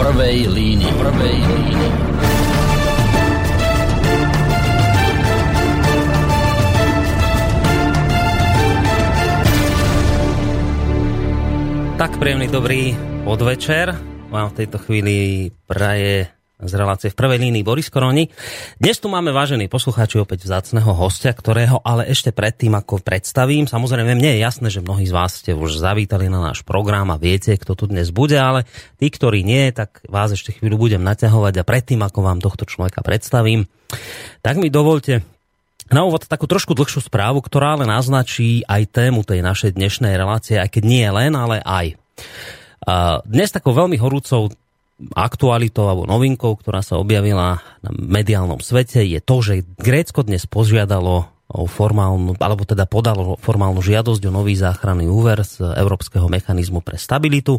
prvej línii. Prvej línii. Tak príjemný dobrý podvečer. Vám v tejto chvíli praje z relácie v prvej línii Boris Koroni. Dnes tu máme, vážení poslucháči, opäť vzácného hostia, ktorého ale ešte predtým, ako predstavím, samozrejme mne je jasné, že mnohí z vás ste už zavítali na náš program a viete, kto tu dnes bude, ale tí, ktorí nie, tak vás ešte chvíľu budem naťahovať a predtým, ako vám tohto človeka predstavím, tak mi dovolte na úvod takú trošku dlhšiu správu, ktorá ale naznačí aj tému tej našej dnešnej relácie, aj keď nie len, ale aj. Dnes takou veľmi horúcou aktualitou alebo novinkou, ktorá sa objavila na mediálnom svete, je to, že Grécko dnes požiadalo o formálnu, alebo teda podalo formálnu žiadosť o nový záchranný úver z Európskeho mechanizmu pre stabilitu,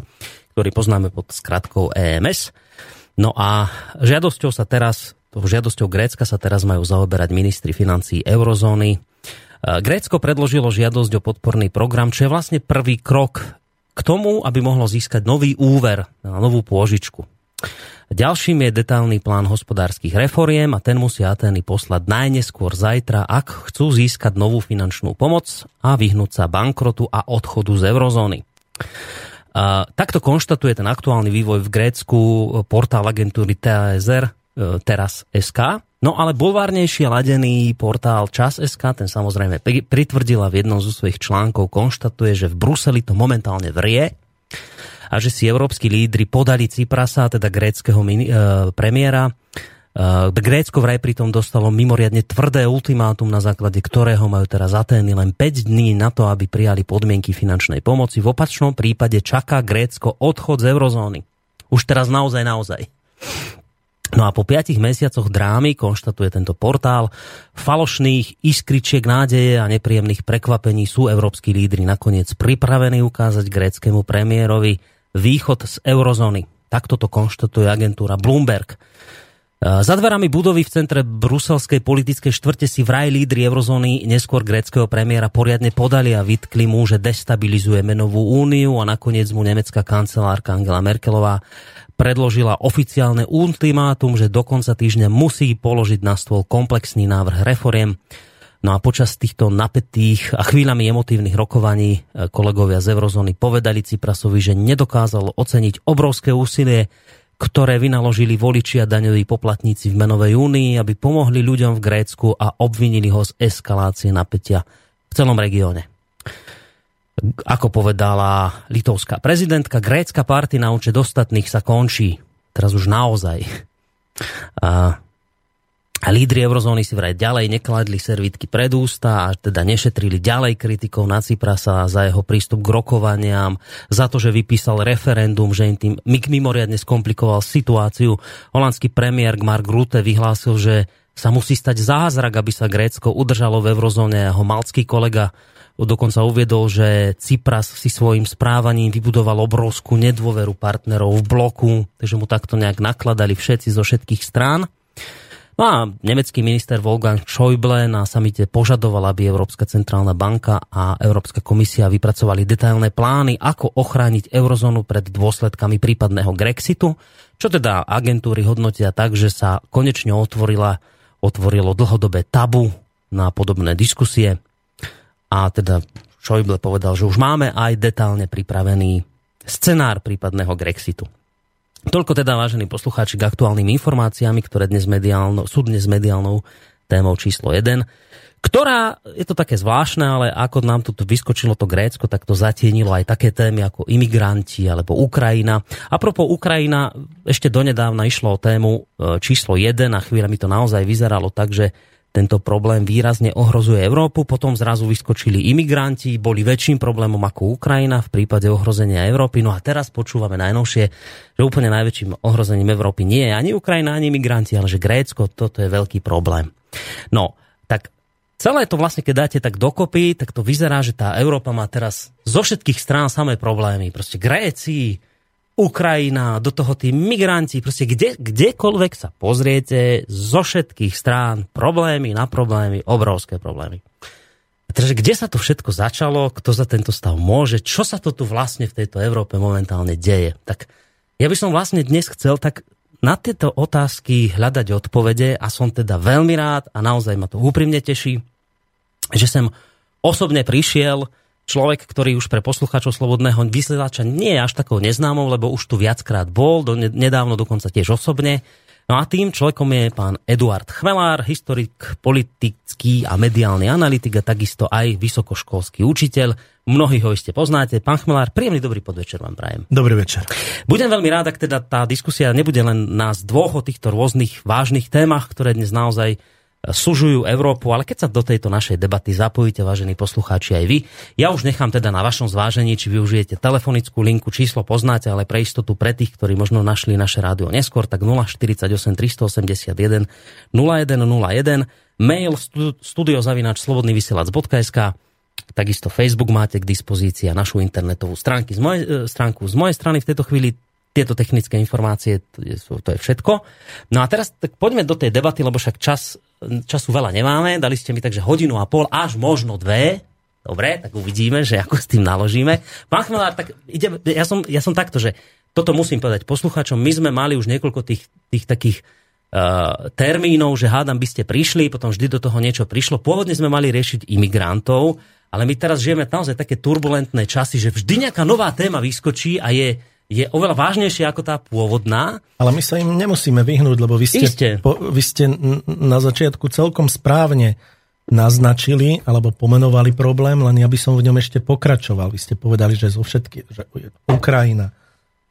ktorý poznáme pod skratkou EMS. No a žiadosťou sa teraz, žiadosťou Grécka sa teraz majú zaoberať ministri financí eurozóny. Grécko predložilo žiadosť o podporný program, čo je vlastne prvý krok k tomu, aby mohlo získať nový úver na novú pôžičku. Ďalším je detailný plán hospodárskych reforiem a ten musia Atény poslať najneskôr zajtra, ak chcú získať novú finančnú pomoc a vyhnúť sa bankrotu a odchodu z eurozóny. A takto konštatuje ten aktuálny vývoj v Grécku portál agentúry TASR e, teraz SK. No ale bulvárnejšie ladený portál Čas SK, ten samozrejme pritvrdila v jednom zo svojich článkov, konštatuje, že v Bruseli to momentálne vrie a že si európsky lídry podali Ciprasa, teda gréckého mini, e, premiéra. E, Grécko vraj pritom dostalo mimoriadne tvrdé ultimátum, na základe ktorého majú teraz Atény len 5 dní na to, aby prijali podmienky finančnej pomoci. V opačnom prípade čaká Grécko odchod z eurozóny. Už teraz naozaj, naozaj. No a po piatich mesiacoch drámy, konštatuje tento portál, falošných iskričiek nádeje a nepríjemných prekvapení sú európsky lídry nakoniec pripravení ukázať gréckému premiérovi východ z eurozóny. Takto to konštatuje agentúra Bloomberg. E, za dverami budovy v centre bruselskej politickej štvrte si vraj lídry eurozóny neskôr gréckého premiéra poriadne podali a vytkli mu, že destabilizuje menovú úniu a nakoniec mu nemecká kancelárka Angela Merkelová predložila oficiálne ultimátum, že do konca týždňa musí položiť na stôl komplexný návrh reforiem No a počas týchto napätých a chvíľami emotívnych rokovaní e, kolegovia z Eurozóny povedali Ciprasovi, že nedokázalo oceniť obrovské úsilie, ktoré vynaložili voliči a daňoví poplatníci v menovej únii, aby pomohli ľuďom v Grécku a obvinili ho z eskalácie napätia v celom regióne. Ako povedala litovská prezidentka, grécka party na účet ostatných sa končí. Teraz už naozaj. A a lídry eurozóny si vraj ďalej nekladli servítky pred ústa a teda nešetrili ďalej kritikov na Ciprasa za jeho prístup k rokovaniam, za to, že vypísal referendum, že im tým mimoriadne skomplikoval situáciu. Holandský premiér Mark Rutte vyhlásil, že sa musí stať zázrak, aby sa Grécko udržalo v eurozóne. Jeho malcký kolega dokonca uviedol, že Cypras si svojim správaním vybudoval obrovskú nedôveru partnerov v bloku, takže mu takto nejak nakladali všetci zo všetkých strán. No a nemecký minister Wolfgang Schäuble na samite požadoval, aby Európska centrálna banka a Európska komisia vypracovali detailné plány, ako ochrániť eurozónu pred dôsledkami prípadného Grexitu, čo teda agentúry hodnotia tak, že sa konečne otvorila, otvorilo dlhodobé tabu na podobné diskusie. A teda Schäuble povedal, že už máme aj detálne pripravený scenár prípadného Grexitu. Toľko teda, vážení poslucháči, k aktuálnym informáciami, ktoré dnes mediálno, sú dnes mediálnou témou číslo 1, ktorá, je to také zvláštne, ale ako nám tu vyskočilo to Grécko, tak to zatienilo aj také témy ako imigranti alebo Ukrajina. A propos Ukrajina, ešte donedávna išlo o tému e, číslo 1 a chvíľa mi to naozaj vyzeralo tak, že tento problém výrazne ohrozuje Európu, potom zrazu vyskočili imigranti, boli väčším problémom ako Ukrajina v prípade ohrozenia Európy. No a teraz počúvame najnovšie, že úplne najväčším ohrozením Európy nie je ani Ukrajina, ani imigranti, ale že Grécko, toto je veľký problém. No, tak celé to vlastne, keď dáte tak dokopy, tak to vyzerá, že tá Európa má teraz zo všetkých strán samé problémy. Proste Grécii, Ukrajina, do toho tí migranti, proste kde, kdekoľvek sa pozriete, zo všetkých strán, problémy na problémy, obrovské problémy. Takže kde sa to všetko začalo, kto za tento stav môže, čo sa to tu vlastne v tejto Európe momentálne deje. Tak Ja by som vlastne dnes chcel tak na tieto otázky hľadať odpovede a som teda veľmi rád a naozaj ma to úprimne teší, že som osobne prišiel človek, ktorý už pre poslucháčov Slobodného vysielača nie je až takou neznámou, lebo už tu viackrát bol, do, nedávno dokonca tiež osobne. No a tým človekom je pán Eduard Chmelár, historik, politický a mediálny analytik a takisto aj vysokoškolský učiteľ. Mnohí ho iste poznáte. Pán Chmelár, príjemný dobrý podvečer vám prajem. Dobrý večer. Budem veľmi rád, ak teda tá diskusia nebude len nás dvoch o týchto rôznych vážnych témach, ktoré dnes naozaj sužujú Európu, ale keď sa do tejto našej debaty zapojíte, vážení poslucháči, aj vy, ja už nechám teda na vašom zvážení, či využijete telefonickú linku, číslo poznáte, ale pre istotu pre tých, ktorí možno našli naše rádio neskôr, tak 048 381 0101, mail studiozavinač slobodnyvysielac.sk Takisto Facebook máte k dispozícii a našu internetovú stránku z mojej, e, stránku z mojej strany v tejto chvíli tieto technické informácie, to je, to je všetko. No a teraz tak poďme do tej debaty, lebo však čas, času veľa nemáme. Dali ste mi takže hodinu a pol, až možno dve. Dobre, tak uvidíme, že ako s tým naložíme. Pán Chmelár, tak ide, ja, som, ja som takto, že toto musím povedať poslucháčom. My sme mali už niekoľko tých, tých takých uh, termínov, že hádam by ste prišli, potom vždy do toho niečo prišlo. Pôvodne sme mali riešiť imigrantov, ale my teraz žijeme naozaj také turbulentné časy, že vždy nejaká nová téma vyskočí a je, je oveľa vážnejšia ako tá pôvodná. Ale my sa im nemusíme vyhnúť, lebo vy ste, po, vy ste na začiatku celkom správne naznačili alebo pomenovali problém, len ja by som v ňom ešte pokračoval. Vy ste povedali, že zo všetky, že je Ukrajina,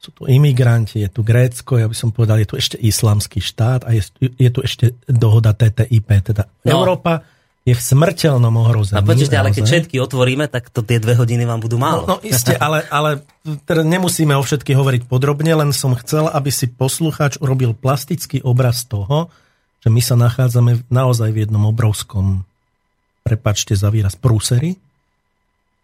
sú tu imigranti, je tu Grécko, ja by som povedal, je tu ešte islamský štát a je, je tu ešte dohoda TTIP, teda no. Európa je v smrteľnom ohrození. A počujte, ale keď všetky otvoríme, tak to tie dve hodiny vám budú málo. No, no iste, ale, ale teda nemusíme o všetky hovoriť podrobne, len som chcel, aby si poslucháč urobil plastický obraz toho, že my sa nachádzame naozaj v jednom obrovskom, prepačte za výraz, prúseri.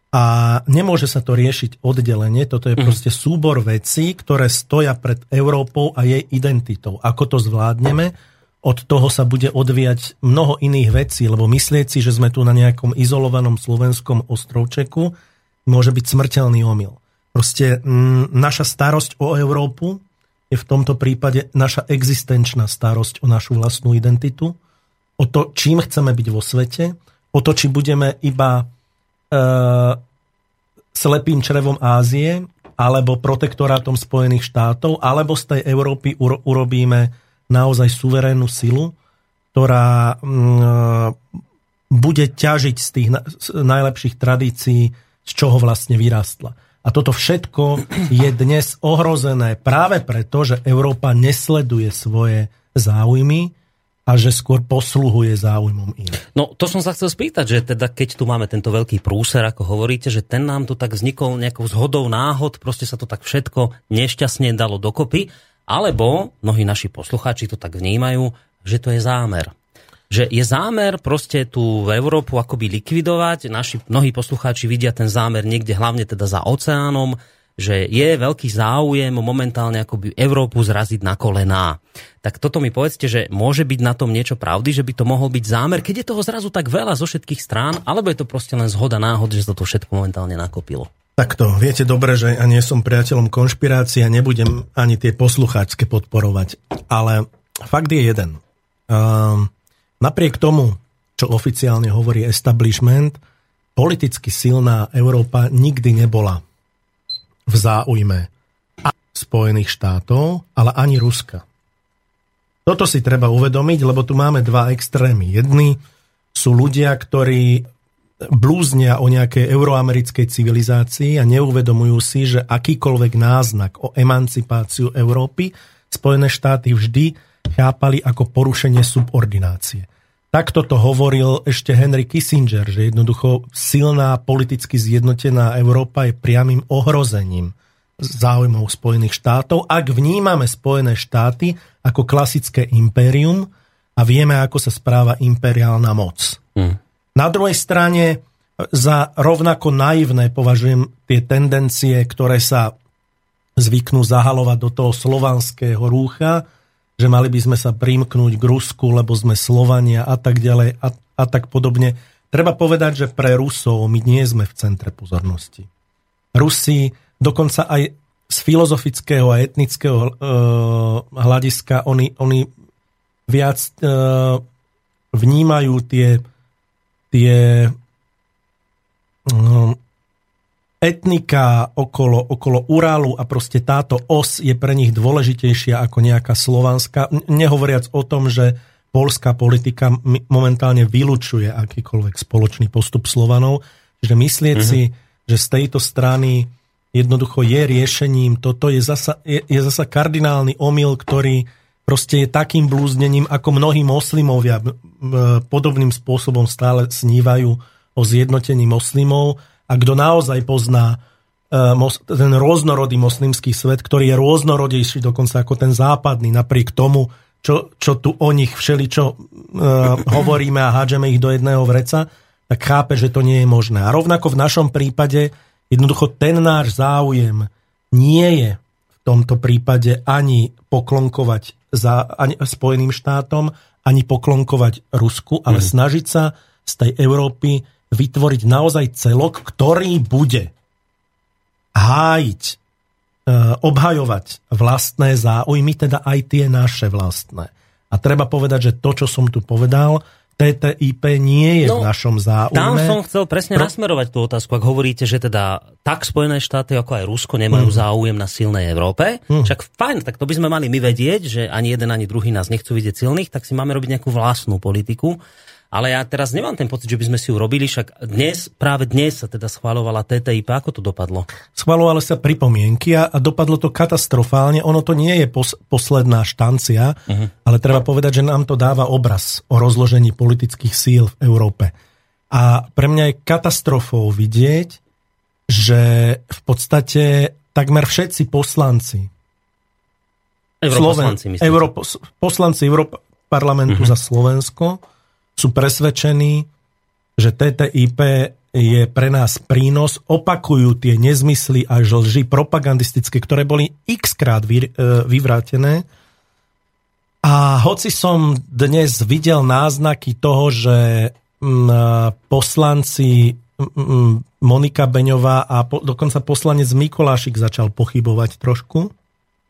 A nemôže sa to riešiť oddelenie, toto je mm. proste súbor vecí, ktoré stoja pred Európou a jej identitou. Ako to zvládneme? Od toho sa bude odviať mnoho iných vecí, lebo myslieť si, že sme tu na nejakom izolovanom slovenskom ostrovčeku, môže byť smrteľný omyl. Proste m, naša starosť o Európu je v tomto prípade naša existenčná starosť o našu vlastnú identitu, o to, čím chceme byť vo svete, o to, či budeme iba e, slepým črevom Ázie, alebo protektorátom Spojených štátov, alebo z tej Európy uro, urobíme naozaj suverénnu silu, ktorá mm, bude ťažiť z tých najlepších tradícií, z čoho vlastne vyrástla. A toto všetko je dnes ohrozené práve preto, že Európa nesleduje svoje záujmy a že skôr posluhuje záujmom iných. No to som sa chcel spýtať, že teda keď tu máme tento veľký prúser, ako hovoríte, že ten nám tu tak vznikol nejakou zhodou náhod, proste sa to tak všetko nešťastne dalo dokopy alebo mnohí naši poslucháči to tak vnímajú, že to je zámer. Že je zámer proste tú Európu akoby likvidovať. Naši mnohí poslucháči vidia ten zámer niekde hlavne teda za oceánom, že je veľký záujem momentálne akoby Európu zraziť na kolená. Tak toto mi povedzte, že môže byť na tom niečo pravdy, že by to mohol byť zámer, keď je toho zrazu tak veľa zo všetkých strán, alebo je to proste len zhoda náhod, že sa to všetko momentálne nakopilo. Takto, viete dobre, že ja nie som priateľom konšpirácie a nebudem ani tie poslucháčske podporovať. Ale fakt je jeden. Um, napriek tomu, čo oficiálne hovorí establishment, politicky silná Európa nikdy nebola v záujme Spojených štátov, ale ani Ruska. Toto si treba uvedomiť, lebo tu máme dva extrémy. Jedni sú ľudia, ktorí blúznia o nejakej euroamerickej civilizácii a neuvedomujú si, že akýkoľvek náznak o emancipáciu Európy Spojené štáty vždy chápali ako porušenie subordinácie. Takto to hovoril ešte Henry Kissinger, že jednoducho silná politicky zjednotená Európa je priamým ohrozením záujmov Spojených štátov, ak vnímame Spojené štáty ako klasické impérium a vieme, ako sa správa imperiálna moc. Hmm. Na druhej strane za rovnako naivné považujem tie tendencie, ktoré sa zvyknú zahalovať do toho slovanského rúcha, že mali by sme sa primknúť k Rusku, lebo sme Slovania a tak ďalej a, a tak podobne. Treba povedať, že pre Rusov my nie sme v centre pozornosti. Rusi, dokonca aj z filozofického a etnického uh, hľadiska oni, oni viac uh, vnímajú tie, tie um, etnika okolo, okolo Urálu a proste táto os je pre nich dôležitejšia ako nejaká slovanská. Nehovoriac o tom, že polská politika momentálne vylučuje akýkoľvek spoločný postup Slovanov. Čiže myslieť mm-hmm. si, že z tejto strany jednoducho je riešením, toto je zasa, je, je zasa kardinálny omyl, ktorý proste je takým blúznením, ako mnohí moslimovia podobným spôsobom stále snívajú o zjednotení moslimov a kto naozaj pozná e, ten rôznorodý moslimský svet, ktorý je rôznorodejší dokonca ako ten západný, napriek tomu, čo, čo tu o nich všeličo uh, hovoríme a hádžeme ich do jedného vreca, tak chápe, že to nie je možné. A rovnako v našom prípade jednoducho ten náš záujem nie je v tomto prípade ani poklonkovať za, ani Spojeným štátom, ani poklonkovať Rusku, ale mm. snažiť sa z tej Európy vytvoriť naozaj celok, ktorý bude hájiť, e, obhajovať vlastné záujmy, teda aj tie naše vlastné. A treba povedať, že to, čo som tu povedal, TTIP nie je no, v našom záujme. Tam som chcel presne Pro... nasmerovať tú otázku, ak hovoríte, že teda tak Spojené štáty ako aj Rusko nemajú mm. záujem na silnej Európe. Mm. Však fajn, tak to by sme mali my vedieť, že ani jeden, ani druhý nás nechcú vidieť silných, tak si máme robiť nejakú vlastnú politiku. Ale ja teraz nemám ten pocit, že by sme si ju robili, však dnes, práve dnes sa teda schválovala TTIP. Ako to dopadlo? Schválovali sa pripomienky a, a dopadlo to katastrofálne. Ono to nie je pos, posledná štancia, uh-huh. ale treba povedať, že nám to dáva obraz o rozložení politických síl v Európe. A pre mňa je katastrofou vidieť, že v podstate takmer všetci poslanci Europoslanci, Sloven, Európo, poslanci Európarlamentu uh-huh. za Slovensko sú presvedčení, že TTIP je pre nás prínos, opakujú tie nezmysly a lži propagandistické, ktoré boli x krát vy, e, vyvrátené. A hoci som dnes videl náznaky toho, že poslanci Monika Beňová a po, dokonca poslanec Mikolášik začal pochybovať trošku.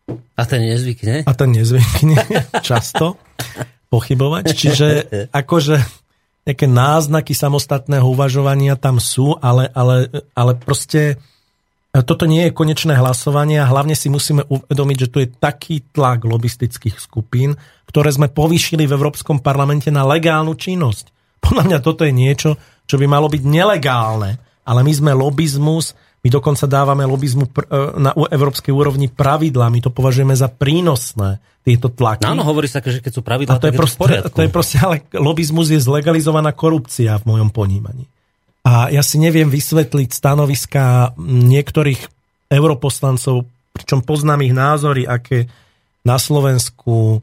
A ten nezvykne? A ten nezvykne často pochybovať. Čiže akože nejaké náznaky samostatného uvažovania tam sú, ale, ale, ale proste e, toto nie je konečné hlasovanie a hlavne si musíme uvedomiť, že tu je taký tlak lobistických skupín, ktoré sme povýšili v Európskom parlamente na legálnu činnosť. Podľa mňa toto je niečo, čo by malo byť nelegálne, ale my sme lobizmus my dokonca dávame lobizmu e, na európskej úrovni pravidla. My to považujeme za prínosné, tieto tlaky. Áno, hovorí sa, že keď sú pravidla, to je, proste, to, to je proste, ale lobizmus je zlegalizovaná korupcia v mojom ponímaní. A ja si neviem vysvetliť stanoviska niektorých europoslancov, pričom poznám ich názory, aké na Slovensku,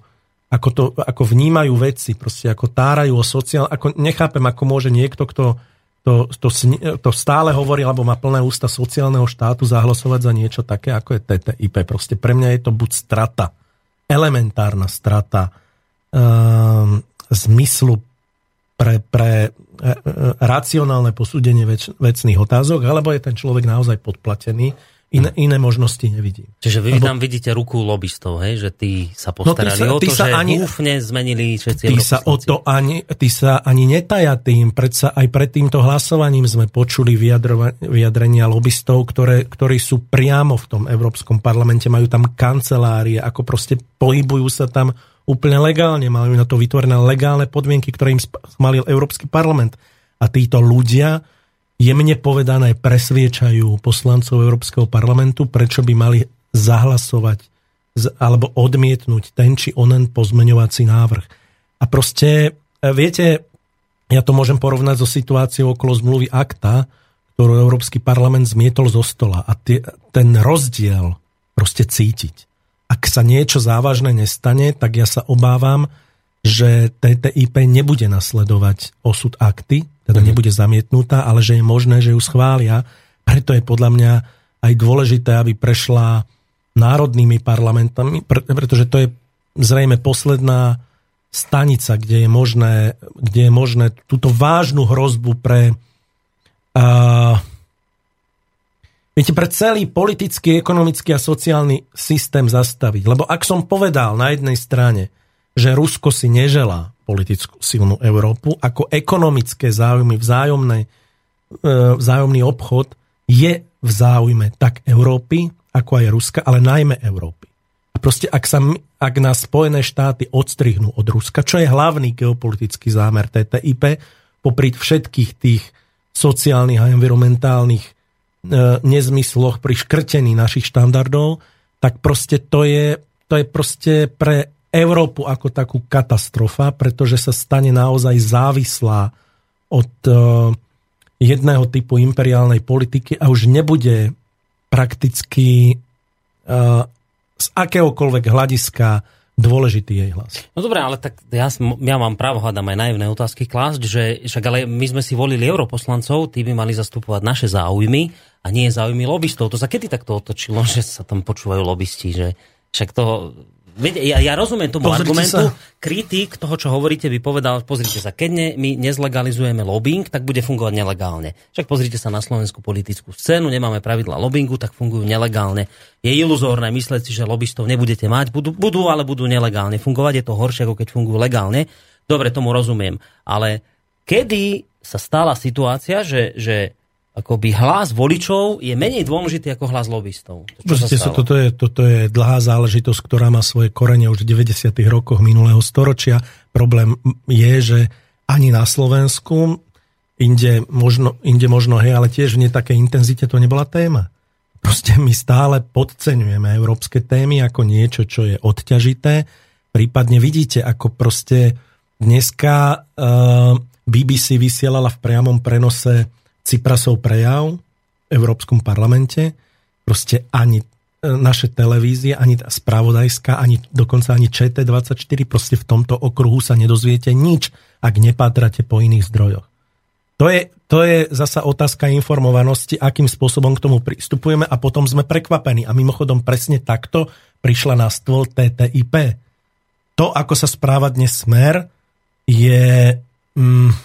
ako, to, ako vnímajú veci, proste ako tárajú o sociál... Ako, nechápem, ako môže niekto, kto to, to, to stále hovorí, alebo má plné ústa sociálneho štátu zahlasovať za niečo také, ako je TTIP. Proste pre mňa je to buď strata, elementárna strata um, zmyslu pre, pre e, e, racionálne posúdenie več, vecných otázok, alebo je ten človek naozaj podplatený Iné, iné možnosti nevidím. Čiže vy Lebo, tam vidíte ruku lobbystov, hej? že tí sa postarali no, ty sa, o to, že ani, úfne zmenili všetci ty sa, o to ani, ty sa ani netaja tým, predsa aj pred týmto hlasovaním sme počuli vyjadrenia lobbystov, ktoré, ktorí sú priamo v tom Európskom parlamente, majú tam kancelárie, ako proste pohybujú sa tam úplne legálne, majú na to vytvorené legálne podmienky, ktoré im schmalil Európsky parlament. A títo ľudia jemne povedané presviečajú poslancov Európskeho parlamentu, prečo by mali zahlasovať alebo odmietnúť ten či onen pozmeňovací návrh. A proste, e, viete, ja to môžem porovnať so situáciou okolo zmluvy akta, ktorú Európsky parlament zmietol zo stola. A tie, ten rozdiel proste cítiť. Ak sa niečo závažné nestane, tak ja sa obávam, že TTIP nebude nasledovať osud akty, teda mm. nebude zamietnutá, ale že je možné, že ju schvália. Preto je podľa mňa aj dôležité, aby prešla národnými parlamentami, pretože to je zrejme posledná stanica, kde je možné, kde je možné túto vážnu hrozbu pre uh, Viete, pre celý politický, ekonomický a sociálny systém zastaviť. Lebo ak som povedal na jednej strane, že Rusko si neželá politickú silnú Európu, ako ekonomické záujmy, vzájomné, e, vzájomný obchod je v záujme tak Európy, ako aj Ruska, ale najmä Európy. A proste ak, sa, ak nás Spojené štáty odstrihnú od Ruska, čo je hlavný geopolitický zámer TTIP, popri všetkých tých sociálnych a environmentálnych E, nezmysloch pri škrtení našich štandardov, tak proste to je, to je proste pre Európu ako takú katastrofa, pretože sa stane naozaj závislá od e, jedného typu imperiálnej politiky a už nebude prakticky e, z akéhokoľvek hľadiska dôležitý jej hlas. No dobré, ale tak ja, ja mám právo hľadám aj naivné otázky klásť, že však ale my sme si volili europoslancov, tí by mali zastupovať naše záujmy a nie záujmy lobbystov. To sa kedy takto otočilo, že sa tam počúvajú lobbysti, že však to ja, ja rozumiem tomu pozrite argumentu. Sa. Kritik toho, čo hovoríte, by povedal, pozrite sa, keď ne, my nezlegalizujeme lobbying, tak bude fungovať nelegálne. Však pozrite sa na slovenskú politickú scénu, nemáme pravidla lobbingu, tak fungujú nelegálne. Je iluzórne myslieť si, že lobbystov nebudete mať, budú, budú, ale budú nelegálne fungovať. Je to horšie, ako keď fungujú legálne. Dobre, tomu rozumiem. Ale kedy sa stala situácia, že, že akoby hlas voličov je menej dôležitý ako hlas lobbystov. Proste sa toto, je, toto je dlhá záležitosť, ktorá má svoje korene už v 90. rokoch minulého storočia. Problém je, že ani na Slovensku, inde možno, inde možno hej, ale tiež v takej intenzite to nebola téma. Proste my stále podceňujeme európske témy ako niečo, čo je odťažité. Prípadne vidíte, ako proste dneska uh, BBC vysielala v priamom prenose Ciprasov prejav v Európskom parlamente, proste ani e, naše televízie, ani tá spravodajská, ani dokonca ani ČT24, proste v tomto okruhu sa nedozviete nič, ak nepátrate po iných zdrojoch. To je, to je zasa otázka informovanosti, akým spôsobom k tomu pristupujeme a potom sme prekvapení. A mimochodom presne takto prišla na stôl TTIP. To, ako sa správa dnes smer, je... Mm,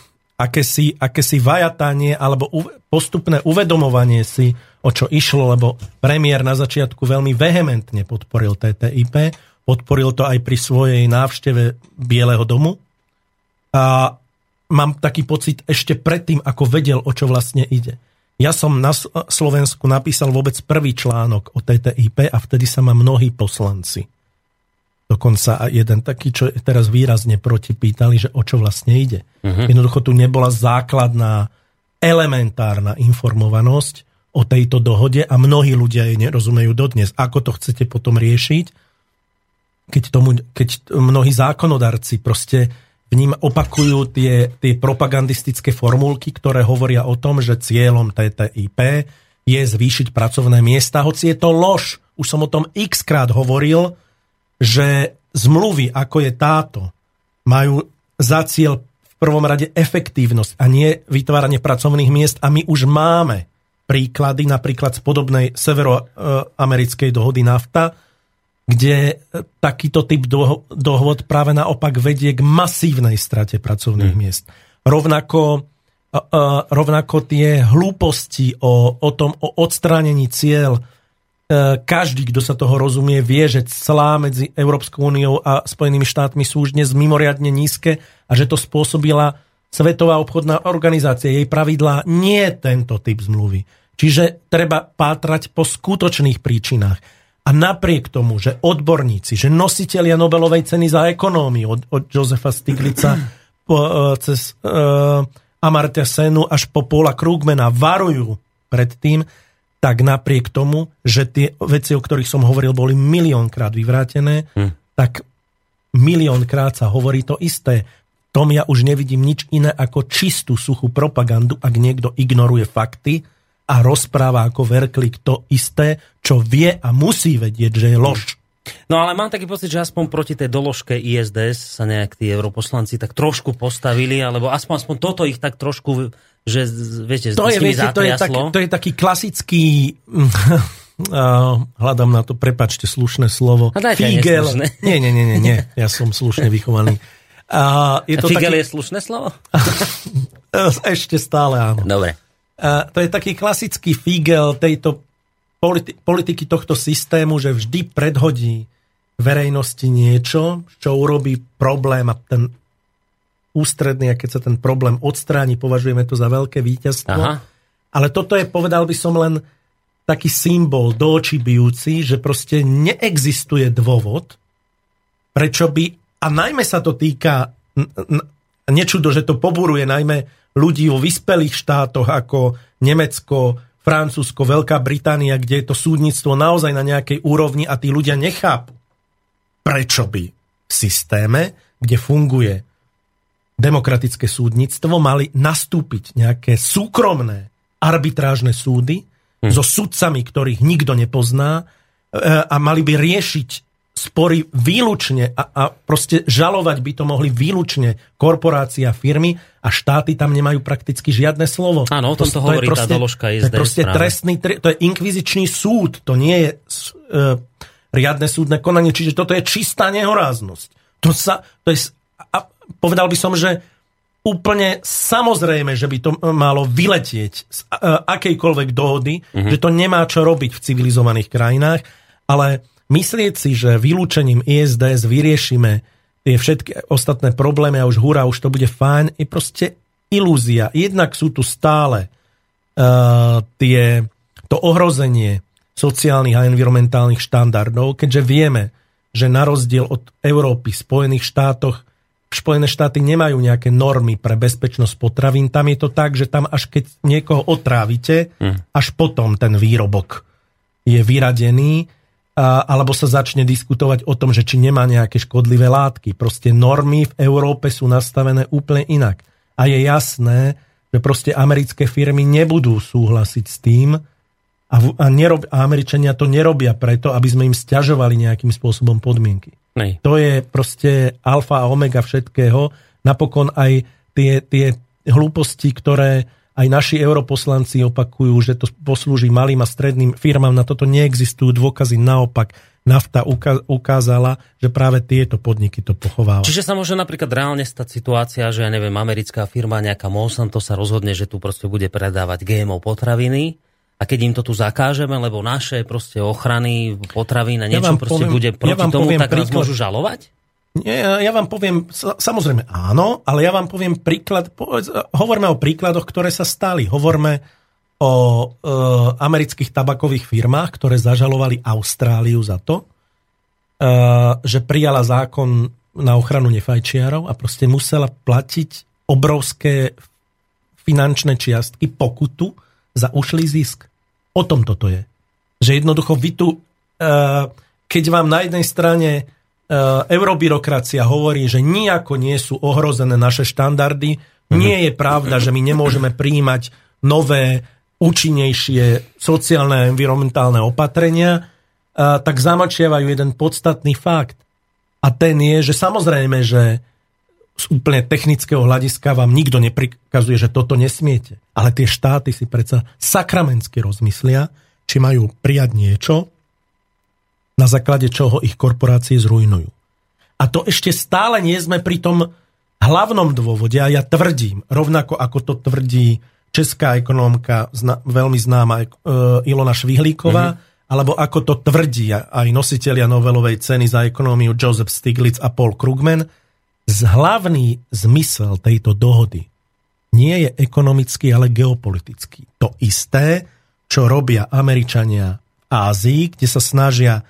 akési, akési vajatanie alebo postupné uvedomovanie si, o čo išlo, lebo premiér na začiatku veľmi vehementne podporil TTIP, podporil to aj pri svojej návšteve Bieleho domu a mám taký pocit ešte predtým, ako vedel, o čo vlastne ide. Ja som na Slovensku napísal vôbec prvý článok o TTIP a vtedy sa ma mnohí poslanci Dokonca jeden taký, čo teraz výrazne proti pýtali, že o čo vlastne ide. Uh-huh. Jednoducho tu nebola základná elementárna informovanosť o tejto dohode a mnohí ľudia jej nerozumejú dodnes. Ako to chcete potom riešiť, keď, tomu, keď mnohí zákonodarci proste v ním opakujú tie, tie propagandistické formulky, ktoré hovoria o tom, že cieľom TTIP je zvýšiť pracovné miesta, hoci je to lož. Už som o tom x krát hovoril, že zmluvy, ako je táto, majú za cieľ v prvom rade efektívnosť a nie vytváranie pracovných miest a my už máme príklady napríklad z podobnej severoamerickej dohody NAFTA, kde takýto typ dohod práve naopak vedie k masívnej strate pracovných hmm. miest. Rovnako, rovnako tie hlúposti o, o tom, o odstránení cieľ každý, kto sa toho rozumie, vie, že celá medzi Európskou úniou a Spojenými štátmi sú už dnes mimoriadne nízke a že to spôsobila Svetová obchodná organizácia. Jej pravidlá nie tento typ zmluvy. Čiže treba pátrať po skutočných príčinách. A napriek tomu, že odborníci, že nositelia Nobelovej ceny za ekonómiu od, od Josefa Stiglica po, uh, cez uh, Amartya Senu až po Paula Krugmana varujú pred tým, tak napriek tomu, že tie veci, o ktorých som hovoril, boli miliónkrát vyvrátené, hm. tak miliónkrát sa hovorí to isté. Tom ja už nevidím nič iné ako čistú suchú propagandu, ak niekto ignoruje fakty a rozpráva ako verklik to isté, čo vie a musí vedieť, že je lož. No ale mám taký pocit, že aspoň proti tej doložke ISDS sa nejak tí europoslanci tak trošku postavili, alebo aspoň, aspoň toto ich tak trošku že viete, to je, viete, to je, tak, to je taký klasický hľadám na to, prepačte, slušné slovo. A Figel. Nie, nie, nie, nie, nie, ja som slušne vychovaný. A je to A Figel taký... je slušné slovo? Ešte stále áno. Dobre. A to je taký klasický figel tejto politi- politiky tohto systému, že vždy predhodí verejnosti niečo, čo urobí problém a ten ústredný, a keď sa ten problém odstráni, považujeme to za veľké víťazstvo. Aha. Ale toto je, povedal by som len taký symbol do očí bijúci, že proste neexistuje dôvod, prečo by, a najmä sa to týka, nečudo, že to poburuje najmä ľudí vo vyspelých štátoch ako Nemecko, Francúzsko, Veľká Británia, kde je to súdnictvo naozaj na nejakej úrovni a tí ľudia nechápu, prečo by v systéme, kde funguje demokratické súdnictvo, mali nastúpiť nejaké súkromné arbitrážne súdy hm. so sudcami, ktorých nikto nepozná e, a mali by riešiť spory výlučne a, a proste žalovať by to mohli výlučne korporácia, firmy a štáty tam nemajú prakticky žiadne slovo. Áno, to, to, to hovorí proste, tá doložka To je proste trestný, to je inkvizičný súd, to nie je uh, riadne súdne konanie, čiže toto je čistá nehoráznosť. To sa, to je, povedal by som, že úplne samozrejme, že by to malo vyletieť z akejkoľvek dohody, mm-hmm. že to nemá čo robiť v civilizovaných krajinách, ale myslieť si, že vylúčením ISDS vyriešime tie všetky ostatné problémy a už hurá, už to bude fajn, je proste ilúzia. Jednak sú tu stále uh, tie, to ohrozenie sociálnych a environmentálnych štandardov, keďže vieme, že na rozdiel od Európy, Spojených štátoch, Spojené štáty nemajú nejaké normy pre bezpečnosť potravín. Tam je to tak, že tam až keď niekoho otrávite, mm. až potom ten výrobok je vyradený, a, alebo sa začne diskutovať o tom, že či nemá nejaké škodlivé látky. Proste normy v Európe sú nastavené úplne inak. A je jasné, že proste americké firmy nebudú súhlasiť s tým, a, a, nerob, a Američania to nerobia preto, aby sme im stiažovali nejakým spôsobom podmienky. Nej. To je proste alfa a omega všetkého. Napokon aj tie, tie hlúposti, ktoré aj naši europoslanci opakujú, že to poslúži malým a stredným firmám, na toto neexistujú dôkazy, naopak nafta ukázala, že práve tieto podniky to pochovávajú. Čiže sa môže napríklad reálne stať situácia, že ja neviem, americká firma, nejaká Monsanto sa rozhodne, že tu proste bude predávať GMO potraviny a keď im to tu zakážeme, lebo naše proste ochrany potravín a niečo ja proste poviem, bude proti ja tomu, tak príklad, nás môžu žalovať? Nie, ja vám poviem, samozrejme áno, ale ja vám poviem príklad, povedz, hovorme o príkladoch, ktoré sa stali. Hovorme o e, amerických tabakových firmách, ktoré zažalovali Austráliu za to, e, že prijala zákon na ochranu nefajčiarov a proste musela platiť obrovské finančné čiastky, pokutu za ušlý zisk. O tom toto je. Že jednoducho vy tu, eh, keď vám na jednej strane eh, eurobyrokracia hovorí, že nijako nie sú ohrozené naše štandardy, mhm. nie je pravda, že my nemôžeme príjmať nové, účinnejšie sociálne a environmentálne opatrenia, eh, tak zamlčiavajú jeden podstatný fakt. A ten je, že samozrejme, že z úplne technického hľadiska vám nikto neprikazuje, že toto nesmiete. Ale tie štáty si predsa sakramensky rozmyslia, či majú prijať niečo, na základe čoho ich korporácie zrujnujú. A to ešte stále nie sme pri tom hlavnom dôvode, a ja tvrdím, rovnako ako to tvrdí česká ekonómka, zna, veľmi známa e, Ilona Švihlíková, mm-hmm. alebo ako to tvrdí aj nositeľia Novelovej ceny za ekonómiu Joseph Stiglitz a Paul Krugman, hlavný zmysel tejto dohody nie je ekonomický, ale geopolitický. To isté, čo robia Američania v Ázii, kde sa snažia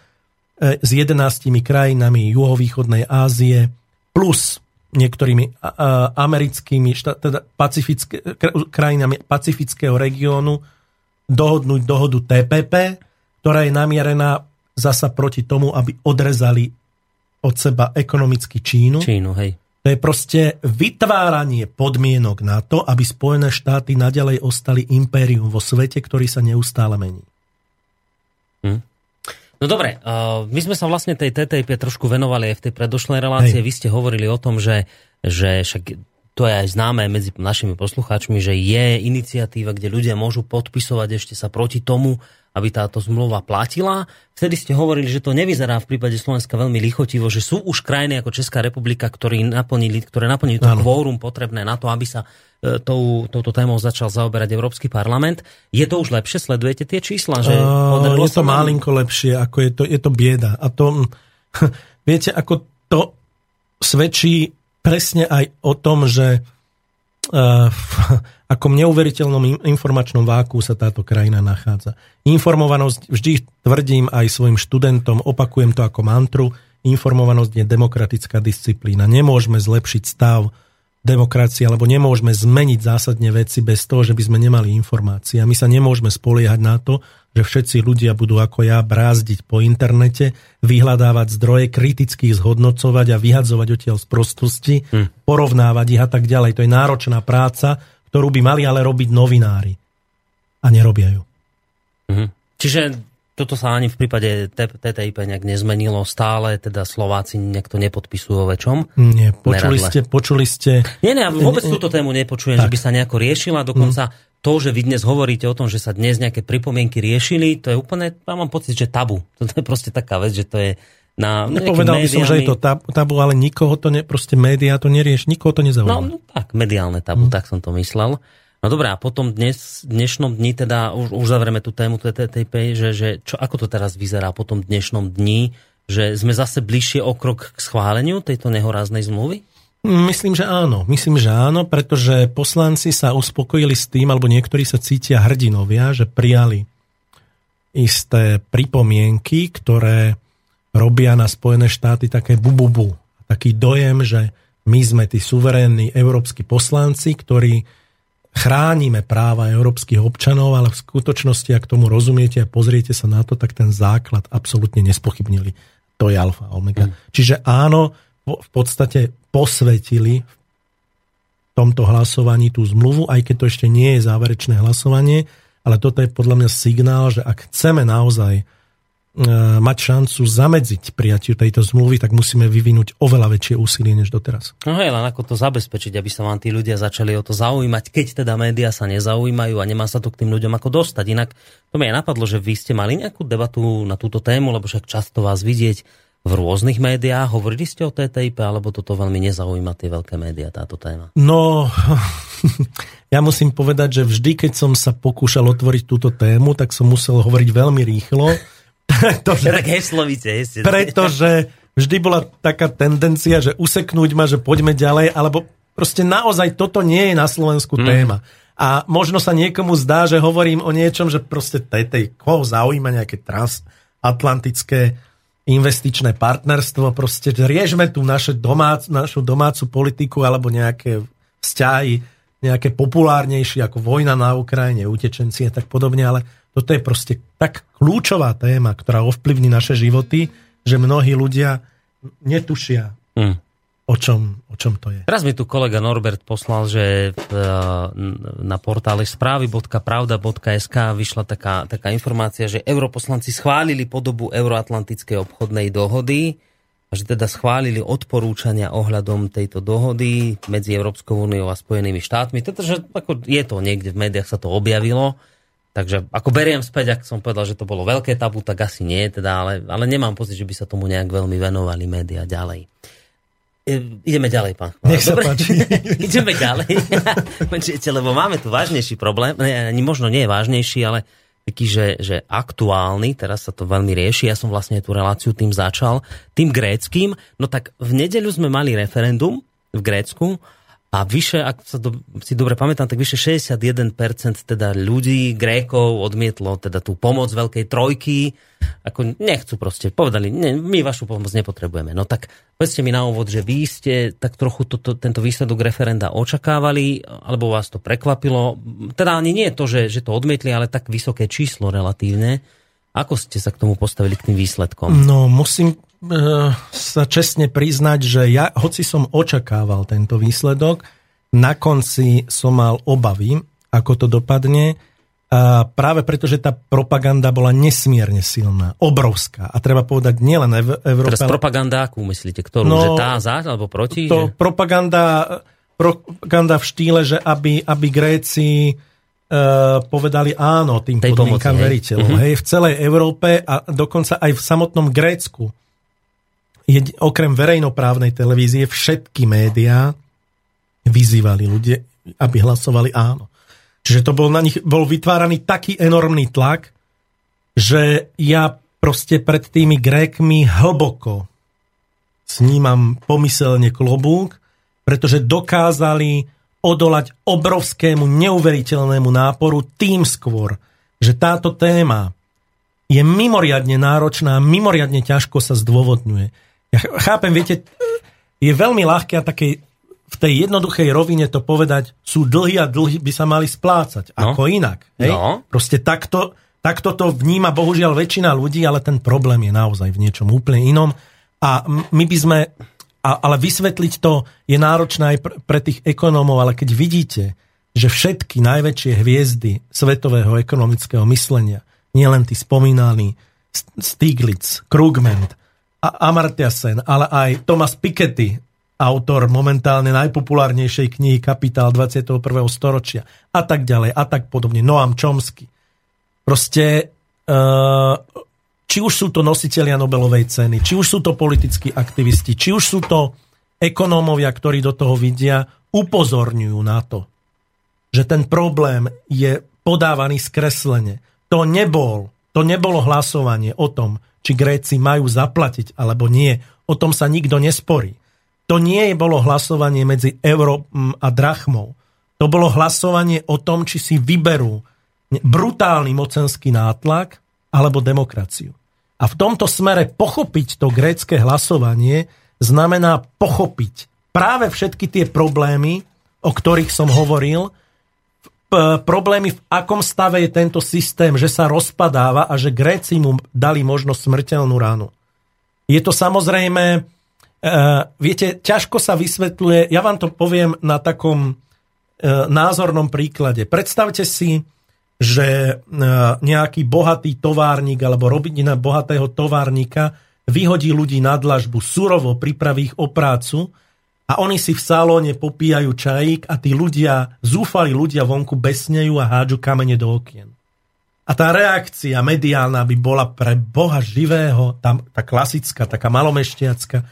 e, s 11 krajinami juhovýchodnej Ázie plus niektorými americkými teda pacifické, krajinami pacifického regiónu dohodnúť dohodu TPP, ktorá je namierená zasa proti tomu, aby odrezali od seba ekonomicky Čínu. Čínu, hej. To je proste vytváranie podmienok na to, aby Spojené štáty nadalej ostali impérium vo svete, ktorý sa neustále mení. Hm. No dobre, uh, my sme sa vlastne tej TTIP trošku venovali aj v tej predošlej relácie. Hej. Vy ste hovorili o tom, že, že však to je aj známe medzi našimi poslucháčmi, že je iniciatíva, kde ľudia môžu podpisovať ešte sa proti tomu, aby táto zmluva platila. Vtedy ste hovorili, že to nevyzerá v prípade Slovenska veľmi lichotivo, že sú už krajiny ako Česká republika, ktorí naplnili, ktoré naplnili to kvórum potrebné na to, aby sa e, tou, touto témou začal zaoberať Európsky parlament. Je to už lepšie? Sledujete tie čísla? Že uh, je to malinko lepšie, ako je to, je to bieda. A to, viete, ako to svedčí presne aj o tom, že uh, akom neuveriteľnom informačnom váku sa táto krajina nachádza. Informovanosť, vždy tvrdím aj svojim študentom, opakujem to ako mantru, informovanosť je demokratická disciplína. Nemôžeme zlepšiť stav demokracie, alebo nemôžeme zmeniť zásadne veci bez toho, že by sme nemali informácie. A my sa nemôžeme spoliehať na to, že všetci ľudia budú ako ja brázdiť po internete, vyhľadávať zdroje, kriticky zhodnocovať a vyhadzovať odtiaľ z prostosti, hm. porovnávať ich a tak ďalej. To je náročná práca, ktorú by mali ale robiť novinári. A nerobia ju. Mhm. Čiže toto sa ani v prípade TTIP nejak nezmenilo. Stále teda Slováci nejak to nepodpisujú väčšom. Nie, počuli ste, počuli ste... Nie, nie, vôbec túto tému nepočujem, tak. že by sa nejako riešila. Dokonca mm. To, že vy dnes hovoríte o tom, že sa dnes nejaké pripomienky riešili, to je úplne, ja mám pocit, že tabu. To je proste taká vec, že to je na Nepovedal by som, že je to tabu, ale nikoho to ne, proste médiá to nerieš, nikoho to nezaujíma. No, no tak, mediálne tabu, mm. tak som to myslel. No dobré, a potom dnes, dnešnom dni, teda už, už zavrieme tú tému TTIP, že, že čo, ako to teraz vyzerá po tom dnešnom dni, že sme zase bližšie o krok k schváleniu tejto nehoráznej zmluvy? Myslím, že áno. Myslím, že áno, pretože poslanci sa uspokojili s tým, alebo niektorí sa cítia hrdinovia, že prijali isté pripomienky, ktoré robia na Spojené štáty také bububu. Taký dojem, že my sme tí suverénni európsky poslanci, ktorí chránime práva európskych občanov, ale v skutočnosti, ak tomu rozumiete a pozriete sa na to, tak ten základ absolútne nespochybnili. To je alfa omega. Mm. Čiže áno, v podstate posvetili v tomto hlasovaní tú zmluvu, aj keď to ešte nie je záverečné hlasovanie, ale toto je podľa mňa signál, že ak chceme naozaj E, mať šancu zamedziť prijatiu tejto zmluvy, tak musíme vyvinúť oveľa väčšie úsilie než doteraz. No hej, len ako to zabezpečiť, aby sa vám tí ľudia začali o to zaujímať, keď teda médiá sa nezaujímajú a nemá sa to k tým ľuďom ako dostať. Inak to mi aj napadlo, že vy ste mali nejakú debatu na túto tému, lebo však často vás vidieť v rôznych médiách. Hovorili ste o TTIP, alebo toto veľmi nezaujíma tie veľké médiá, táto téma? No, ja musím povedať, že vždy, keď som sa pokúšal otvoriť túto tému, tak som musel hovoriť veľmi rýchlo pretože, tak heslovite, pretože vždy bola taká tendencia, že useknúť ma, že poďme ďalej, alebo proste naozaj toto nie je na Slovensku hmm. téma. A možno sa niekomu zdá, že hovorím o niečom, že proste tej, tej koho zaujíma nejaké transatlantické investičné partnerstvo, proste riešme tu naše domác, našu domácu politiku alebo nejaké vzťahy, nejaké populárnejšie ako vojna na Ukrajine, utečenci a tak podobne, ale toto je proste tak kľúčová téma, ktorá ovplyvní naše životy, že mnohí ľudia netušia, hmm. O, čom, o čom to je. Teraz mi tu kolega Norbert poslal, že na portále správy.pravda.sk vyšla taká, taká informácia, že europoslanci schválili podobu Euroatlantickej obchodnej dohody a že teda schválili odporúčania ohľadom tejto dohody medzi Európskou úniou a Spojenými štátmi. Teda, že ako je to niekde v médiách sa to objavilo Takže ako beriem späť, ak som povedal, že to bolo veľké tabu, tak asi nie, teda, ale, ale nemám pocit, že by sa tomu nejak veľmi venovali médiá ďalej. Ideme ďalej, pán. Nech sa Dobre? páči. ideme ďalej. Lebo máme tu vážnejší problém, ne, ani možno nie je vážnejší, ale taký, že, že aktuálny, teraz sa to veľmi rieši, ja som vlastne tú reláciu tým začal, tým gréckým, no tak v nedeľu sme mali referendum v Grécku a vyše, ak sa do, si dobre pamätám, tak vyše 61% teda ľudí, Grékov odmietlo teda tú pomoc Veľkej trojky, ako nechcú proste, povedali, ne, my vašu pomoc nepotrebujeme. No tak povedzte mi na úvod, že vy ste tak trochu to, to, tento výsledok referenda očakávali, alebo vás to prekvapilo. Teda ani nie to, že, že to odmietli, ale tak vysoké číslo relatívne. Ako ste sa k tomu postavili k tým výsledkom? No, musím sa čestne priznať, že ja, hoci som očakával tento výsledok, na konci som mal obavy, ako to dopadne, a práve preto, že tá propaganda bola nesmierne silná, obrovská. A treba povedať nielen v Európe. Teraz propaganda, akú myslíte? Ktorú? No, že tá za alebo proti? To že... propaganda, propaganda v štýle, že aby, aby Gréci povedali áno tým Tej podmienkam veriteľov. Mhm. Hej, v celej Európe a dokonca aj v samotnom Grécku. Okrem verejnoprávnej televízie všetky médiá vyzývali ľudia, aby hlasovali áno. Čiže to bol na nich bol vytváraný taký enormný tlak, že ja proste pred tými Grékmi hlboko snímam pomyselne klobúk, pretože dokázali odolať obrovskému, neuveriteľnému náporu tým skôr, že táto téma je mimoriadne náročná, mimoriadne ťažko sa zdôvodňuje. Ja ch- chápem, viete, je veľmi ľahké a také v tej jednoduchej rovine to povedať, sú dlhy a dlhy by sa mali splácať. No. Ako inak. Hej? No. Proste takto, takto to vníma bohužiaľ väčšina ľudí, ale ten problém je naozaj v niečom úplne inom. A my by sme, a, ale vysvetliť to je náročné aj pre, pre tých ekonómov, ale keď vidíte, že všetky najväčšie hviezdy svetového ekonomického myslenia, nielen tí spomínaní St- Stiglitz, Krugman, a Amartya Sen, ale aj Thomas Piketty, autor momentálne najpopulárnejšej knihy Kapitál 21. storočia a tak ďalej a tak podobne, Noam Chomsky. Proste uh, či už sú to nositeľia Nobelovej ceny, či už sú to politickí aktivisti, či už sú to ekonómovia, ktorí do toho vidia, upozorňujú na to, že ten problém je podávaný skreslene. To nebol, to nebolo hlasovanie o tom, či Gréci majú zaplatiť alebo nie. O tom sa nikto nesporí. To nie bolo hlasovanie medzi euro a drachmou. To bolo hlasovanie o tom, či si vyberú brutálny mocenský nátlak alebo demokraciu. A v tomto smere pochopiť to grécke hlasovanie znamená pochopiť práve všetky tie problémy, o ktorých som hovoril, problémy, v akom stave je tento systém, že sa rozpadáva a že Gréci mu dali možnosť smrteľnú ránu. Je to samozrejme, uh, viete, ťažko sa vysvetľuje, ja vám to poviem na takom uh, názornom príklade. Predstavte si, že uh, nejaký bohatý továrnik alebo rodina bohatého továrnika vyhodí ľudí na dlažbu, surovo pripraví ich o prácu a oni si v salóne popíjajú čajík a tí ľudia, zúfali ľudia vonku besnejú a hádžu kamene do okien. A tá reakcia mediálna by bola pre Boha živého, tam, tá klasická, taká malomešťiacka.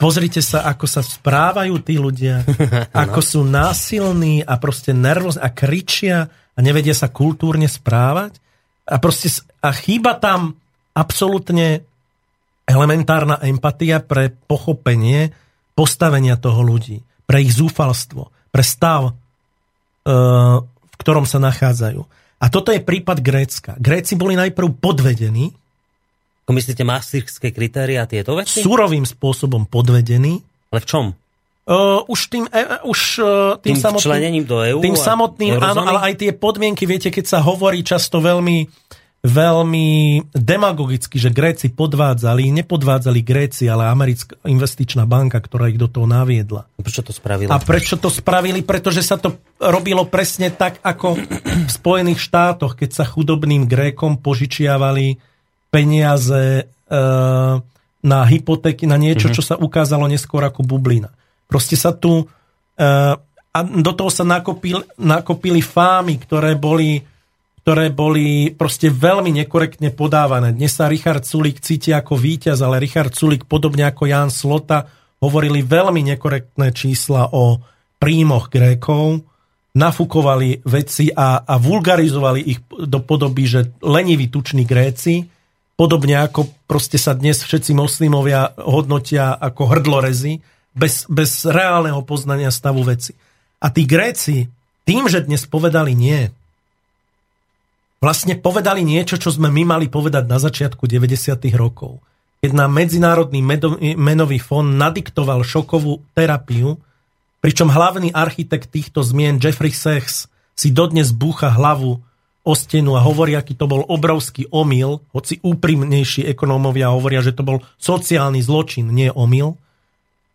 Pozrite sa, ako sa správajú tí ľudia, ako sú násilní a proste nervózni a kričia a nevedia sa kultúrne správať. A proste a chýba tam absolútne elementárna empatia pre pochopenie postavenia toho ľudí, pre ich zúfalstvo, pre stav, eh, v ktorom sa nachádzajú. A toto je prípad Grécka. Gréci boli najprv podvedení, Ako myslíte maastrichtské kritéria tieto veci? surovým spôsobom podvedení, Ale v čom? Uh, už tým, uh, už uh, tým, Tým samotným, do EÚ Tým samotným, áno, ale aj tie podmienky, viete, keď sa hovorí často veľmi, veľmi demagogicky, že Gréci podvádzali, nepodvádzali Gréci, ale americká investičná banka, ktorá ich do toho naviedla. Prečo to spravili? A prečo to spravili? Pretože sa to robilo presne tak, ako v Spojených štátoch, keď sa chudobným Grékom požičiavali peniaze e, na hypotéky, na niečo, čo sa ukázalo neskôr ako bublina. Proste sa tu... E, a do toho sa nakopil, nakopili fámy, ktoré boli ktoré boli proste veľmi nekorektne podávané. Dnes sa Richard Sulik cíti ako víťaz, ale Richard Sulik, podobne ako Jan Slota, hovorili veľmi nekorektné čísla o príjmoch Grékov, nafúkovali veci a, a vulgarizovali ich do podoby, že leniví tuční Gréci, podobne ako proste sa dnes všetci moslimovia hodnotia ako hrdlorezy, bez, bez reálneho poznania stavu veci. A tí Gréci, tým, že dnes povedali nie, vlastne povedali niečo, čo sme my mali povedať na začiatku 90. rokov. Keď nám Medzinárodný menový fond nadiktoval šokovú terapiu, pričom hlavný architekt týchto zmien Jeffrey Sachs si dodnes búcha hlavu o stenu a hovorí, aký to bol obrovský omyl, hoci úprimnejší ekonómovia hovoria, že to bol sociálny zločin, nie omyl,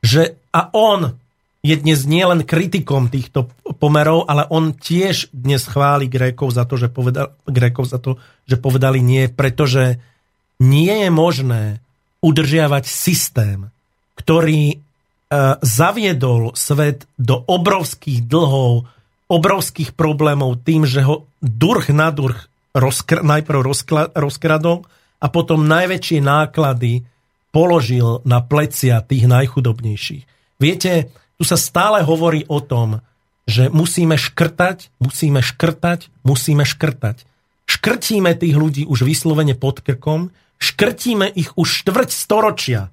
že a on je dnes nielen kritikom týchto pomerov, ale on tiež dnes chváli Grékov za to, že povedal, Grékov za to, že povedali nie, pretože nie je možné udržiavať systém, ktorý e, zaviedol svet do obrovských dlhov obrovských problémov tým, že ho durch na durch rozkr- najprv rozkla- rozkradol a potom najväčšie náklady položil na plecia tých najchudobnejších. Viete, tu sa stále hovorí o tom, že musíme škrtať, musíme škrtať, musíme škrtať. Škrtíme tých ľudí už vyslovene pod krkom, škrtíme ich už štvrť storočia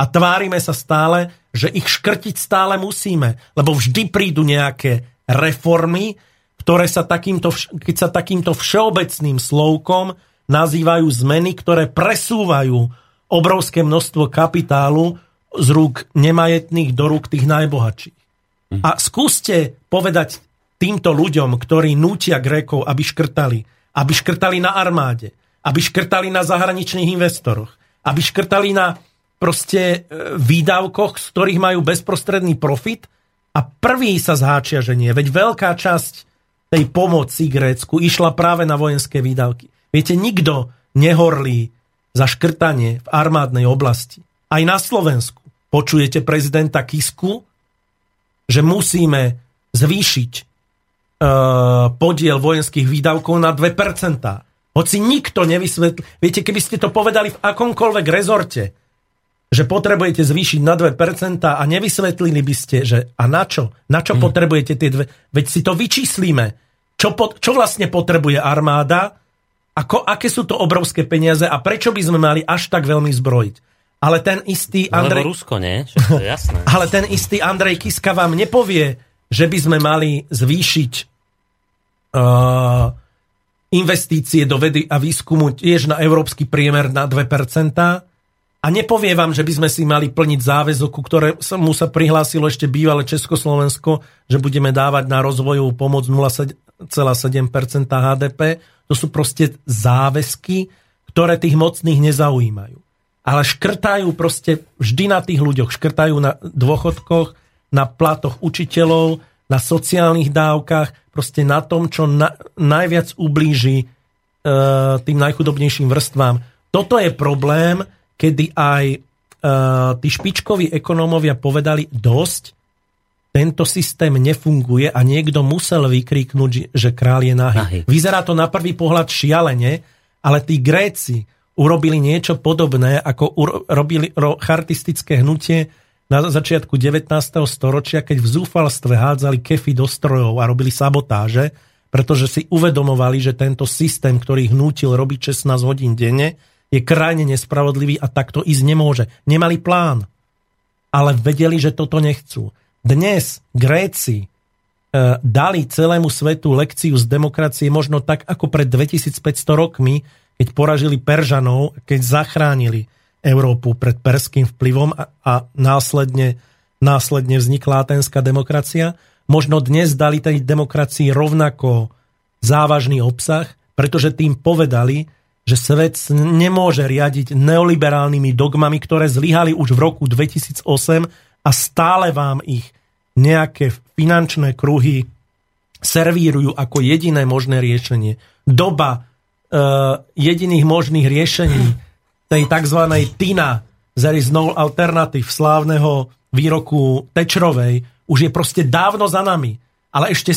a tvárime sa stále, že ich škrtiť stále musíme, lebo vždy prídu nejaké reformy, ktoré sa takýmto, keď sa takýmto všeobecným slovkom nazývajú zmeny, ktoré presúvajú obrovské množstvo kapitálu z rúk nemajetných do rúk tých najbohatších. Mhm. A skúste povedať týmto ľuďom, ktorí nútia Grékov, aby škrtali, aby škrtali na armáde, aby škrtali na zahraničných investoroch, aby škrtali na proste e, výdavkoch, z ktorých majú bezprostredný profit a prvý sa zháčia, že nie. Veď veľká časť tej pomoci Grécku išla práve na vojenské výdavky. Viete, nikto nehorlí za škrtanie v armádnej oblasti. Aj na Slovensku. Počujete prezidenta Kisku, že musíme zvýšiť e, podiel vojenských výdavkov na 2%. Hoci nikto nevysvetlí. Viete, keby ste to povedali v akomkoľvek rezorte, že potrebujete zvýšiť na 2% a nevysvetlili by ste, že a na čo? Na čo mm. potrebujete tie dve? Veď si to vyčíslíme. Čo, po, čo vlastne potrebuje armáda? Ako, aké sú to obrovské peniaze a prečo by sme mali až tak veľmi zbrojiť? Ale ten istý Andrej... Rusko, nie? to je jasné. Ale ten istý Andrej Kiska vám nepovie, že by sme mali zvýšiť uh, investície do vedy a výskumu tiež na európsky priemer na 2%, a nepovie vám, že by sme si mali plniť záväzok, ku mu sa prihlásilo ešte bývalé Československo, že budeme dávať na rozvojovú pomoc 0,7% HDP. To sú proste záväzky, ktoré tých mocných nezaujímajú. Ale škrtajú proste vždy na tých ľuďoch. Škrtajú na dôchodkoch, na platoch učiteľov, na sociálnych dávkach, proste na tom, čo na, najviac ublíži e, tým najchudobnejším vrstvám. Toto je problém, kedy aj uh, tí špičkoví ekonómovia povedali dosť, tento systém nefunguje a niekto musel vykríknuť, že král je nahý. nahý. Vyzerá to na prvý pohľad šialene, ale tí Gréci urobili niečo podobné, ako robili chartistické hnutie na začiatku 19. storočia, keď v zúfalstve hádzali kefy do strojov a robili sabotáže, pretože si uvedomovali, že tento systém, ktorý ich nútil robiť 16 hodín denne, je krajne nespravodlivý a takto ísť nemôže. Nemali plán, ale vedeli, že toto nechcú. Dnes Gréci e, dali celému svetu lekciu z demokracie možno tak ako pred 2500 rokmi, keď poražili Peržanov, keď zachránili Európu pred perským vplyvom a, a následne, následne vznikla atenská demokracia. Možno dnes dali tej demokracii rovnako závažný obsah, pretože tým povedali, že svet nemôže riadiť neoliberálnymi dogmami, ktoré zlyhali už v roku 2008 a stále vám ich nejaké finančné kruhy servírujú ako jediné možné riešenie. Doba jediných možných riešení tej tzv. TINA, there is no alternative, slávneho výroku Tečrovej, už je proste dávno za nami. Ale ešte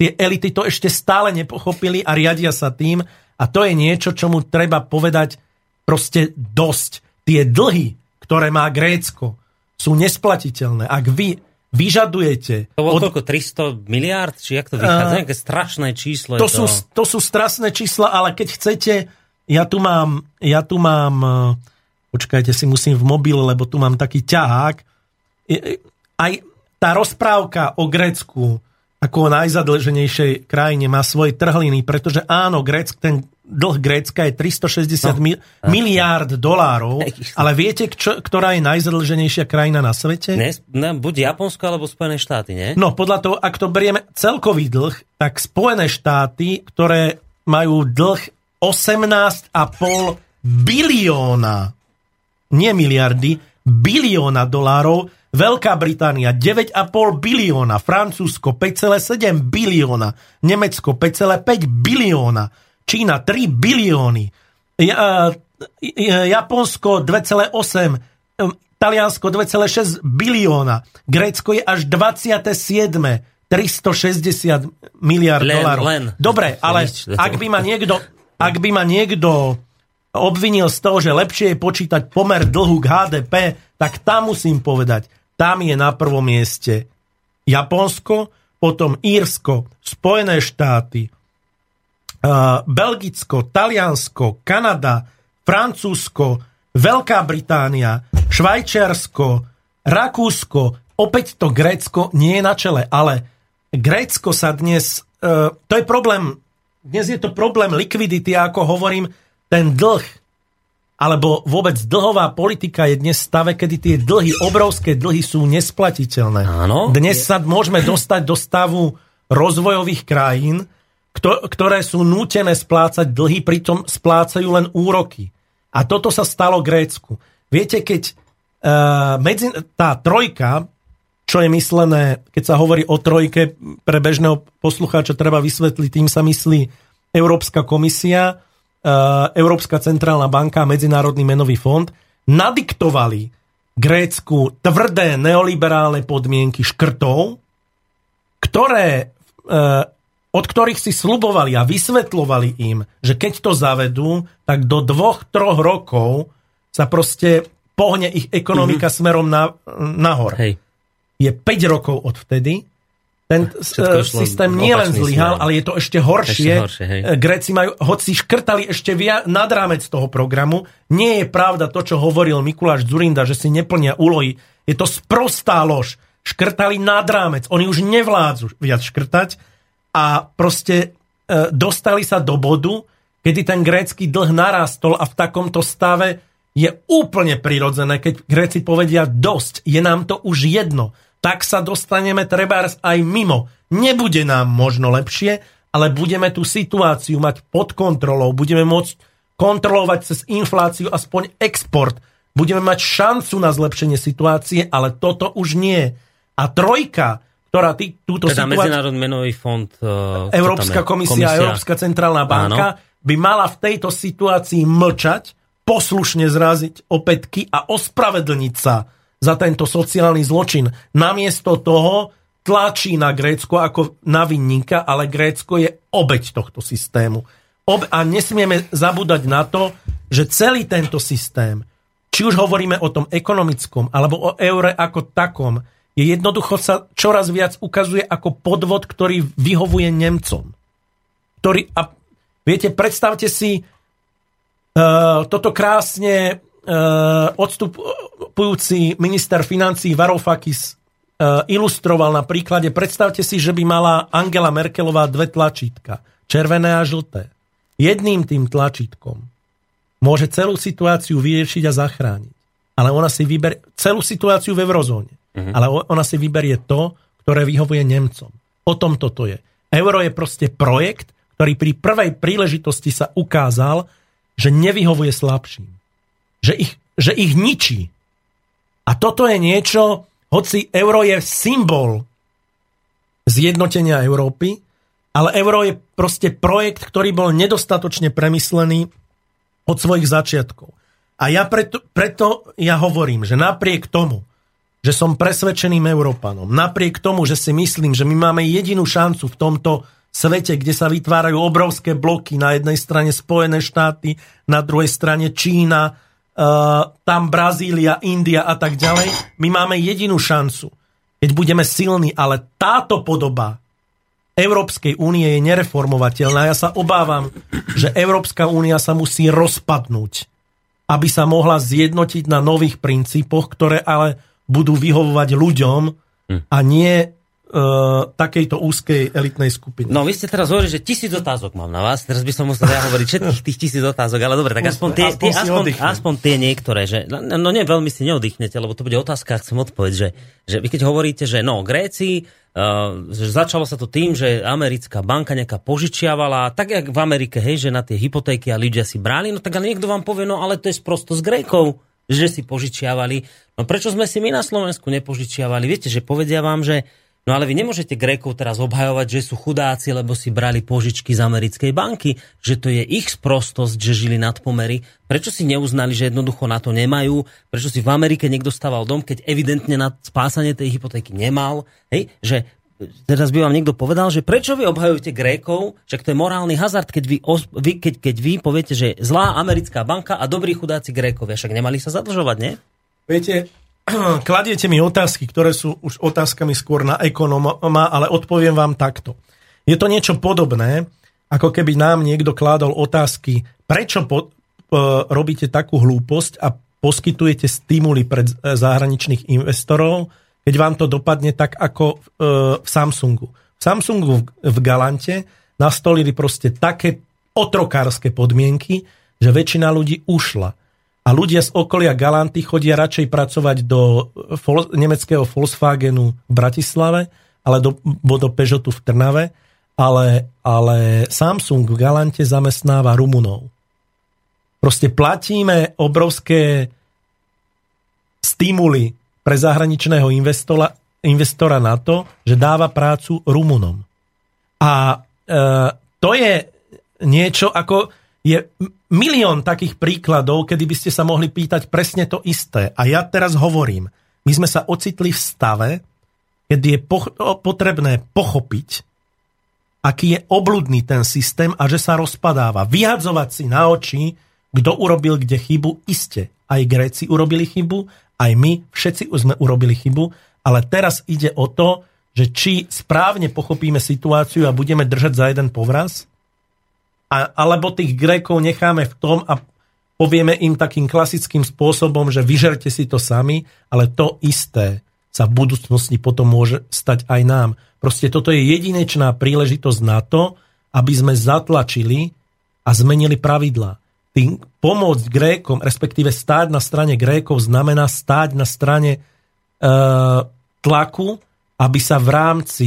tie elity to ešte stále nepochopili a riadia sa tým, a to je niečo, čo mu treba povedať proste dosť. Tie dlhy, ktoré má Grécko, sú nesplatiteľné. Ak vy vyžadujete... To bolo od... koľko? 300 miliard? Či jak to vychádza? Uh, Nejaké strašné číslo. To, to. Sú, to sú strašné čísla, ale keď chcete, ja tu mám, ja tu mám, počkajte si, musím v mobile, lebo tu mám taký ťahák. Aj tá rozprávka o Grécku, ako o najzadlženejšej krajine má svoje trhliny, pretože áno, Gréck, ten dlh Grécka je 360 no. miliárd dolárov, ale viete, čo, ktorá je najzadlženejšia krajina na svete? Ne, ne, buď Japonsko alebo Spojené štáty, nie? No, podľa toho, ak to berieme celkový dlh, tak Spojené štáty, ktoré majú dlh 18,5 bilióna, nie miliardy, bilióna dolárov, Veľká Británia 9,5 bilióna, Francúzsko 5,7 bilióna, Nemecko 5,5 bilióna, Čína 3 bilióny, Japonsko 2,8, Taliansko 2,6 bilióna, Grécko je až 27. 360 miliard Len, dolárov. len. Dobre, ale ak by ma niekto, ak by ma niekto obvinil z toho, že lepšie je počítať pomer dlhu k HDP, tak tam musím povedať, tam je na prvom mieste Japonsko, potom Írsko, Spojené štáty, uh, Belgicko, Taliansko, Kanada, Francúzsko, Veľká Británia, Švajčiarsko, Rakúsko, opäť to Grécko nie je na čele, ale Grécko sa dnes, uh, to je problém, dnes je to problém likvidity, ako hovorím, ten dlh, alebo vôbec dlhová politika je dnes v stave, kedy tie dlhy, obrovské dlhy sú nesplatiteľné. Áno. Dnes sa môžeme dostať do stavu rozvojových krajín, kto- ktoré sú nútené splácať dlhy, pritom splácajú len úroky. A toto sa stalo Grécku. Viete, keď uh, medzi, tá trojka, čo je myslené, keď sa hovorí o trojke, pre bežného poslucháča treba vysvetliť, tým sa myslí Európska komisia, Európska centrálna banka a Medzinárodný menový fond, nadiktovali Grécku tvrdé neoliberálne podmienky škrtov, ktoré, uh, od ktorých si slubovali a vysvetlovali im, že keď to zavedú, tak do dvoch, troch rokov sa proste pohne ich ekonomika mm-hmm. smerom na, nahor Hej. je 5 rokov od vtedy. Ten Všetko išlo systém nielen zlyhal, ale je to ešte horšie. Ešte horšie, hej. Eh, Gréci majú, hoci škrtali ešte via, nad rámec toho programu, nie je pravda to, čo hovoril Mikuláš Zurinda, že si neplnia úlohy. Je to sprostá lož. Škrtali nad rámec. Oni už nevládzu viac škrtať a proste uh, dostali sa do bodu, kedy ten grécky dlh narastol a v takomto stave je úplne prirodzené, keď Gréci povedia dosť, je nám to už jedno, tak sa dostaneme trebárs aj mimo. Nebude nám možno lepšie, ale budeme tú situáciu mať pod kontrolou, budeme môcť kontrolovať cez infláciu aspoň export, budeme mať šancu na zlepšenie situácie, ale toto už nie. A trojka, ktorá tý, túto Teda situáciu... Medzinárodný menový fond. Uh, Európska komisia, komisia, Európska centrálna banka Áno. by mala v tejto situácii mlčať, poslušne zraziť opätky a ospravedlniť sa za tento sociálny zločin. Namiesto toho tlačí na Grécko ako na vinníka, ale Grécko je obeď tohto systému. A nesmieme zabúdať na to, že celý tento systém, či už hovoríme o tom ekonomickom, alebo o eure ako takom, je jednoducho sa čoraz viac ukazuje ako podvod, ktorý vyhovuje Nemcom. Ktorý, a viete, predstavte si uh, toto krásne odstupujúci minister financí Varoufakis uh, ilustroval na príklade. Predstavte si, že by mala Angela Merkelová dve tlačítka. Červené a žlté. Jedným tým tlačítkom môže celú situáciu vyriešiť a zachrániť. Ale ona si vyberie celú situáciu v eurozóne. Uh-huh. Ale ona si vyberie to, ktoré vyhovuje Nemcom. O tom toto je. Euro je proste projekt, ktorý pri prvej príležitosti sa ukázal, že nevyhovuje slabším. Že ich, že ich ničí. A toto je niečo, hoci euro je symbol zjednotenia Európy, ale euro je proste projekt, ktorý bol nedostatočne premyslený od svojich začiatkov. A ja preto, preto ja hovorím, že napriek tomu, že som presvedčeným Európanom, napriek tomu, že si myslím, že my máme jedinú šancu v tomto svete, kde sa vytvárajú obrovské bloky, na jednej strane Spojené štáty, na druhej strane Čína, tam Brazília, India a tak ďalej, my máme jedinú šancu, keď budeme silní, ale táto podoba Európskej únie je nereformovateľná. Ja sa obávam, že Európska únia sa musí rozpadnúť, aby sa mohla zjednotiť na nových princípoch, ktoré ale budú vyhovovať ľuďom a nie uh, takejto úzkej elitnej skupiny. No vy ste teraz hovorili, že tisíc otázok mám na vás, teraz by som musel ja hovoriť všetkých tých tisíc otázok, ale dobre, tak aspoň tie, aspoň tie, aspoň, aspoň tie niektoré, že no, no nie, veľmi si neoddychnete, lebo to bude otázka, chcem odpoveď, že, že vy keď hovoríte, že no, Gréci, uh, že začalo sa to tým, že americká banka nejaká požičiavala, tak jak v Amerike, hej, že na tie hypotéky a ľudia si brali, no tak ale niekto vám povie, no ale to je sprosto s Grékov, že si požičiavali. No prečo sme si my na Slovensku nepožičiavali? Viete, že povedia vám, že no ale vy nemôžete Grékov teraz obhajovať, že sú chudáci, lebo si brali požičky z americkej banky, že to je ich sprostosť, že žili nad pomery. Prečo si neuznali, že jednoducho na to nemajú? Prečo si v Amerike niekto stával dom, keď evidentne na spásanie tej hypotéky nemal? Hej? Že teraz by vám niekto povedal, že prečo vy obhajujete Grékov, že to je morálny hazard, keď vy, vy, keď, keď vy poviete, že zlá americká banka a dobrí chudáci Grékovia, však nemali sa zadlžovať, nie? Viete, kladiete mi otázky, ktoré sú už otázkami skôr na ekonóma, ale odpoviem vám takto. Je to niečo podobné, ako keby nám niekto kládol otázky, prečo po, po, robíte takú hlúposť a poskytujete stimuly pre zahraničných investorov, keď vám to dopadne tak ako e, v Samsungu. V Samsungu v Galante nastolili proste také otrokárske podmienky, že väčšina ľudí ušla. A ľudia z okolia Galanty chodia radšej pracovať do Vol- nemeckého Volkswagenu v Bratislave, ale do, do Peugeotu v Trnave, ale, ale Samsung v Galante zamestnáva Rumunov. Proste platíme obrovské stimuly pre zahraničného investora, investora na to, že dáva prácu Rumunom. A e, to je niečo ako je milión takých príkladov, kedy by ste sa mohli pýtať presne to isté. A ja teraz hovorím, my sme sa ocitli v stave, kedy je po, potrebné pochopiť, aký je obludný ten systém a že sa rozpadáva. Vyhadzovať si na oči, kto urobil kde chybu, iste. Aj Gréci urobili chybu, aj my všetci už sme urobili chybu, ale teraz ide o to, že či správne pochopíme situáciu a budeme držať za jeden povraz, a, alebo tých Grékov necháme v tom a povieme im takým klasickým spôsobom, že vyžerte si to sami, ale to isté sa v budúcnosti potom môže stať aj nám. Proste toto je jedinečná príležitosť na to, aby sme zatlačili a zmenili pravidlá tým pomôcť Grékom, respektíve stáť na strane Grékov, znamená stáť na strane e, tlaku, aby sa v rámci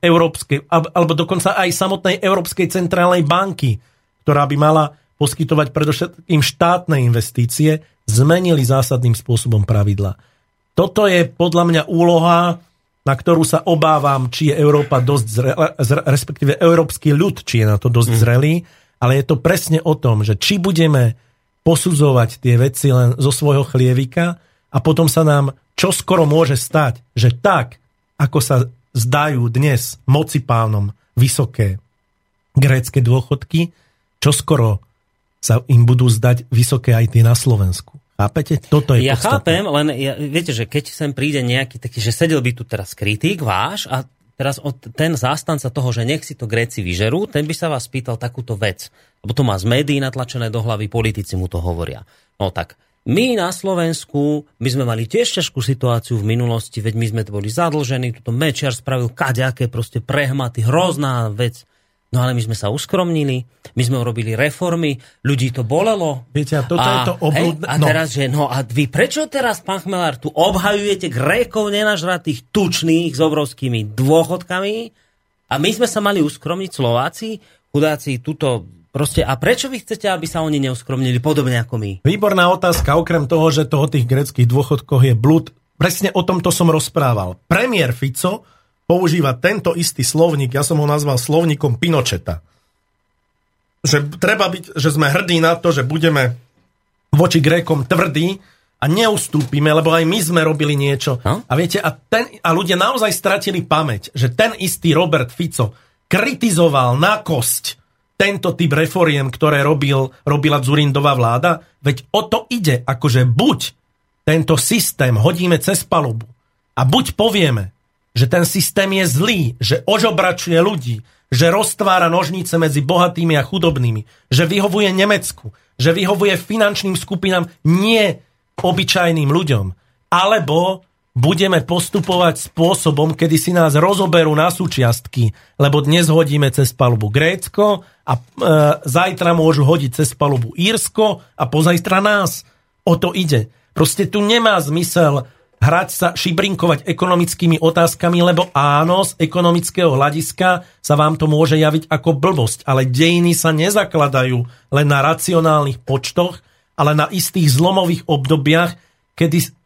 Európskej, alebo dokonca aj samotnej Európskej centrálnej banky, ktorá by mala poskytovať predovšetkým štátne investície, zmenili zásadným spôsobom pravidla. Toto je podľa mňa úloha, na ktorú sa obávam, či je Európa dosť zrelá, respektíve európsky ľud, či je na to dosť mm. zrelý, ale je to presne o tom, že či budeme posudzovať tie veci len zo svojho chlievika a potom sa nám čo skoro môže stať, že tak, ako sa zdajú dnes moci pánom vysoké grécké dôchodky, čo skoro sa im budú zdať vysoké aj tie na Slovensku. Chápete? Toto je Ja podstatné. chápem, len ja, viete, že keď sem príde nejaký taký, že sedel by tu teraz kritik váš a teraz od, ten zástanca toho, že nech si to Gréci vyžerú, ten by sa vás pýtal takúto vec. Lebo to má z médií natlačené do hlavy, politici mu to hovoria. No tak, my na Slovensku, my sme mali tiež ťažkú situáciu v minulosti, veď my sme to boli zadlžení, tuto Mečiar spravil kaďaké proste prehmaty, hrozná vec. No ale my sme sa uskromnili, my sme urobili reformy, ľudí to bolelo. Viete, a toto a, je to oblúdne... Hej, a no. teraz, že no a vy prečo teraz, pán Chmelár, tu obhajujete Grékov nenažratých, tučných, s obrovskými dôchodkami a my sme sa mali uskromniť Slováci, chudáci, tuto Proste, a prečo vy chcete, aby sa oni neuskromnili podobne ako my? Výborná otázka, okrem toho, že to o tých greckých dôchodkoch je blúd. Presne o tomto som rozprával. Premiér Fico používa tento istý slovník, ja som ho nazval slovníkom Pinocheta. Že treba byť, že sme hrdí na to, že budeme voči Grékom tvrdí a neustúpime, lebo aj my sme robili niečo. No? A viete, a, ten, a ľudia naozaj stratili pamäť, že ten istý Robert Fico kritizoval na kosť tento typ reforiem, ktoré robil, robila Zurindová vláda, veď o to ide, akože buď tento systém hodíme cez palubu a buď povieme, že ten systém je zlý, že ožobračuje ľudí, že roztvára nožnice medzi bohatými a chudobnými, že vyhovuje Nemecku, že vyhovuje finančným skupinám, nie obyčajným ľuďom. Alebo budeme postupovať spôsobom, kedy si nás rozoberú na súčiastky, lebo dnes hodíme cez palubu Grécko a e, zajtra môžu hodiť cez palubu Írsko a pozajtra nás. O to ide. Proste tu nemá zmysel hrať sa, šibrinkovať ekonomickými otázkami, lebo áno, z ekonomického hľadiska sa vám to môže javiť ako blbosť, ale dejiny sa nezakladajú len na racionálnych počtoch, ale na istých zlomových obdobiach, kedy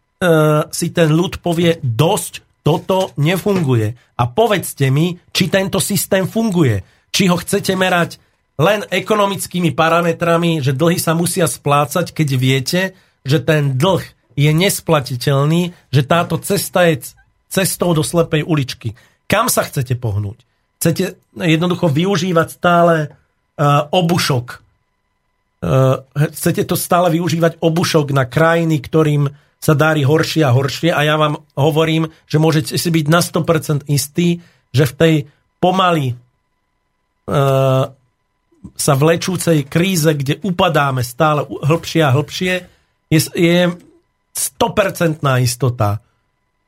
si ten ľud povie dosť, toto nefunguje. A povedzte mi, či tento systém funguje. Či ho chcete merať len ekonomickými parametrami, že dlhy sa musia splácať, keď viete, že ten dlh je nesplatiteľný, že táto cesta je cestou do slepej uličky. Kam sa chcete pohnúť? Chcete jednoducho využívať stále uh, obušok. Uh, chcete to stále využívať obušok na krajiny, ktorým sa darí horšie a horšie a ja vám hovorím, že môžete si byť na 100% istí, že v tej pomaly uh, sa vlečúcej kríze, kde upadáme stále hĺbšie a hĺbšie, je, je 100% istota,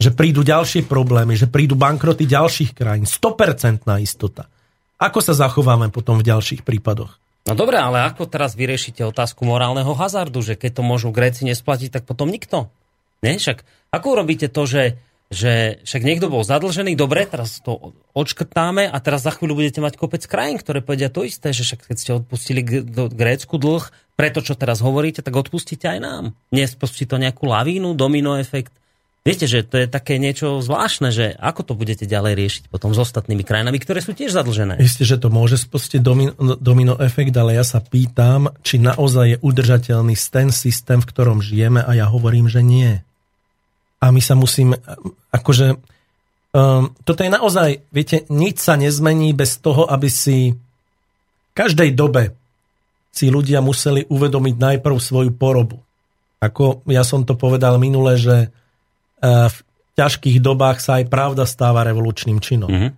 že prídu ďalšie problémy, že prídu bankroty ďalších krajín. 100% istota. Ako sa zachováme potom v ďalších prípadoch? No dobre, ale ako teraz vyriešite otázku morálneho hazardu, že keď to môžu Gréci nesplatiť, tak potom nikto? Ne? Však ako urobíte to, že, že však niekto bol zadlžený, dobre, teraz to odškrtáme a teraz za chvíľu budete mať kopec krajín, ktoré povedia to isté, že však keď ste odpustili do Grécku dlh, preto čo teraz hovoríte, tak odpustíte aj nám. Nespustí to nejakú lavínu, domino efekt. Viete, že to je také niečo zvláštne, že ako to budete ďalej riešiť potom s ostatnými krajinami, ktoré sú tiež zadlžené. Isté, že to môže spustiť domino, domino efekt, ale ja sa pýtam, či naozaj je udržateľný ten systém, v ktorom žijeme a ja hovorím, že nie a my sa musíme, akože, um, toto je naozaj, viete, nič sa nezmení bez toho, aby si v každej dobe si ľudia museli uvedomiť najprv svoju porobu. Ako ja som to povedal minule, že v ťažkých dobách sa aj pravda stáva revolučným činom. Mm-hmm.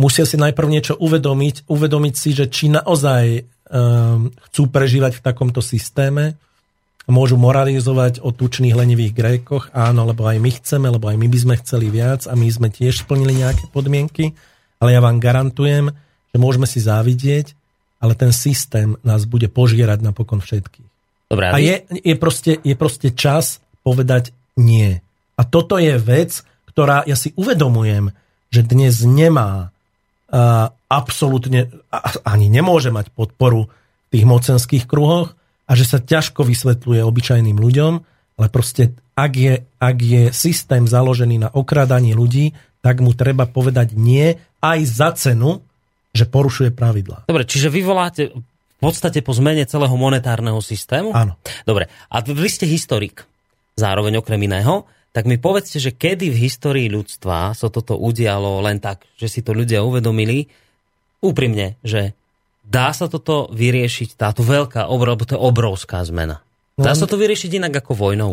Musia si najprv niečo uvedomiť, uvedomiť si, že či naozaj um, chcú prežívať v takomto systéme, môžu moralizovať o tučných lenivých Grékoch, áno, lebo aj my chceme, lebo aj my by sme chceli viac a my sme tiež splnili nejaké podmienky, ale ja vám garantujem, že môžeme si závidieť, ale ten systém nás bude požierať napokon všetkých. Dobre, a je, je, proste, je proste čas povedať nie. A toto je vec, ktorá ja si uvedomujem, že dnes nemá uh, absolútne, ani nemôže mať podporu v tých mocenských kruhoch, a že sa ťažko vysvetľuje obyčajným ľuďom, ale proste ak je, ak je systém založený na okradaní ľudí, tak mu treba povedať nie aj za cenu, že porušuje pravidla. Dobre, čiže vy voláte v podstate po zmene celého monetárneho systému? Áno. Dobre, a vy ste historik, zároveň okrem iného, tak mi povedzte, že kedy v histórii ľudstva sa toto udialo len tak, že si to ľudia uvedomili, úprimne, že Dá sa toto vyriešiť, táto veľká, obrov, to je obrovská zmena. Dá sa to vyriešiť inak ako vojnou?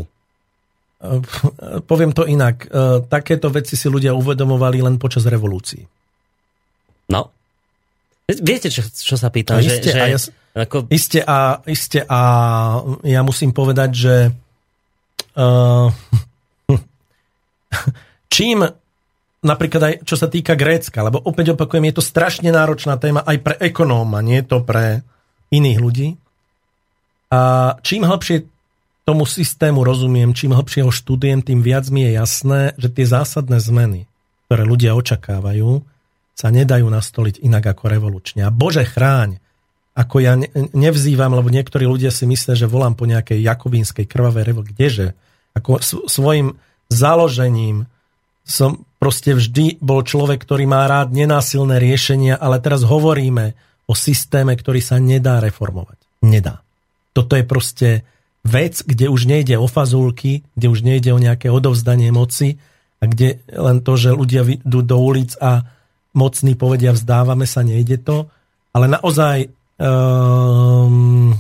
Poviem to inak. E, takéto veci si ľudia uvedomovali len počas revolúcií. No. Viete, čo, čo sa pýtam? No, že, iste, že, a ja, ako... iste, a, iste a ja musím povedať, že uh, čím napríklad aj čo sa týka Grécka, lebo opäť opakujem, je to strašne náročná téma aj pre ekonóma, nie to pre iných ľudí. A čím hlbšie tomu systému rozumiem, čím hlbšie ho študujem, tým viac mi je jasné, že tie zásadné zmeny, ktoré ľudia očakávajú, sa nedajú nastoliť inak ako revolučne. A Bože chráň, ako ja nevzývam, lebo niektorí ľudia si myslia, že volám po nejakej jakobínskej krvavej revo. Kdeže? Ako svojim založením som proste vždy bol človek, ktorý má rád nenásilné riešenia, ale teraz hovoríme o systéme, ktorý sa nedá reformovať. Nedá. Toto je proste vec, kde už nejde o fazulky, kde už nejde o nejaké odovzdanie moci a kde len to, že ľudia idú do ulic a mocní povedia vzdávame sa, nejde to. Ale naozaj um,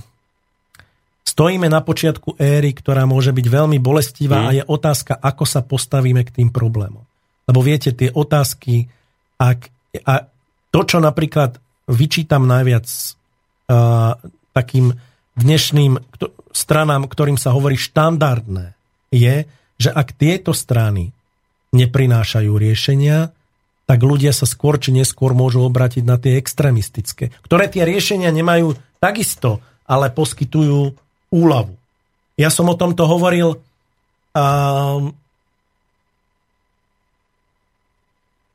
Stojíme na počiatku éry, ktorá môže byť veľmi bolestivá mm. a je otázka, ako sa postavíme k tým problémom. Lebo viete, tie otázky, ak, a to, čo napríklad vyčítam najviac uh, takým dnešným kto, stranám, ktorým sa hovorí štandardné, je, že ak tieto strany neprinášajú riešenia, tak ľudia sa skôr či neskôr môžu obrátiť na tie extrémistické, ktoré tie riešenia nemajú takisto, ale poskytujú úľavu. Ja som o tomto hovoril um,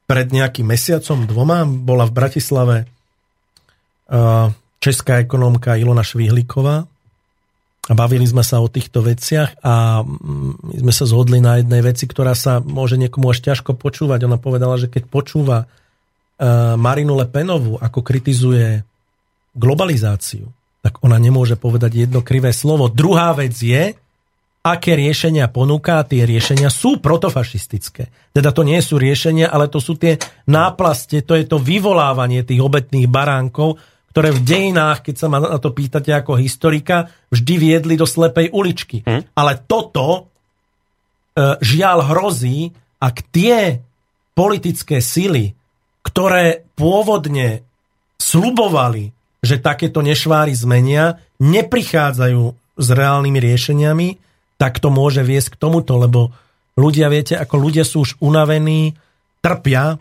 pred nejakým mesiacom, dvoma, bola v Bratislave uh, česká ekonómka Ilona Švihlíková a bavili sme sa o týchto veciach a mm, my sme sa zhodli na jednej veci, ktorá sa môže niekomu až ťažko počúvať. Ona povedala, že keď počúva uh, Marinu Le Penovú, ako kritizuje globalizáciu, tak ona nemôže povedať jedno krivé slovo. Druhá vec je, aké riešenia ponúka, tie riešenia sú protofašistické. Teda to nie sú riešenia, ale to sú tie náplaste, to je to vyvolávanie tých obetných baránkov, ktoré v dejinách, keď sa ma na to pýtate ako historika, vždy viedli do slepej uličky. Hm? Ale toto e, žiaľ hrozí, ak tie politické sily, ktoré pôvodne slubovali, že takéto nešváry zmenia, neprichádzajú s reálnymi riešeniami, tak to môže viesť k tomuto, lebo ľudia, viete, ako ľudia sú už unavení, trpia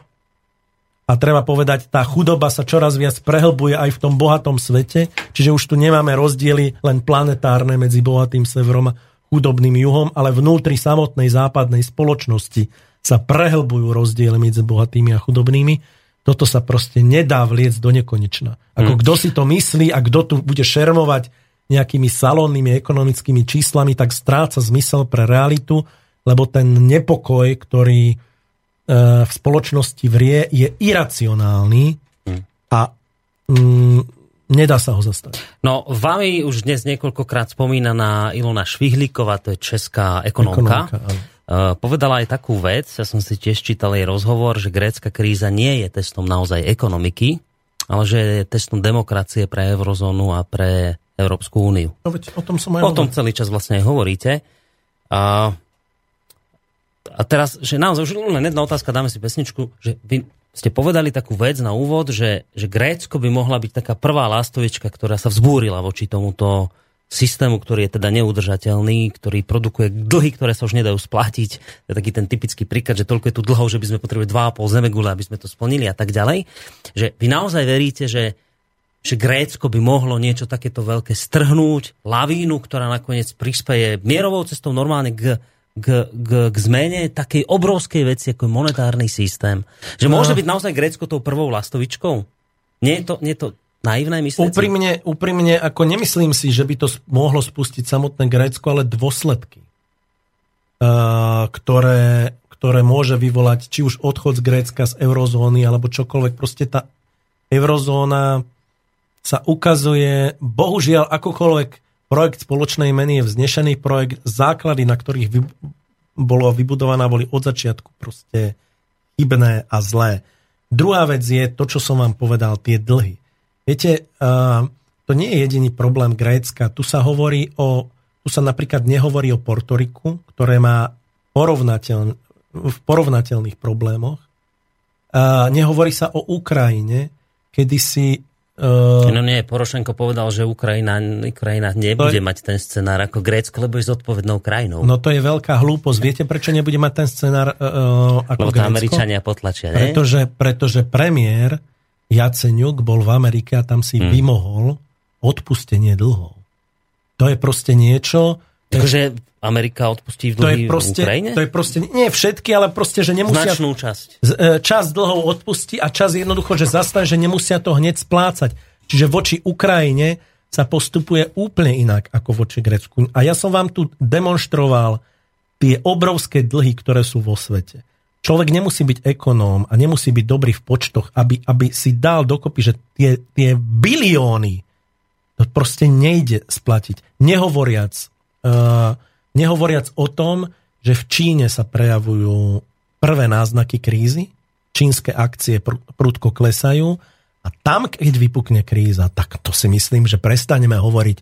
a treba povedať, tá chudoba sa čoraz viac prehlbuje aj v tom bohatom svete, čiže už tu nemáme rozdiely len planetárne medzi bohatým severom a chudobným juhom, ale vnútri samotnej západnej spoločnosti sa prehlbujú rozdiely medzi bohatými a chudobnými. Toto sa proste nedá vliecť do nekonečna. Ako hmm. kto si to myslí a kto tu bude šermovať nejakými salónnymi ekonomickými číslami, tak stráca zmysel pre realitu, lebo ten nepokoj, ktorý e, v spoločnosti vrie, je iracionálny a mm, nedá sa ho zastaviť. No, vami už dnes niekoľkokrát spomínaná Ilona Švihlíková, to je česká ekonomka, e, povedala aj takú vec, ja som si tiež čítal jej rozhovor, že grécka kríza nie je testom naozaj ekonomiky, ale že je testom demokracie pre eurozónu a pre Európsku úniu. No, veď o tom som aj O tom celý čas vlastne aj hovoríte. A, a teraz, že naozaj už len jedna otázka, dáme si pesničku, že vy ste povedali takú vec na úvod, že, že Grécko by mohla byť taká prvá lastovička, ktorá sa vzbúrila voči tomuto systému, ktorý je teda neudržateľný, ktorý produkuje dlhy, ktoré sa už nedajú splatiť. To je taký ten typický príklad, že toľko je tu dlhov, že by sme potrebovali 2,5 zemegule, aby sme to splnili a tak ďalej. Že vy naozaj veríte, že že Grécko by mohlo niečo takéto veľké strhnúť, lavínu, ktorá nakoniec prispieje mierovou cestou normálne k, k, k, k zmene takej obrovskej veci, ako je monetárny systém. Že no. môže byť naozaj Grécko tou prvou lastovičkou? Nie je to, nie je to naivné myslieť? Úprimne, úprimne, ako nemyslím si, že by to mohlo spustiť samotné Grécko, ale dôsledky, uh, ktoré, ktoré môže vyvolať či už odchod z Grécka z eurozóny, alebo čokoľvek. Proste tá eurozóna sa ukazuje, bohužiaľ, akokoľvek projekt spoločnej meny je vznešený projekt, základy, na ktorých vy, bolo vybudovaná, boli od začiatku proste chybné a zlé. Druhá vec je to, čo som vám povedal, tie dlhy. Viete, uh, to nie je jediný problém Grécka. Tu sa hovorí o, tu sa napríklad nehovorí o Portoriku, ktoré má porovnateľ, v porovnateľných problémoch. Uh, nehovorí sa o Ukrajine, kedy si Uh, no nie, Porošenko povedal, že Ukrajina, Ukrajina nebude je, mať ten scenár ako Grécko, lebo je zodpovednou krajinou. No to je veľká hlúposť. Viete, prečo nebude mať ten scenár uh, ako lebo Grécko? Američania potlačia, nie? Pretože, pretože premiér Jaceňuk bol v Amerike a tam si hmm. vymohol odpustenie dlhov. To je proste niečo... Takže Amerika odpustí v dlhy to je proste, Ukrajine? To je proste, nie všetky, ale proste, že nemusia... Značnú časť. E, čas dlhov odpustí a čas jednoducho, že zastane, že nemusia to hneď splácať. Čiže voči Ukrajine sa postupuje úplne inak ako voči Grecku. A ja som vám tu demonstroval tie obrovské dlhy, ktoré sú vo svete. Človek nemusí byť ekonóm a nemusí byť dobrý v počtoch, aby, aby si dal dokopy, že tie, tie bilióny to proste nejde splatiť. Nehovoriac uh, Nehovoriac o tom, že v Číne sa prejavujú prvé náznaky krízy, čínske akcie pr- prudko klesajú a tam, keď vypukne kríza, tak to si myslím, že prestaneme hovoriť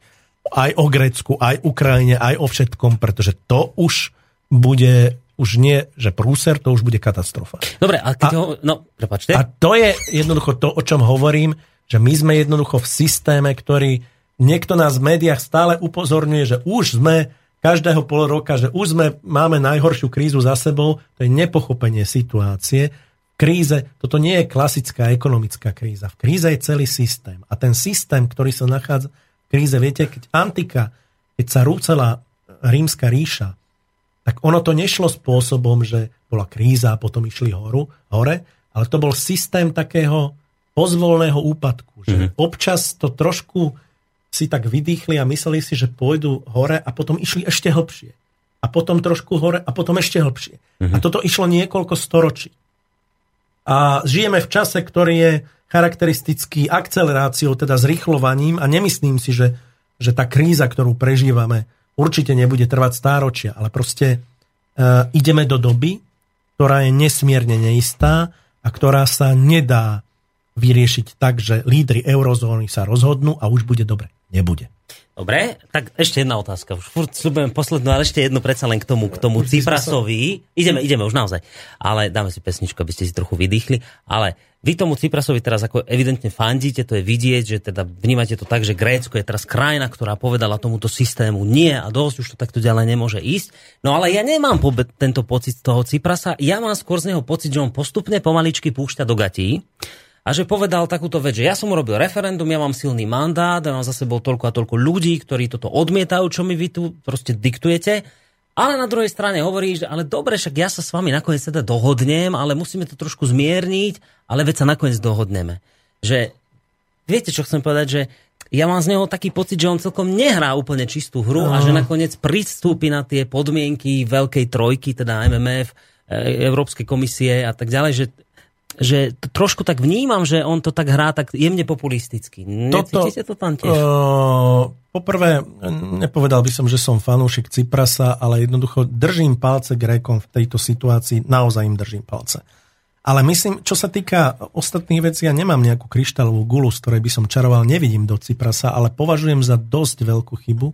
aj o Grécku, aj Ukrajine, aj o všetkom, pretože to už bude už nie, že prúser, to už bude katastrofa. Dobre, a keď a, ho... No, prepačte. A to je jednoducho to, o čom hovorím, že my sme jednoducho v systéme, ktorý niekto nás v médiách stále upozorňuje, že už sme každého pol roka, že už sme, máme najhoršiu krízu za sebou, to je nepochopenie situácie. V kríze, toto nie je klasická ekonomická kríza. V kríze je celý systém. A ten systém, ktorý sa nachádza v kríze, viete, keď antika, keď sa rúcela rímska ríša, tak ono to nešlo spôsobom, že bola kríza a potom išli horu, hore, ale to bol systém takého pozvolného úpadku, že mm-hmm. občas to trošku si tak vydýchli a mysleli si, že pôjdu hore a potom išli ešte hlbšie. A potom trošku hore a potom ešte hlbšie. Mm-hmm. A mhm. toto išlo niekoľko storočí. A žijeme v čase, ktorý je charakteristický akceleráciou, teda zrychlovaním a nemyslím si, že, že tá kríza, ktorú prežívame určite nebude trvať stáročia, ale proste uh, ideme do doby, ktorá je nesmierne neistá a ktorá sa nedá vyriešiť tak, že lídry eurozóny sa rozhodnú a už bude dobre. Nebude. Dobre, tak ešte jedna otázka. Už furt slúbujem poslednú, ale ešte jednu predsa len k tomu, k tomu Ciprasovi. Ideme, ideme už naozaj. Ale dáme si pesničku, aby ste si trochu vydýchli. Ale vy tomu Ciprasovi teraz ako evidentne fandíte, to je vidieť, že teda vnímate to tak, že Grécko je teraz krajina, ktorá povedala tomuto systému nie a dosť, už to takto ďalej nemôže ísť. No ale ja nemám tento pocit toho Ciprasa, ja mám skôr z neho pocit, že on postupne pomaličky púšťa do gatí a že povedal takúto vec, že ja som urobil referendum, ja mám silný mandát, ja mám za sebou toľko a toľko ľudí, ktorí toto odmietajú, čo mi vy tu proste diktujete. Ale na druhej strane hovorí, že ale dobre, však ja sa s vami nakoniec teda dohodnem, ale musíme to trošku zmierniť, ale veď sa nakoniec dohodneme. Že, viete, čo chcem povedať, že ja mám z neho taký pocit, že on celkom nehrá úplne čistú hru a že nakoniec pristúpi na tie podmienky veľkej trojky, teda MMF, e, Európskej komisie a tak ďalej, že že trošku tak vnímam, že on to tak hrá tak jemne populisticky. Necítite to tam tiež? Uh, poprvé, nepovedal by som, že som fanúšik Ciprasa, ale jednoducho držím palce Grékom v tejto situácii, naozaj im držím palce. Ale myslím, čo sa týka ostatných vecí, ja nemám nejakú kryštálovú gulu, z ktorej by som čaroval, nevidím do Ciprasa, ale považujem za dosť veľkú chybu,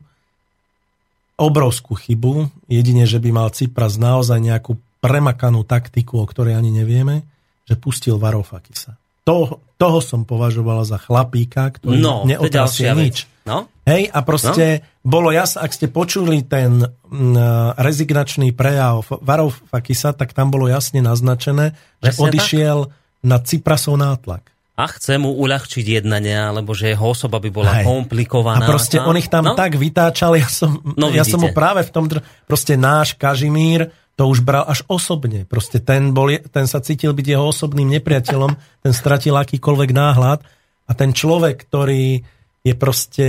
obrovskú chybu, jedine, že by mal Cipras naozaj nejakú premakanú taktiku, o ktorej ani nevieme že pustil Varoufakisa. To, toho som považovala za chlapíka, ktorý no, neotrasie nič. No? Hej, a proste no? bolo jasné, ak ste počuli ten m, rezignačný prejav Varoufakisa, tak tam bolo jasne naznačené, že Presne odišiel tak? na Ciprasov nátlak. A chce mu uľahčiť jednania, alebo že jeho osoba by bola Hej. komplikovaná. A proste no? on ich tam no? tak vytáčal, ja som, no, ja som mu práve v tom, proste náš Kažimír, to už bral až osobne. Proste ten, bol, ten sa cítil byť jeho osobným nepriateľom, ten stratil akýkoľvek náhľad a ten človek, ktorý je proste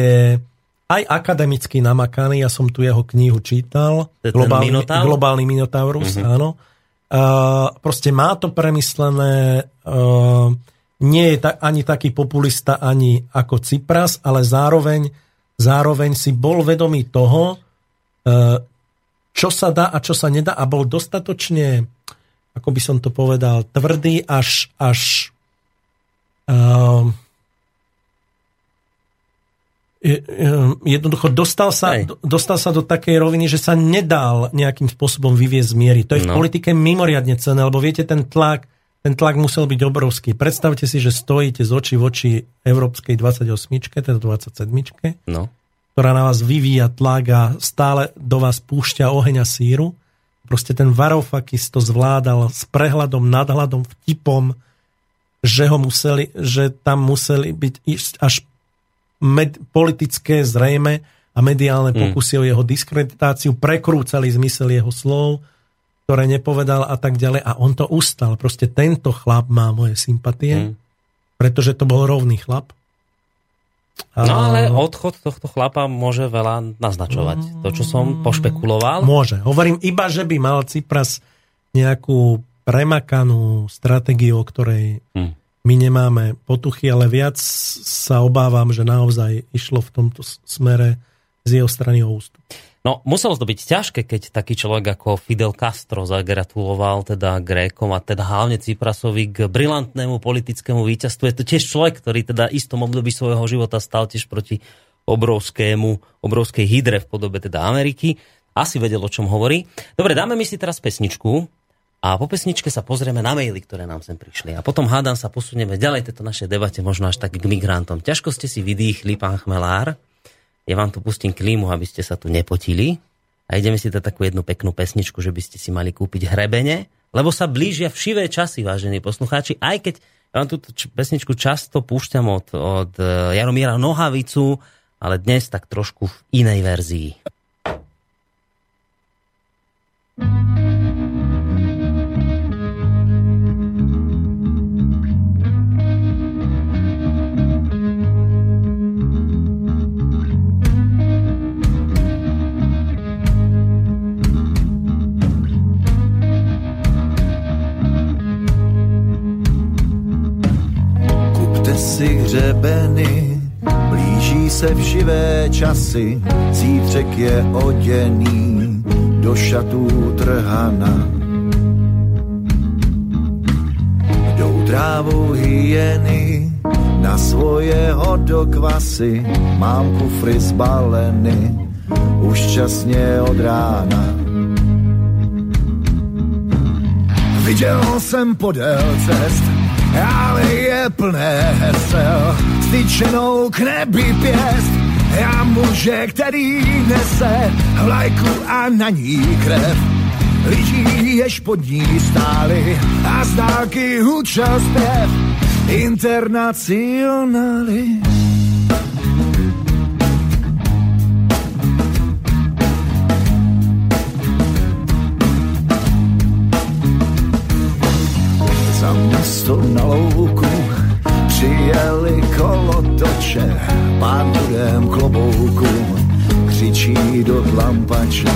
aj akademicky namakaný, ja som tu jeho knihu čítal, globálny, Minotaur? globálny Minotaurus, mm-hmm. áno. Uh, proste má to premyslené, uh, nie je ta, ani taký populista, ani ako Cypras, ale zároveň, zároveň si bol vedomý toho, uh, čo sa dá a čo sa nedá a bol dostatočne, ako by som to povedal, tvrdý až, až uh, jednoducho dostal sa, dostal sa do takej roviny, že sa nedal nejakým spôsobom vyviezť z miery. To je no. v politike mimoriadne cené, lebo viete, ten tlak, ten tlak musel byť obrovský. Predstavte si, že stojíte z očí v oči Európskej 28, teda 27. No ktorá na vás vyvíja tlak a stále do vás púšťa oheň a síru. Proste ten Varoufakis to zvládal s prehľadom, nadhľadom, vtipom, že ho museli, že tam museli byť až med, politické zrejme a mediálne mm. pokusy o jeho diskreditáciu, prekrúcali zmysel jeho slov, ktoré nepovedal a tak ďalej. A on to ustal. Proste tento chlap má moje sympatie, mm. pretože to bol rovný chlap No ale odchod tohto chlapa môže veľa naznačovať. To, čo som pošpekuloval. Môže. Hovorím iba, že by mal Cypras nejakú premakanú stratégiu, o ktorej hm. my nemáme potuchy, ale viac sa obávam, že naozaj išlo v tomto smere z jeho strany o ústup. No, muselo to byť ťažké, keď taký človek ako Fidel Castro zagratuloval teda Grékom a teda hlavne Ciprasovi k brilantnému politickému víťazstvu. Je to tiež človek, ktorý teda istom období svojho života stal tiež proti obrovskému, obrovskej hydre v podobe teda Ameriky. Asi vedel, o čom hovorí. Dobre, dáme mi si teraz pesničku a po pesničke sa pozrieme na maily, ktoré nám sem prišli. A potom hádam sa posunieme ďalej tejto našej debate, možno až tak k migrantom. Ťažko ste si vydýchli, pán Chmelár. Ja vám tu pustím klímu, aby ste sa tu nepotili. A ideme si dať takú jednu peknú pesničku, že by ste si mali kúpiť hrebene, lebo sa blížia šivé časy, vážení poslucháči, aj keď ja vám túto pesničku často púšťam od, od eh, Jaromíra Nohavicu, ale dnes tak trošku v inej verzii. Hřebeny, blíž blíží se v živé časy, zítřek je oděný do šatů trhana. Jdou trávou hyeny, na svoje hodokvasy, mám kufry zbaleny, už časně od rána. Viděl jsem podél cest, ale je plné hesel, styčenou k nebi pěst. Já muže, který nese vlajku a na ní krev. Lidí, jež pod ní stáli a z dálky hučel zpěv internacionály. Kolotoče, pán budem klobouku křičí do tlampače.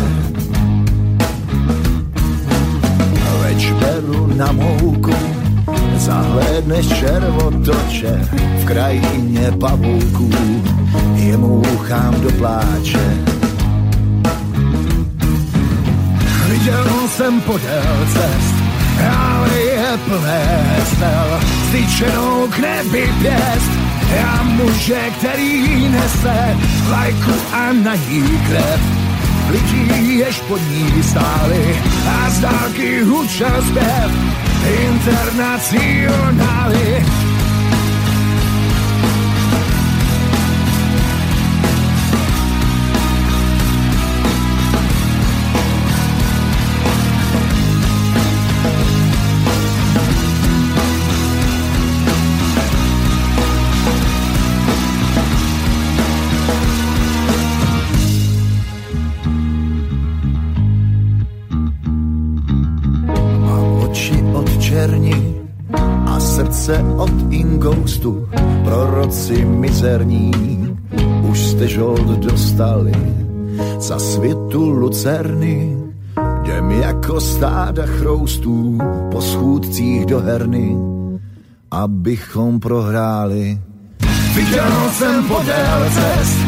Več beru na mouku, zahlédneš červotoče v krajině pavouků, jemu uchám do pláče. Viděl jsem podél cest, ale je plné hesel, styčenou k nebi pěst. Já muže, který nese vlajku a na ní krev. Lidí, jež pod ní stáli a z dálky hučel zpěv internacionály. Srdce od ingoustu, proroci mizerní, už jste žold dostali za světu lucerny. Jdem jako stáda chroustů po schůdcích do herny, abychom prohráli. Viděl jsem podél cest,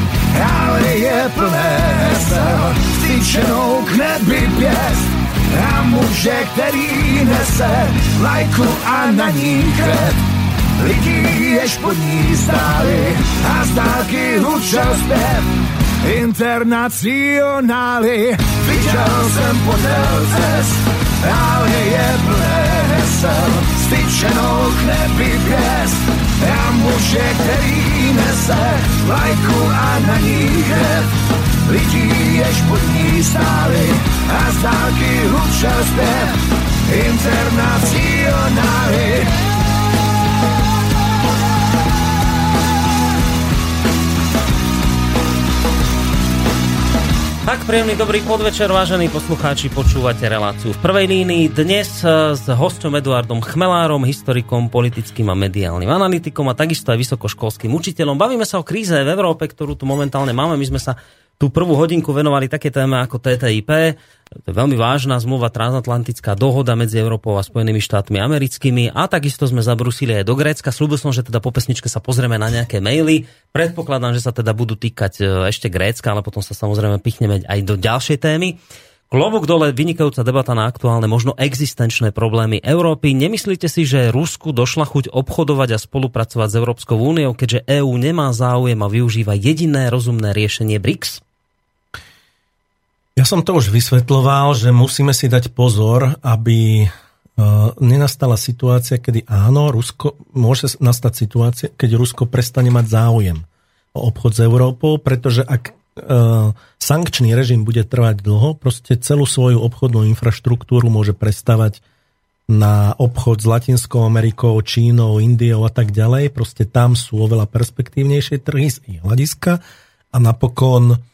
ale je plné hesel, k nebi pěst a muže, který nese lajku a na ní krev. Lidi, jež pod ní stáli a z dálky hučel zpěv. Internacionály, viděl jsem podél cest, ale je plné hesel, styčenou k nebi pěst. A muže, který nese lajku a na ní krev. Lidí, jež pod ní stáli a z dálky hučel zpěv internacionály. Tak príjemný dobrý podvečer, vážení poslucháči, počúvate reláciu v prvej línii. Dnes eh, s hostom Eduardom Chmelárom, historikom, politickým a mediálnym analytikom a takisto aj vysokoškolským učiteľom. Bavíme sa o kríze v Európe, ktorú tu momentálne máme. My sme sa tú prvú hodinku venovali také téme ako TTIP. Veľmi vážna zmluva, transatlantická dohoda medzi Európou a Spojenými štátmi americkými a takisto sme zabrusili aj do Grécka. Slúbil som, že teda po pesničke sa pozrieme na nejaké maily. Predpokladám, že sa teda budú týkať e, ešte Grécka, ale potom sa samozrejme pichneme aj do ďalšej témy. Klobúk dole, vynikajúca debata na aktuálne, možno existenčné problémy Európy. Nemyslíte si, že Rusku došla chuť obchodovať a spolupracovať s Európskou úniou, keďže EÚ nemá záujem a využíva jediné rozumné riešenie BRICS? Ja som to už vysvetloval, že musíme si dať pozor, aby e, nenastala situácia, kedy áno, Rusko, môže nastať situácia, keď Rusko prestane mať záujem o obchod s Európou, pretože ak e, sankčný režim bude trvať dlho, proste celú svoju obchodnú infraštruktúru môže prestavať na obchod s Latinskou Amerikou, Čínou, Indiou a tak ďalej. Proste tam sú oveľa perspektívnejšie trhy z ich hľadiska a napokon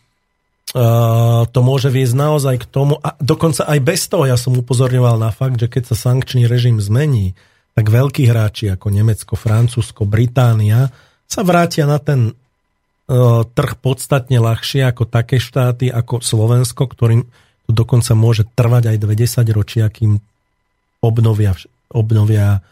to môže viesť naozaj k tomu, a dokonca aj bez toho ja som upozorňoval na fakt, že keď sa sankčný režim zmení, tak veľkí hráči ako Nemecko, Francúzsko, Británia sa vrátia na ten uh, trh podstatne ľahšie ako také štáty ako Slovensko, ktorým to dokonca môže trvať aj 20 ročia, kým obnovia, obnovia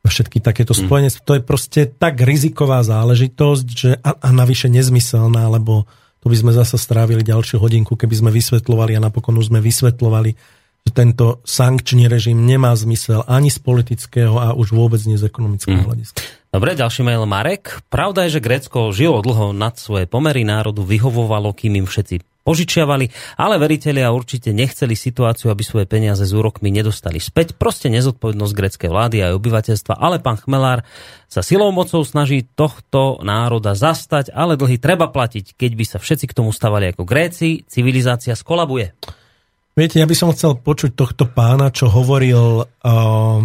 všetky takéto spojenectva. To je proste tak riziková záležitosť, že a, a navyše nezmyselná, lebo to by sme zase strávili ďalšiu hodinku, keby sme vysvetlovali a napokon už sme vysvetlovali, že tento sankčný režim nemá zmysel ani z politického a už vôbec nie z ekonomického mm. hľadiska. Dobre, ďalší mail Marek. Pravda je, že Grécko žilo dlho nad svoje pomery národu, vyhovovalo, kým im všetci požičiavali, ale veriteľia určite nechceli situáciu, aby svoje peniaze z úrokmi nedostali späť. Proste nezodpovednosť greckej vlády a obyvateľstva, ale pán Chmelár sa silou mocou snaží tohto národa zastať, ale dlhy treba platiť. Keď by sa všetci k tomu stavali ako Gréci, civilizácia skolabuje. Viete, ja by som chcel počuť tohto pána, čo hovoril uh,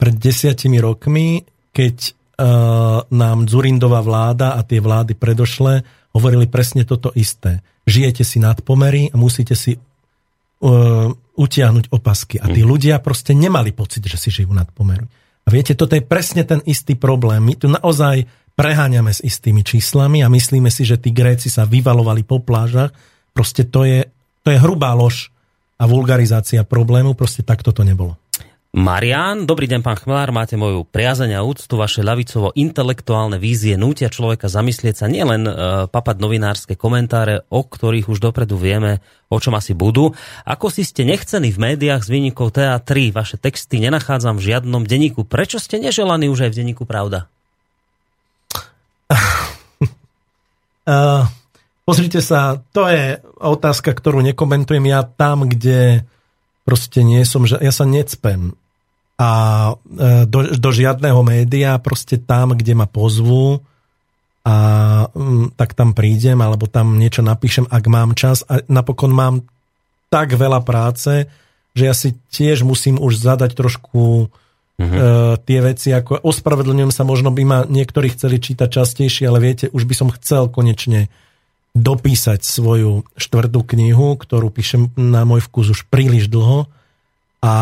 pred desiatimi rokmi, keď nám Zurindová vláda a tie vlády predošle hovorili presne toto isté žijete si nad pomery a musíte si uh, utiahnuť opasky. A tí mm. ľudia proste nemali pocit, že si žijú nad pomery. A viete, toto je presne ten istý problém. My tu naozaj preháňame s istými číslami a myslíme si, že tí Gréci sa vyvalovali po plážach. Proste to je, to je hrubá lož a vulgarizácia problému. Proste takto to nebolo. Marian, dobrý deň, pán Chmelár, máte moju priazeň a úctu, vaše ľavicovo-intelektuálne vízie nútia človeka zamyslieť sa nielen e, papať novinárske komentáre, o ktorých už dopredu vieme, o čom asi budú. Ako si ste nechcení v médiách s výnikov TA3, vaše texty nenachádzam v žiadnom denníku. Prečo ste neželaní už aj v denníku Pravda? uh, pozrite sa, to je otázka, ktorú nekomentujem ja tam, kde proste nie som, že ja sa necpem a e, do, do žiadneho média, proste tam, kde ma pozvú a mm, tak tam prídem, alebo tam niečo napíšem, ak mám čas a napokon mám tak veľa práce, že ja si tiež musím už zadať trošku uh-huh. e, tie veci, ako ospravedlňujem sa, možno by ma niektorí chceli čítať častejšie, ale viete, už by som chcel konečne dopísať svoju štvrtú knihu, ktorú píšem na môj vkus už príliš dlho a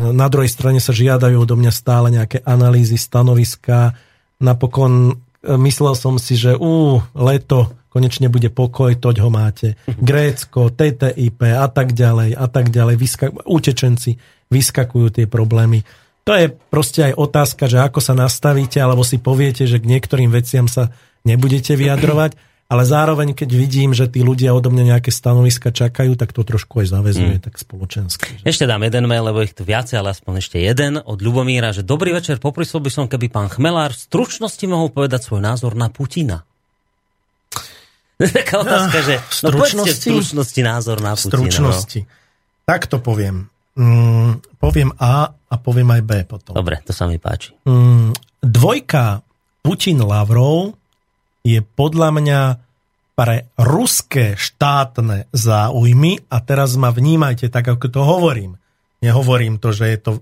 na druhej strane sa žiadajú do mňa stále nejaké analýzy, stanoviska. Napokon e, myslel som si, že ú, leto, konečne bude pokoj, toť ho máte. Grécko, TTIP a tak ďalej, a tak ďalej. Vyskak- utečenci vyskakujú tie problémy. To je proste aj otázka, že ako sa nastavíte, alebo si poviete, že k niektorým veciam sa nebudete vyjadrovať ale zároveň, keď vidím, že tí ľudia odo mňa nejaké stanoviska čakajú, tak to trošku aj zavezuje mm. tak spoločensky. Že? Ešte dám jeden mail, lebo ich tu viacej, ale aspoň ešte jeden od Ľubomíra, že dobrý večer, poprosil by som, keby pán Chmelár v stručnosti mohol povedať svoj názor na Putina. Taká otázka, že no stručnosti, v stručnosti názor na Putina. Stručnosti. No. Tak to poviem. Mm, poviem A a poviem aj B potom. Dobre, to sa mi páči. Mm, dvojka Putin-Lavrov je podľa mňa pre ruské štátne záujmy, a teraz ma vnímajte tak, ako to hovorím. Nehovorím to, že je to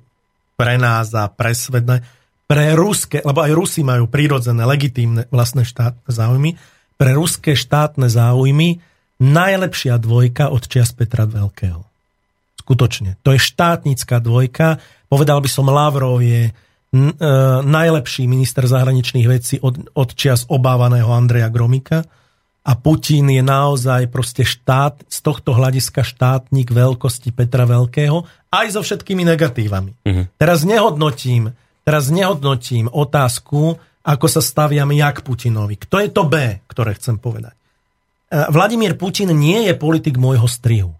pre nás a pre svetné, pre ruské, lebo aj Rusi majú prírodzené, legitímne vlastné štátne záujmy, pre ruské štátne záujmy najlepšia dvojka od čias Petra Veľkého. Skutočne. To je štátnická dvojka. Povedal by som, Lavrov je najlepší minister zahraničných vecí od, od čias obávaného Andreja Gromika a Putin je naozaj proste štát, z tohto hľadiska štátnik veľkosti Petra Veľkého, aj so všetkými negatívami. Uh-huh. Teraz nehodnotím, teraz nehodnotím otázku, ako sa staviam ja k Putinovi. Kto je to B, ktoré chcem povedať? E, Vladimír Putin nie je politik môjho strihu.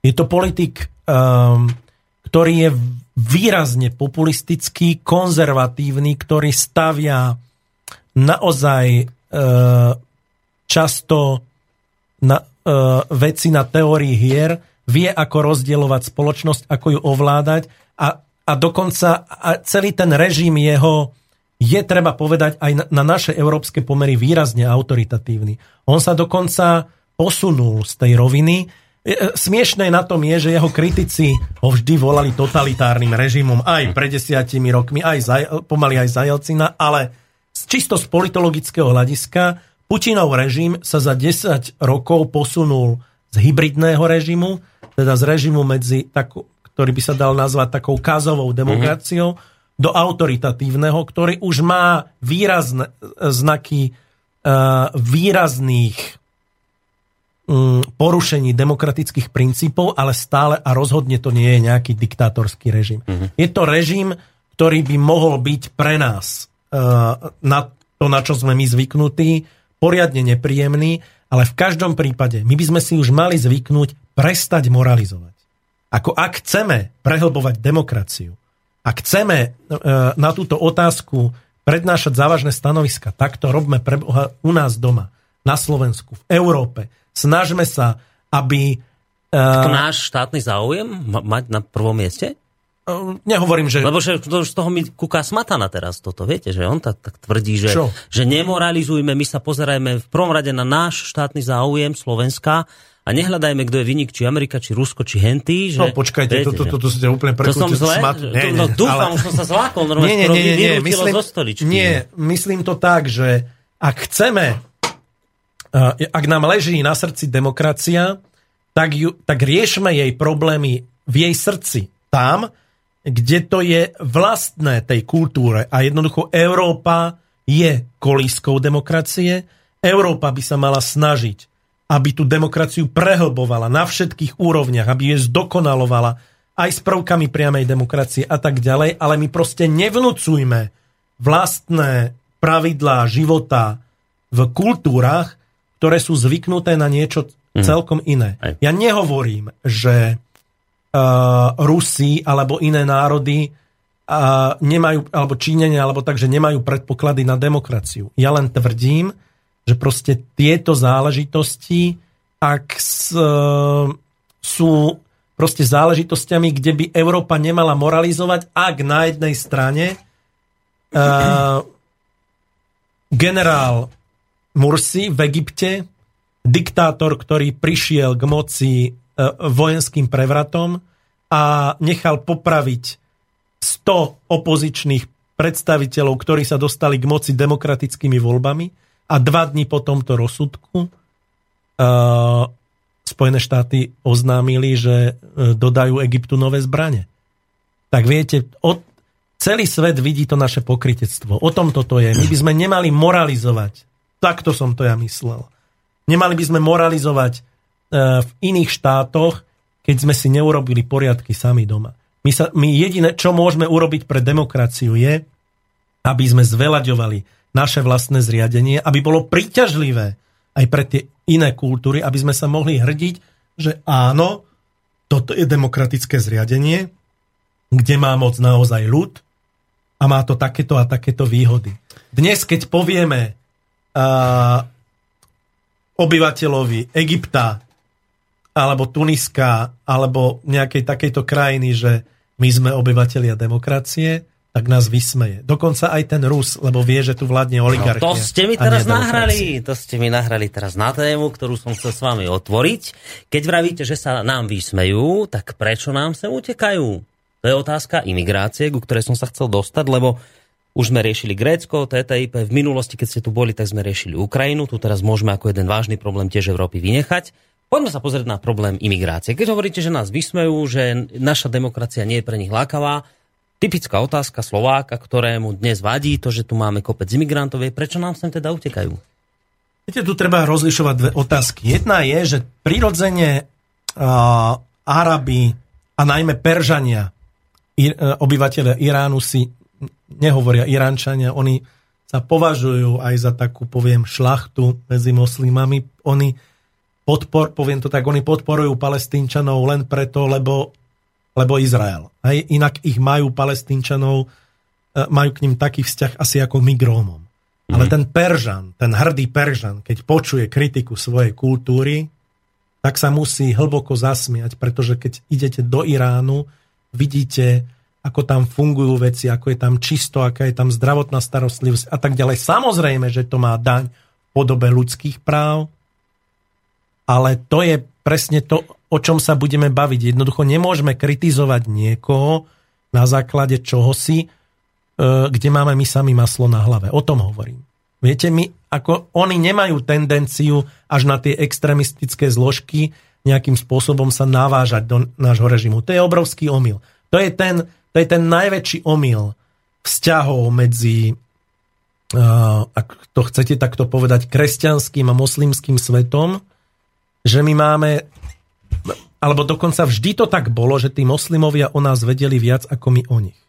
Je to politik, um, ktorý je výrazne populistický, konzervatívny, ktorý stavia naozaj e, často na, e, veci na teórii hier, vie ako rozdielovať spoločnosť, ako ju ovládať a, a dokonca a celý ten režim jeho je, treba povedať, aj na, na naše európske pomery výrazne autoritatívny. On sa dokonca posunul z tej roviny, smiešné na tom je, že jeho kritici ho vždy volali totalitárnym režimom aj pred desiatimi rokmi, aj za, pomaly aj za Jelcina, ale čisto z politologického hľadiska Putinov režim sa za 10 rokov posunul z hybridného režimu, teda z režimu medzi, takú, ktorý by sa dal nazvať takou kázovou demokraciou, mm-hmm. do autoritatívneho, ktorý už má výrazné znaky uh, výrazných porušení demokratických princípov, ale stále a rozhodne to nie je nejaký diktátorský režim. Mm-hmm. Je to režim, ktorý by mohol byť pre nás na to, na čo sme my zvyknutí, poriadne nepríjemný, ale v každom prípade my by sme si už mali zvyknúť prestať moralizovať. Ako ak chceme prehlbovať demokraciu, ak chceme e, na túto otázku prednášať závažné stanoviska, tak to robme pre Boha u nás doma, na Slovensku, v Európe. Snažme sa, aby... To náš štátny záujem mať na prvom mieste? Nehovorím, že... Lebo že to, z toho mi kúka smatana teraz toto, viete, že on tak, tak tvrdí, že, že nemoralizujme, my sa pozerajme v prvom rade na náš štátny záujem Slovenska a nehľadajme, kto je vynik, či Amerika, či Rusko, či Henty. Že, no počkajte, viete, to, to, to, to ste úplne prekúte. To som zle? Smat... Nie, nie, no dúfam, ale... už som sa zlákol, normálne, nie, nie, nie, nie, myslím, zo stoličky. Nie, myslím to tak, že ak chceme, uh, ak nám leží na srdci demokracia, tak, ju, tak riešme jej problémy v jej srdci. Tam, kde to je vlastné tej kultúre. A jednoducho Európa je kolískou demokracie. Európa by sa mala snažiť, aby tú demokraciu prehlbovala na všetkých úrovniach, aby ju zdokonalovala aj s prvkami priamej demokracie a tak ďalej, ale my proste nevnúcujme vlastné pravidlá života v kultúrach, ktoré sú zvyknuté na niečo mhm. celkom iné. Ja nehovorím, že uh, Rusi alebo iné národy uh, nemajú, alebo Číňania, alebo tak, že nemajú predpoklady na demokraciu. Ja len tvrdím, že proste tieto záležitosti, ak s, uh, sú proste záležitosťami, kde by Európa nemala moralizovať, ak na jednej strane uh, generál Mursi v Egypte, diktátor, ktorý prišiel k moci E, vojenským prevratom a nechal popraviť 100 opozičných predstaviteľov, ktorí sa dostali k moci demokratickými voľbami a dva dní po tomto rozsudku uh, Spojené štáty oznámili, že uh, dodajú Egyptu nové zbranie. Tak viete, od, celý svet vidí to naše pokritectvo. O tom toto je. My by sme nemali moralizovať. Takto som to ja myslel. Nemali by sme moralizovať E, v iných štátoch, keď sme si neurobili poriadky sami doma. My, sa, my jediné, čo môžeme urobiť pre demokraciu je, aby sme zvelaďovali naše vlastné zriadenie, aby bolo príťažlivé aj pre tie iné kultúry, aby sme sa mohli hrdiť, že áno, toto je demokratické zriadenie, kde má moc naozaj ľud a má to takéto a takéto výhody. Dnes, keď povieme uh, obyvateľovi Egypta, alebo Tuniska, alebo nejakej takejto krajiny, že my sme obyvateľia demokracie, tak nás vysmeje. Dokonca aj ten Rus, lebo vie, že tu vládne oligarchia. No, to ste mi teraz nahrali, to ste mi nahrali teraz na tému, ktorú som chcel s vami otvoriť. Keď vravíte, že sa nám vysmejú, tak prečo nám sa utekajú? To je otázka imigrácie, ku ktorej som sa chcel dostať, lebo už sme riešili Grécko, TTIP, v minulosti, keď ste tu boli, tak sme riešili Ukrajinu, tu teraz môžeme ako jeden vážny problém tiež Európy vynechať. Poďme sa pozrieť na problém imigrácie. Keď hovoríte, že nás vysmejú, že naša demokracia nie je pre nich lákavá, typická otázka Slováka, ktorému dnes vadí to, že tu máme kopec imigrantov, je, prečo nám sem teda utekajú? Viete, tu treba rozlišovať dve otázky. Jedna je, že prirodzene uh, Arabi a najmä Peržania, ir, uh, obyvateľe Iránu si nehovoria Iránčania, oni sa považujú aj za takú, poviem, šlachtu medzi moslimami. Oni podpor, poviem to tak, oni podporujú palestínčanov len preto, lebo, lebo Izrael. Hej? Inak ich majú palestínčanov, e, majú k ním taký vzťah asi ako my Grómom. Mm. Ale ten Peržan, ten hrdý Peržan, keď počuje kritiku svojej kultúry, tak sa musí hlboko zasmiať, pretože keď idete do Iránu, vidíte, ako tam fungujú veci, ako je tam čisto, aká je tam zdravotná starostlivosť a tak ďalej. Samozrejme, že to má daň v podobe ľudských práv, ale to je presne to, o čom sa budeme baviť. Jednoducho nemôžeme kritizovať niekoho na základe čohosi, e, kde máme my sami maslo na hlave. O tom hovorím. Viete, my, ako oni nemajú tendenciu až na tie extremistické zložky nejakým spôsobom sa navážať do nášho režimu. To je obrovský omyl. To je ten, to je ten najväčší omyl vzťahov medzi, uh, ak to chcete takto povedať, kresťanským a moslimským svetom, že my máme, alebo dokonca vždy to tak bolo, že tí moslimovia o nás vedeli viac ako my o nich.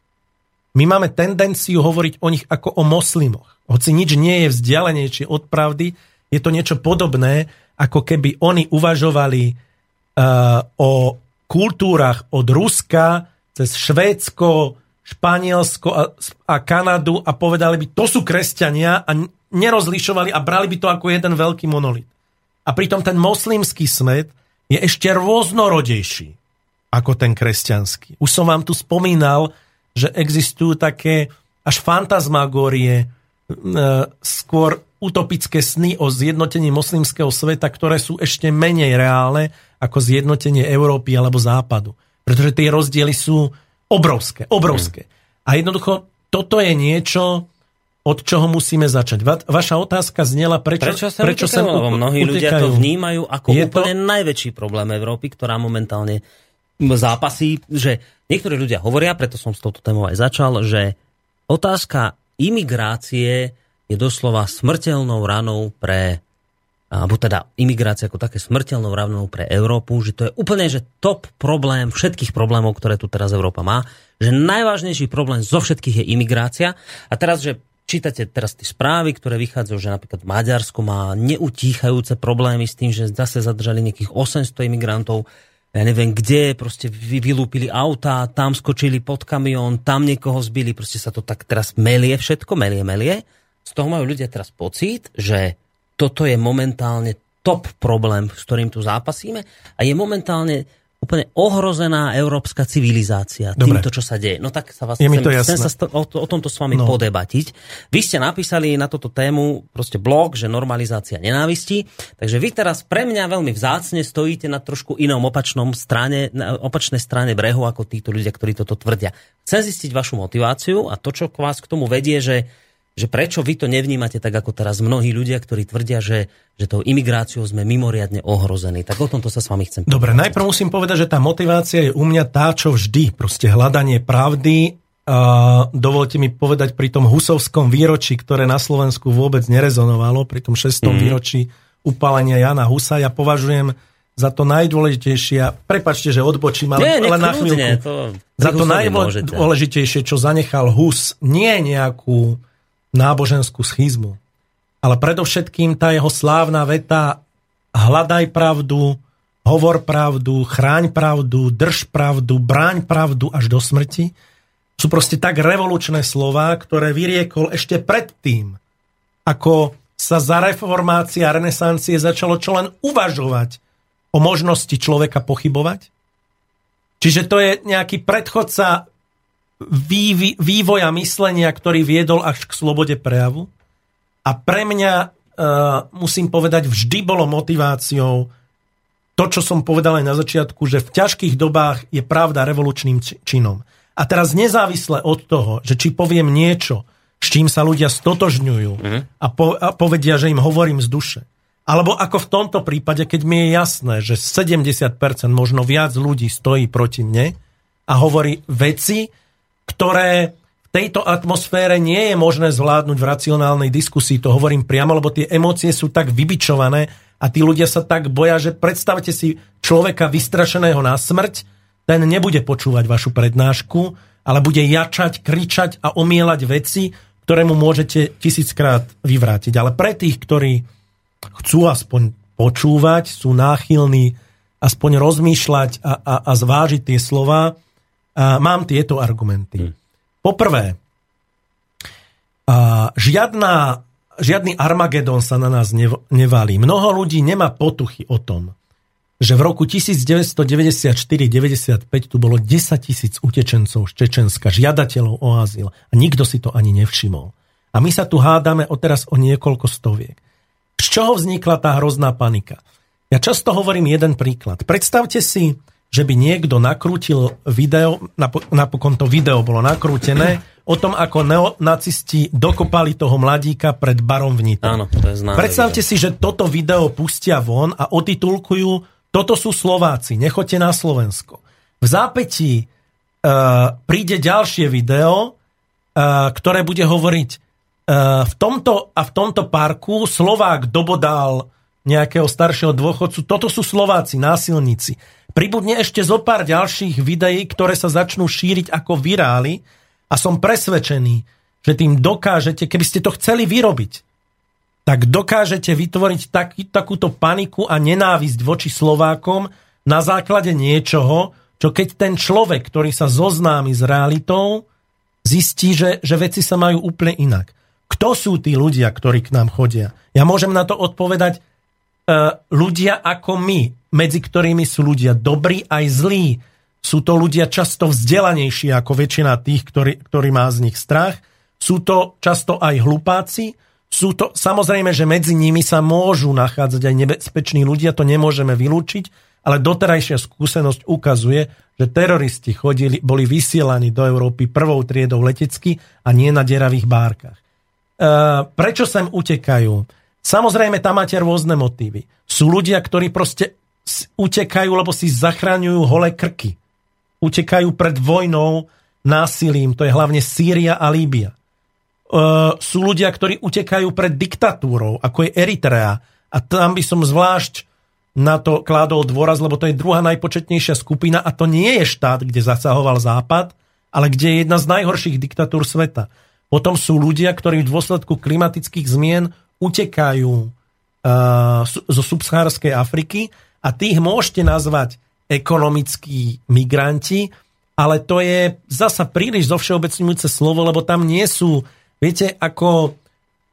My máme tendenciu hovoriť o nich ako o moslimoch. Hoci nič nie je vzdialenejšie od pravdy, je to niečo podobné, ako keby oni uvažovali uh, o kultúrach od Ruska cez Švédsko, Španielsko a, a Kanadu a povedali by, to sú kresťania a nerozlišovali a brali by to ako jeden veľký monolit. A pritom ten moslimský smet je ešte rôznorodejší ako ten kresťanský. Už som vám tu spomínal, že existujú také až fantasmagórie, e, skôr utopické sny o zjednotení moslimského sveta, ktoré sú ešte menej reálne ako zjednotenie Európy alebo Západu. Pretože tie rozdiely sú obrovské, obrovské. A jednoducho toto je niečo, od čoho musíme začať. Va, vaša otázka znela, prečo, prečo sa prečo utekajú, sa u, mnohí utekajú. ľudia to vnímajú ako je úplne to... najväčší problém Európy, ktorá momentálne zápasí, že niektorí ľudia hovoria, preto som s touto témou aj začal, že otázka imigrácie je doslova smrteľnou ranou pre alebo teda imigrácia ako také smrteľnou ranou pre Európu, že to je úplne že top problém všetkých problémov, ktoré tu teraz Európa má, že najvážnejší problém zo všetkých je imigrácia. A teraz, že čítate teraz tie správy, ktoré vychádzajú, že napríklad Maďarsko má neutíchajúce problémy s tým, že zase zadržali nejakých 800 imigrantov, ja neviem kde, proste vylúpili auta, tam skočili pod kamión, tam niekoho zbili, proste sa to tak teraz melie všetko, melie, melie. Z toho majú ľudia teraz pocit, že toto je momentálne top problém, s ktorým tu zápasíme a je momentálne úplne ohrozená európska civilizácia Dobre. týmto, čo sa deje. No tak sa vás je chcem, to chcem sa o, o tomto s vami no. podebatiť. Vy ste napísali na toto tému proste blog, že normalizácia nenávisti, takže vy teraz pre mňa veľmi vzácne stojíte na trošku inom opačnom strane, na opačnej strane brehu ako títo ľudia, ktorí toto tvrdia. Chcem zistiť vašu motiváciu a to, čo vás k tomu vedie, že že prečo vy to nevnímate tak ako teraz mnohí ľudia, ktorí tvrdia, že, že tou imigráciou sme mimoriadne ohrození. Tak o tomto sa s vami chcem Dobre, povedať. najprv musím povedať, že tá motivácia je u mňa tá, čo vždy, proste hľadanie pravdy. A dovolte mi povedať pri tom husovskom výročí, ktoré na Slovensku vôbec nerezonovalo, pri tom 6. Mm. výročí upálenia Jana Husa, ja považujem za to najdôležitejšie, a prepačte, že odbočím, ale, nie, ale na chvíľku, to, za to najdôležitejšie, čo zanechal Hus, nie nejakú náboženskú schizmu. Ale predovšetkým tá jeho slávna veta hľadaj pravdu, hovor pravdu, chráň pravdu, drž pravdu, bráň pravdu až do smrti, sú proste tak revolučné slova, ktoré vyriekol ešte predtým, ako sa za reformácia a renesancie začalo čo len uvažovať o možnosti človeka pochybovať. Čiže to je nejaký predchodca vývoja myslenia, ktorý viedol až k slobode prejavu. A pre mňa, uh, musím povedať, vždy bolo motiváciou to, čo som povedal aj na začiatku, že v ťažkých dobách je pravda revolučným činom. A teraz nezávisle od toho, že či poviem niečo, s čím sa ľudia stotožňujú mm. a, po, a povedia, že im hovorím z duše. Alebo ako v tomto prípade, keď mi je jasné, že 70%, možno viac ľudí stojí proti mne a hovorí veci, ktoré v tejto atmosfére nie je možné zvládnuť v racionálnej diskusii. To hovorím priamo, lebo tie emócie sú tak vybičované a tí ľudia sa tak boja, že predstavte si človeka vystrašeného na smrť, ten nebude počúvať vašu prednášku, ale bude jačať, kričať a omielať veci, ktoré mu môžete tisíckrát vyvrátiť. Ale pre tých, ktorí chcú aspoň počúvať, sú náchylní aspoň rozmýšľať a, a, a zvážiť tie slova, mám tieto argumenty. Hmm. Poprvé, žiadna, žiadny Armagedon sa na nás nevalí. Mnoho ľudí nemá potuchy o tom, že v roku 1994-95 tu bolo 10 tisíc utečencov z Čečenska, žiadateľov o azyl. A nikto si to ani nevšimol. A my sa tu hádame o teraz o niekoľko stoviek. Z čoho vznikla tá hrozná panika? Ja často hovorím jeden príklad. Predstavte si že by niekto nakrútil video, napokon to video bolo nakrútené, o tom, ako neonacisti dokopali toho mladíka pred barom v Nitre. Áno, to je známe Predstavte video. si, že toto video pustia von a otitulkujú toto sú Slováci, nechoďte na Slovensko. V zápätí uh, príde ďalšie video, uh, ktoré bude hovoriť uh, v tomto a v tomto parku Slovák dobodal nejakého staršieho dôchodcu. Toto sú Slováci, násilníci. Pribudne ešte zo pár ďalších videí, ktoré sa začnú šíriť ako virály A som presvedčený, že tým dokážete, keby ste to chceli vyrobiť, tak dokážete vytvoriť taký, takúto paniku a nenávisť voči Slovákom na základe niečoho, čo keď ten človek, ktorý sa zoznámi s realitou, zistí, že, že veci sa majú úplne inak. Kto sú tí ľudia, ktorí k nám chodia? Ja môžem na to odpovedať ľudia ako my, medzi ktorými sú ľudia dobrí aj zlí. Sú to ľudia často vzdelanejší ako väčšina tých, ktorí, ktorí má z nich strach. Sú to často aj hlupáci, sú to, samozrejme, že medzi nimi sa môžu nachádzať aj nebezpeční ľudia, to nemôžeme vylúčiť, ale doterajšia skúsenosť ukazuje, že teroristi chodili, boli vysielaní do Európy prvou triedou letecky a nie na deravých bárkach. E, prečo sem utekajú? Samozrejme, tam máte rôzne motívy. Sú ľudia, ktorí proste utekajú, lebo si zachraňujú holé krky. Utekajú pred vojnou, násilím, to je hlavne Sýria a Líbia uh, sú ľudia, ktorí utekajú pred diktatúrou, ako je Eritrea. A tam by som zvlášť na to kládol dôraz, lebo to je druhá najpočetnejšia skupina a to nie je štát, kde zasahoval Západ, ale kde je jedna z najhorších diktatúr sveta. Potom sú ľudia, ktorí v dôsledku klimatických zmien utekajú uh, zo subsahárskej Afriky a tých môžete nazvať ekonomickí migranti, ale to je zasa príliš zovšeobecňujúce slovo, lebo tam nie sú Viete, ako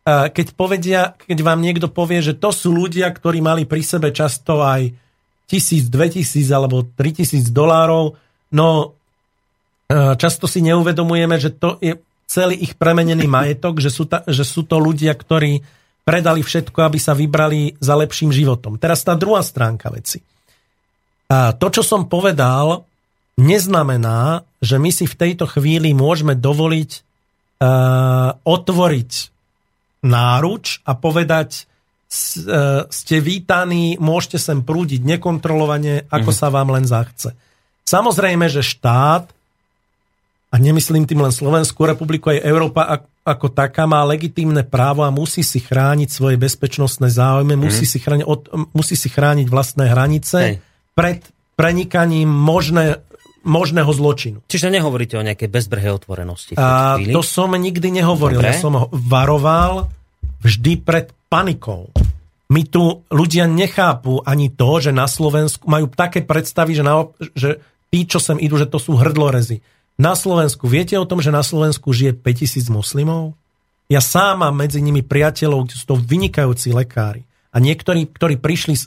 keď, povedia, keď vám niekto povie, že to sú ľudia, ktorí mali pri sebe často aj tisíc, dve tisíc alebo tri tisíc dolárov, no často si neuvedomujeme, že to je celý ich premenený majetok, že sú, ta, že sú to ľudia, ktorí predali všetko, aby sa vybrali za lepším životom. Teraz tá druhá stránka veci. A to, čo som povedal, neznamená, že my si v tejto chvíli môžeme dovoliť uh, otvoriť náruč a povedať, uh, ste vítaní, môžete sem prúdiť nekontrolovane, ako mm. sa vám len zachce. Samozrejme, že štát, a nemyslím tým len Slovenskú republiku, aj Európa ako taká má legitímne právo a musí si chrániť svoje bezpečnostné záujmy, mm. musí, si chrániť, od, musí si chrániť vlastné hranice Hej. pred prenikaním možné, možného zločinu. Čiže nehovoríte o nejakej bezbrhej otvorenosti? A to som nikdy nehovoril. Dobre. Ja som varoval vždy pred panikou. My tu ľudia nechápu ani to, že na Slovensku majú také predstavy, že, na, že tí, čo sem idú, že to sú hrdlorezy. Na Slovensku, viete o tom, že na Slovensku žije 5000 moslimov? Ja sám mám medzi nimi priateľov, sú to vynikajúci lekári. A niektorí, ktorí prišli z,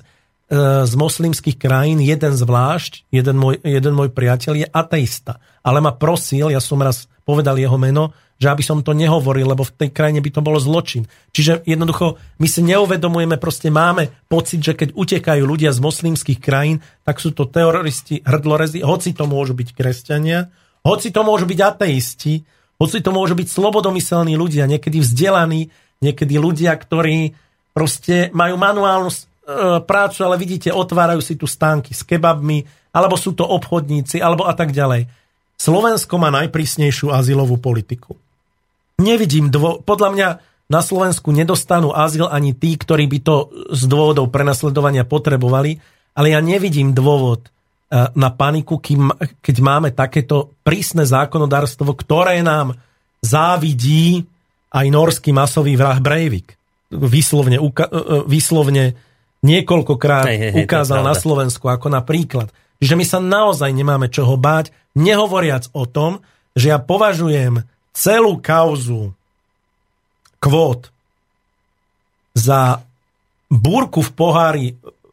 E, z moslimských krajín, jeden zvlášť, jeden môj, jeden môj priateľ je ateista. Ale ma prosil, ja som raz povedal jeho meno, že aby som to nehovoril, lebo v tej krajine by to bolo zločin. Čiže jednoducho my si neuvedomujeme, proste máme pocit, že keď utekajú ľudia z moslimských krajín, tak sú to teroristi, hrdlorezy, hoci to môžu byť kresťania, hoci to môžu byť ateisti, hoci to môžu byť slobodomyselní ľudia, niekedy vzdelaní, niekedy ľudia, ktorí proste majú manuálnu E, prácu, ale vidíte, otvárajú si tu stánky s kebabmi, alebo sú to obchodníci, alebo a tak ďalej. Slovensko má najprísnejšiu azylovú politiku. Nevidím, dvo- podľa mňa na Slovensku nedostanú azyl ani tí, ktorí by to z dôvodov prenasledovania potrebovali, ale ja nevidím dôvod na paniku, keď máme takéto prísne zákonodárstvo, ktoré nám závidí aj norský masový vrah Breivik. Vyslovne, e, vyslovne niekoľkokrát hej, hej, ukázal na Slovensku ako na príklad. Že my sa naozaj nemáme čoho báť, nehovoriac o tom, že ja považujem celú kauzu kvót za búrku v pohári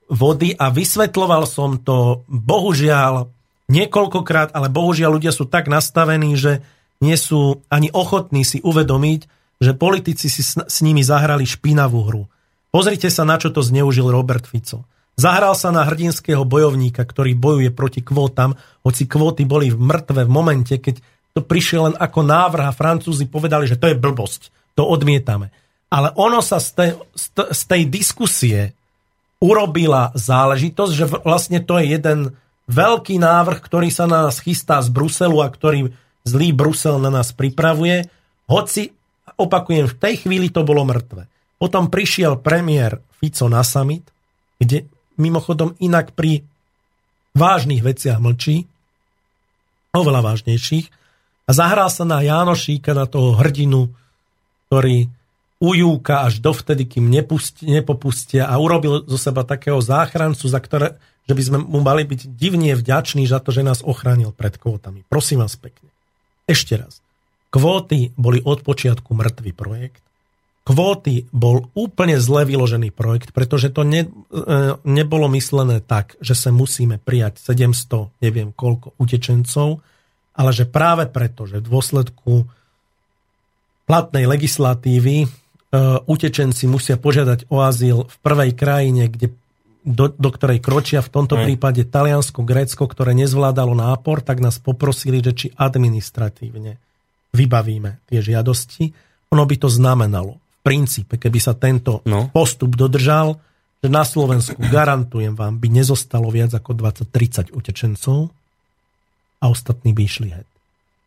vody a vysvetloval som to bohužiaľ niekoľkokrát, ale bohužiaľ ľudia sú tak nastavení, že nie sú ani ochotní si uvedomiť, že politici si s, s nimi zahrali špinavú hru. Pozrite sa, na čo to zneužil Robert Fico. Zahral sa na hrdinského bojovníka, ktorý bojuje proti kvótam, hoci kvóty boli mŕtve v momente, keď to prišiel len ako návrh a Francúzi povedali, že to je blbosť, to odmietame. Ale ono sa z tej, z tej diskusie urobila záležitosť, že vlastne to je jeden veľký návrh, ktorý sa nás chystá z Bruselu a ktorý zlý Brusel na nás pripravuje, hoci, opakujem, v tej chvíli to bolo mŕtve. Potom prišiel premiér Fico na summit, kde mimochodom inak pri vážnych veciach mlčí, oveľa vážnejších. A zahral sa na Jánošíka, na toho hrdinu, ktorý ujúka až dovtedy, kým nepustí, nepopustia a urobil zo seba takého záchrancu, za ktoré, že by sme mu mali byť divne vďační za to, že nás ochránil pred kvótami. Prosím vás pekne. Ešte raz. Kvóty boli od počiatku mŕtvý projekt. Kvóty bol úplne zle vyložený projekt, pretože to ne, e, nebolo myslené tak, že sa musíme prijať 700, neviem koľko, utečencov, ale že práve preto, že v dôsledku platnej legislatívy utečenci musia požiadať o azyl v prvej krajine, kde, do, do ktorej kročia, v tomto prípade Taliansko, Grécko, ktoré nezvládalo nápor, tak nás poprosili, že či administratívne vybavíme tie žiadosti. Ono by to znamenalo, v princípe, keby sa tento no. postup dodržal, že na Slovensku, garantujem vám, by nezostalo viac ako 20-30 utečencov a ostatní by išli het.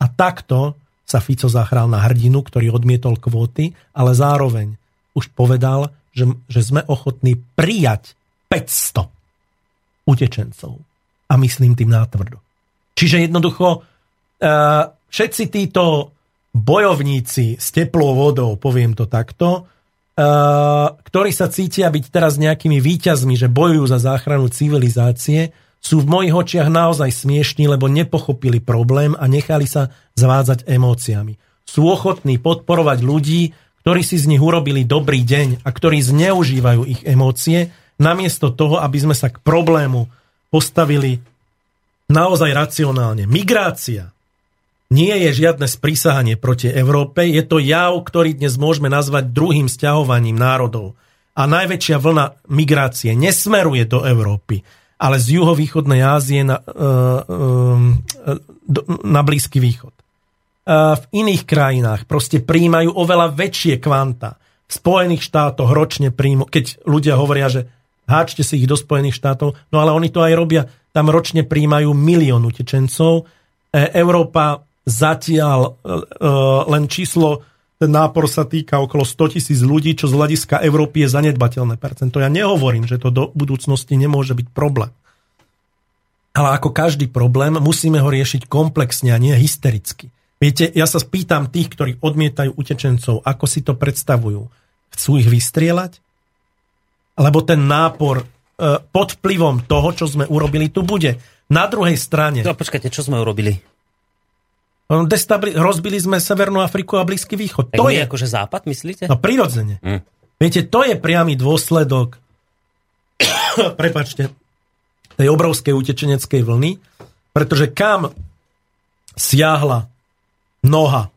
A takto sa Fico zahral na hrdinu, ktorý odmietol kvóty, ale zároveň už povedal, že, že sme ochotní prijať 500 utečencov. A myslím tým nátvrdo. Čiže jednoducho uh, všetci títo bojovníci s teplou vodou, poviem to takto, uh, ktorí sa cítia byť teraz nejakými výťazmi, že bojujú za záchranu civilizácie, sú v mojich očiach naozaj smiešní, lebo nepochopili problém a nechali sa zvádzať emóciami. Sú ochotní podporovať ľudí, ktorí si z nich urobili dobrý deň a ktorí zneužívajú ich emócie, namiesto toho, aby sme sa k problému postavili naozaj racionálne. Migrácia nie je žiadne sprísahanie proti Európe, je to jav, ktorý dnes môžeme nazvať druhým sťahovaním národov. A najväčšia vlna migrácie nesmeruje do Európy ale z juhovýchodnej Ázie na, uh, uh, na Blízky východ. V iných krajinách proste príjmajú oveľa väčšie kvanta. V Spojených štátoch ročne príjmu, keď ľudia hovoria, že háčte si ich do Spojených štátov, no ale oni to aj robia, tam ročne príjmajú milión utečencov. E, Európa zatiaľ len číslo ten nápor sa týka okolo 100 tisíc ľudí, čo z hľadiska Európy je zanedbateľné percento. Ja nehovorím, že to do budúcnosti nemôže byť problém. Ale ako každý problém, musíme ho riešiť komplexne a nie hystericky. Viete, ja sa spýtam tých, ktorí odmietajú utečencov, ako si to predstavujú. Chcú ich vystrieľať? Lebo ten nápor e, pod vplyvom toho, čo sme urobili, tu bude. Na druhej strane... No počkajte, čo sme urobili? Destabili- rozbili sme Severnú Afriku a Blízky východ. Tak to je akože západ, myslíte? No prirodzene. Mm. Viete, to je priamy dôsledok prepačte, tej obrovskej utečeneckej vlny, pretože kam siahla noha,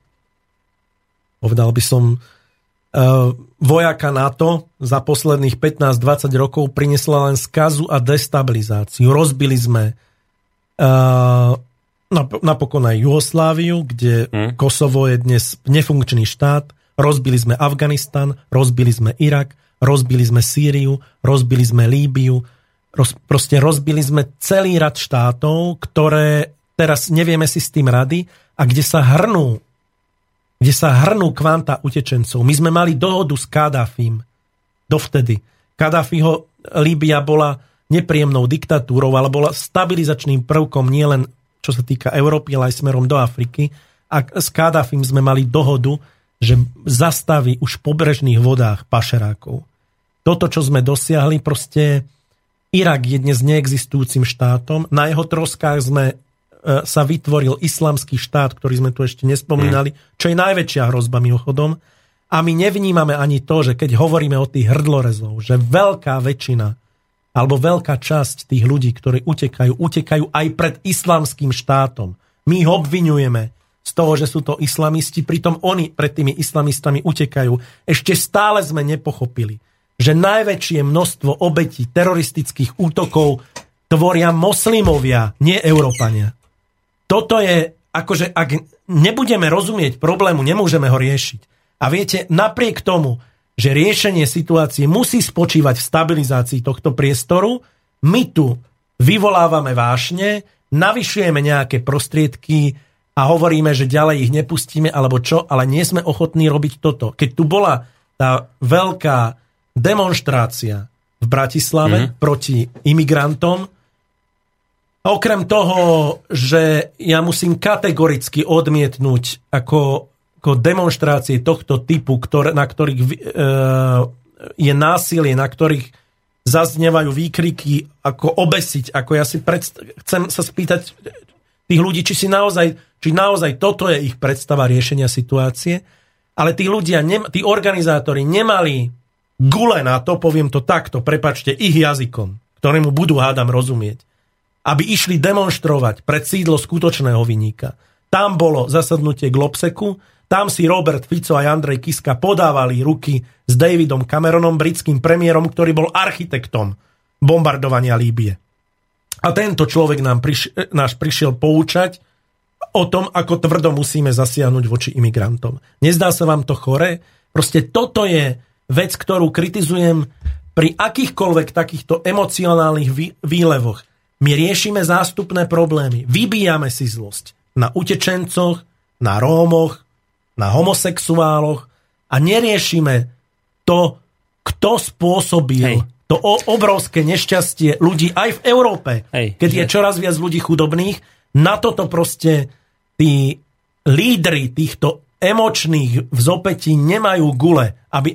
povedal by som, uh, vojaka NATO za posledných 15-20 rokov prinesla len skazu a destabilizáciu. Rozbili sme uh, napokon aj Jugosláviu, kde hmm. Kosovo je dnes nefunkčný štát. Rozbili sme Afganistan, rozbili sme Irak, rozbili sme Sýriu, rozbili sme Líbiu. Roz, proste rozbili sme celý rad štátov, ktoré teraz nevieme si s tým rady a kde sa hrnú kde sa hrnú kvanta utečencov. My sme mali dohodu s Kadáfim dovtedy. Kadáfiho Líbia bola nepríjemnou diktatúrou, ale bola stabilizačným prvkom nielen čo sa týka Európy, ale aj smerom do Afriky. A s Kadafim sme mali dohodu, že zastaví už v pobrežných vodách pašerákov. Toto, čo sme dosiahli, proste Irak je dnes neexistujúcim štátom. Na jeho troskách sme e, sa vytvoril islamský štát, ktorý sme tu ešte nespomínali, mm. čo je najväčšia hrozba mimochodom. A my nevnímame ani to, že keď hovoríme o tých hrdlorezov, že veľká väčšina alebo veľká časť tých ľudí, ktorí utekajú, utekajú aj pred islamským štátom. My ich obvinujeme z toho, že sú to islamisti, pritom oni pred tými islamistami utekajú. Ešte stále sme nepochopili, že najväčšie množstvo obetí teroristických útokov tvoria moslimovia, nie Európania. Toto je, akože ak nebudeme rozumieť problému, nemôžeme ho riešiť. A viete, napriek tomu, že riešenie situácie musí spočívať v stabilizácii tohto priestoru. My tu vyvolávame vášne, navyšujeme nejaké prostriedky a hovoríme, že ďalej ich nepustíme, alebo čo, ale nie sme ochotní robiť toto. Keď tu bola tá veľká demonstrácia v Bratislave mm-hmm. proti imigrantom, okrem toho, že ja musím kategoricky odmietnúť ako, ako demonstrácie tohto typu, ktoré, na ktorých e, je násilie, na ktorých zaznievajú výkriky, ako obesiť, ako ja si predst- chcem sa spýtať tých ľudí, či si naozaj, či naozaj toto je ich predstava riešenia situácie, ale tí ľudia, tí organizátori nemali gule na to, poviem to takto, prepačte, ich jazykom, ktorému budú hádam rozumieť aby išli demonstrovať pred sídlo skutočného vyníka. Tam bolo zasadnutie k Lopseku, tam si Robert Fico a Andrej Kiska podávali ruky s Davidom Cameronom, britským premiérom, ktorý bol architektom bombardovania Líbie. A tento človek nám priš- náš prišiel poučať o tom, ako tvrdo musíme zasiahnuť voči imigrantom. Nezdá sa vám to chore? Proste toto je vec, ktorú kritizujem pri akýchkoľvek takýchto emocionálnych výlevoch my riešime zástupné problémy. Vybíjame si zlosť na utečencoch, na Rómoch, na homosexuáloch a neriešime to, kto spôsobil Hej. to obrovské nešťastie ľudí aj v Európe, Hej, keď je čoraz viac ľudí chudobných. Na toto proste tí lídry týchto emočných vzopetí nemajú gule, aby,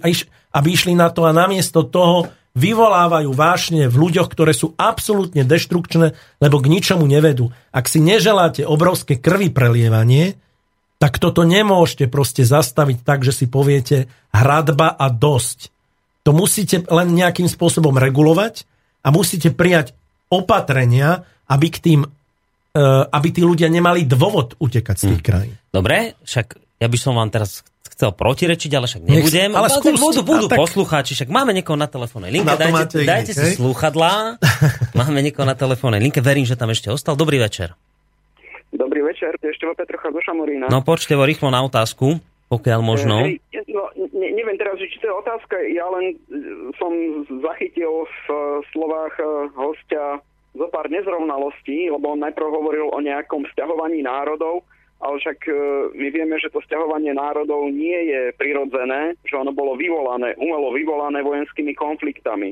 aby išli na to a namiesto toho vyvolávajú vášne v ľuďoch, ktoré sú absolútne deštrukčné, lebo k ničomu nevedú. Ak si neželáte obrovské krvi prelievanie, tak toto nemôžete proste zastaviť tak, že si poviete hradba a dosť. To musíte len nejakým spôsobom regulovať a musíte prijať opatrenia, aby k tým e, aby tí ľudia nemali dôvod utekať z tých hm. krajín. Dobre, však ja by som vám teraz chcel protirečiť, ale však nebudem. Nech, ale skúste, budú, budú tak... poslucháči, však máme niekoho na telefónnej linke. Na dajte, dajte si slúchadlá. máme niekoho na telefónnej linke. Verím, že tam ešte ostal. Dobrý večer. Dobrý večer, ešte Petrocha zo Šamorína. No počte vo rýchlo na otázku, pokiaľ možno. Hej, no, ne, neviem teraz, či to je otázka, ja len e, som zachytil v e, slovách hostia zo pár nezrovnalostí, lebo on najprv hovoril o nejakom vzťahovaní národov, ale však my vieme, že to stiahovanie národov nie je prirodzené, že ono bolo vyvolané, umelo vyvolané vojenskými konfliktami.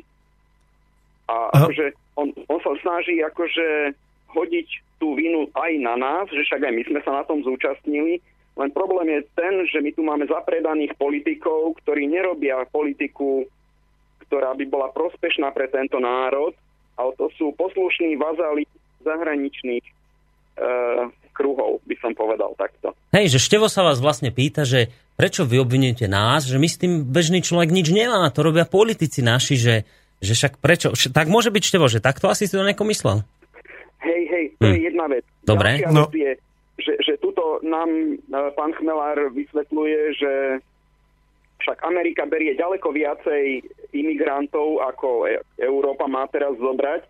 A akože on, on sa snaží akože hodiť tú vinu aj na nás, že však aj my sme sa na tom zúčastnili, len problém je ten, že my tu máme zapredaných politikov, ktorí nerobia politiku, ktorá by bola prospešná pre tento národ, ale to sú poslušní vazali zahraničných e, kruhov, by som povedal takto. Hej, že Števo sa vás vlastne pýta, že prečo vy obvinujete nás, že my s tým bežný človek nič nemá, to robia politici naši, že, že však prečo, tak môže byť Števo, že takto asi si to neko myslel. Hej, hej, to hm. je jedna vec. Dobre. no. je, že, že tuto nám e, pán Chmelár vysvetľuje, že však Amerika berie ďaleko viacej imigrantov, ako e- Európa má teraz zobrať,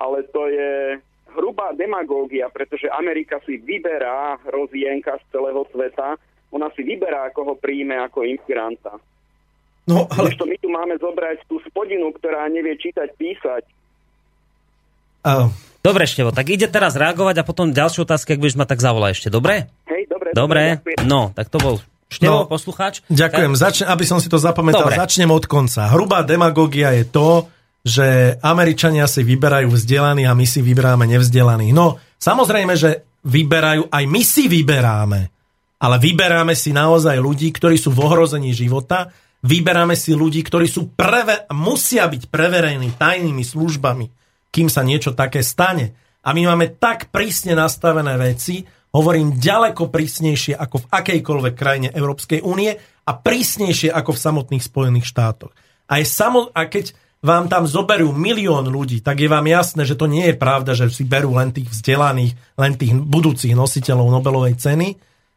ale to je hrubá demagógia, pretože Amerika si vyberá rozienka z celého sveta, ona si vyberá, ako ho príjme ako imigranta. No, ale... to my tu máme zobrať tú spodinu, ktorá nevie čítať, písať. Uh. Dobre, Števo, tak ide teraz reagovať a potom ďalšiu otázku, ak budeš ma tak zavolať ešte, dobre? Hej, dobre. Dobre, dobre no, tak to bol Števo, no, poslucháč. Ďakujem, tak... Začne, aby som si to zapamätal, dobre. začnem od konca. Hrubá demagógia je to, že Američania si vyberajú vzdelaných a my si vyberáme nevzdelaných. No, samozrejme, že vyberajú, aj my si vyberáme, ale vyberáme si naozaj ľudí, ktorí sú v ohrození života, vyberáme si ľudí, ktorí sú preve, musia byť preverení tajnými službami, kým sa niečo také stane. A my máme tak prísne nastavené veci, hovorím ďaleko prísnejšie ako v akejkoľvek krajine Európskej únie a prísnejšie ako v samotných Spojených štátoch. A, je samo, a keď vám tam zoberú milión ľudí, tak je vám jasné, že to nie je pravda, že si berú len tých vzdelaných, len tých budúcich nositeľov Nobelovej ceny,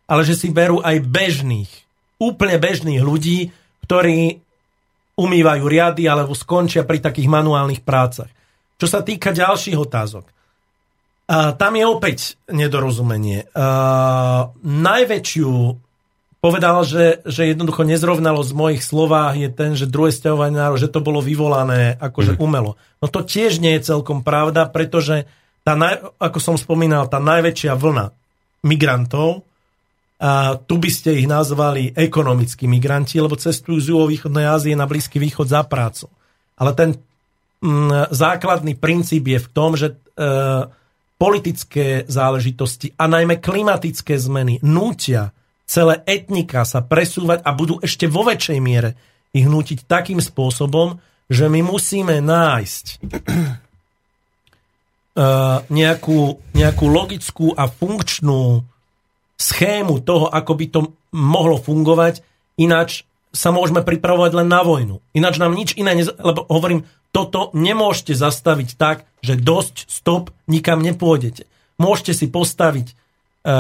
ale že si berú aj bežných, úplne bežných ľudí, ktorí umývajú riady alebo skončia pri takých manuálnych prácach. Čo sa týka ďalších otázok, a tam je opäť nedorozumenie. A najväčšiu povedal, že, že jednoducho nezrovnalosť v mojich slovách je ten, že druhé stiahovanie národ, že to bolo vyvolané akože mm. umelo. No to tiež nie je celkom pravda, pretože tá naj, ako som spomínal, tá najväčšia vlna migrantov, a tu by ste ich nazvali ekonomickí migranti, lebo cestujú z juhovýchodnej Ázie na Blízky východ za prácu. Ale ten základný princíp je v tom, že e, politické záležitosti a najmä klimatické zmeny nútia celé etnika sa presúvať a budú ešte vo väčšej miere ich nútiť takým spôsobom, že my musíme nájsť uh, nejakú, nejakú logickú a funkčnú schému toho, ako by to mohlo fungovať, ináč sa môžeme pripravovať len na vojnu. Ináč nám nič iné, lebo hovorím, toto nemôžete zastaviť tak, že dosť, stop, nikam nepôjdete. Môžete si postaviť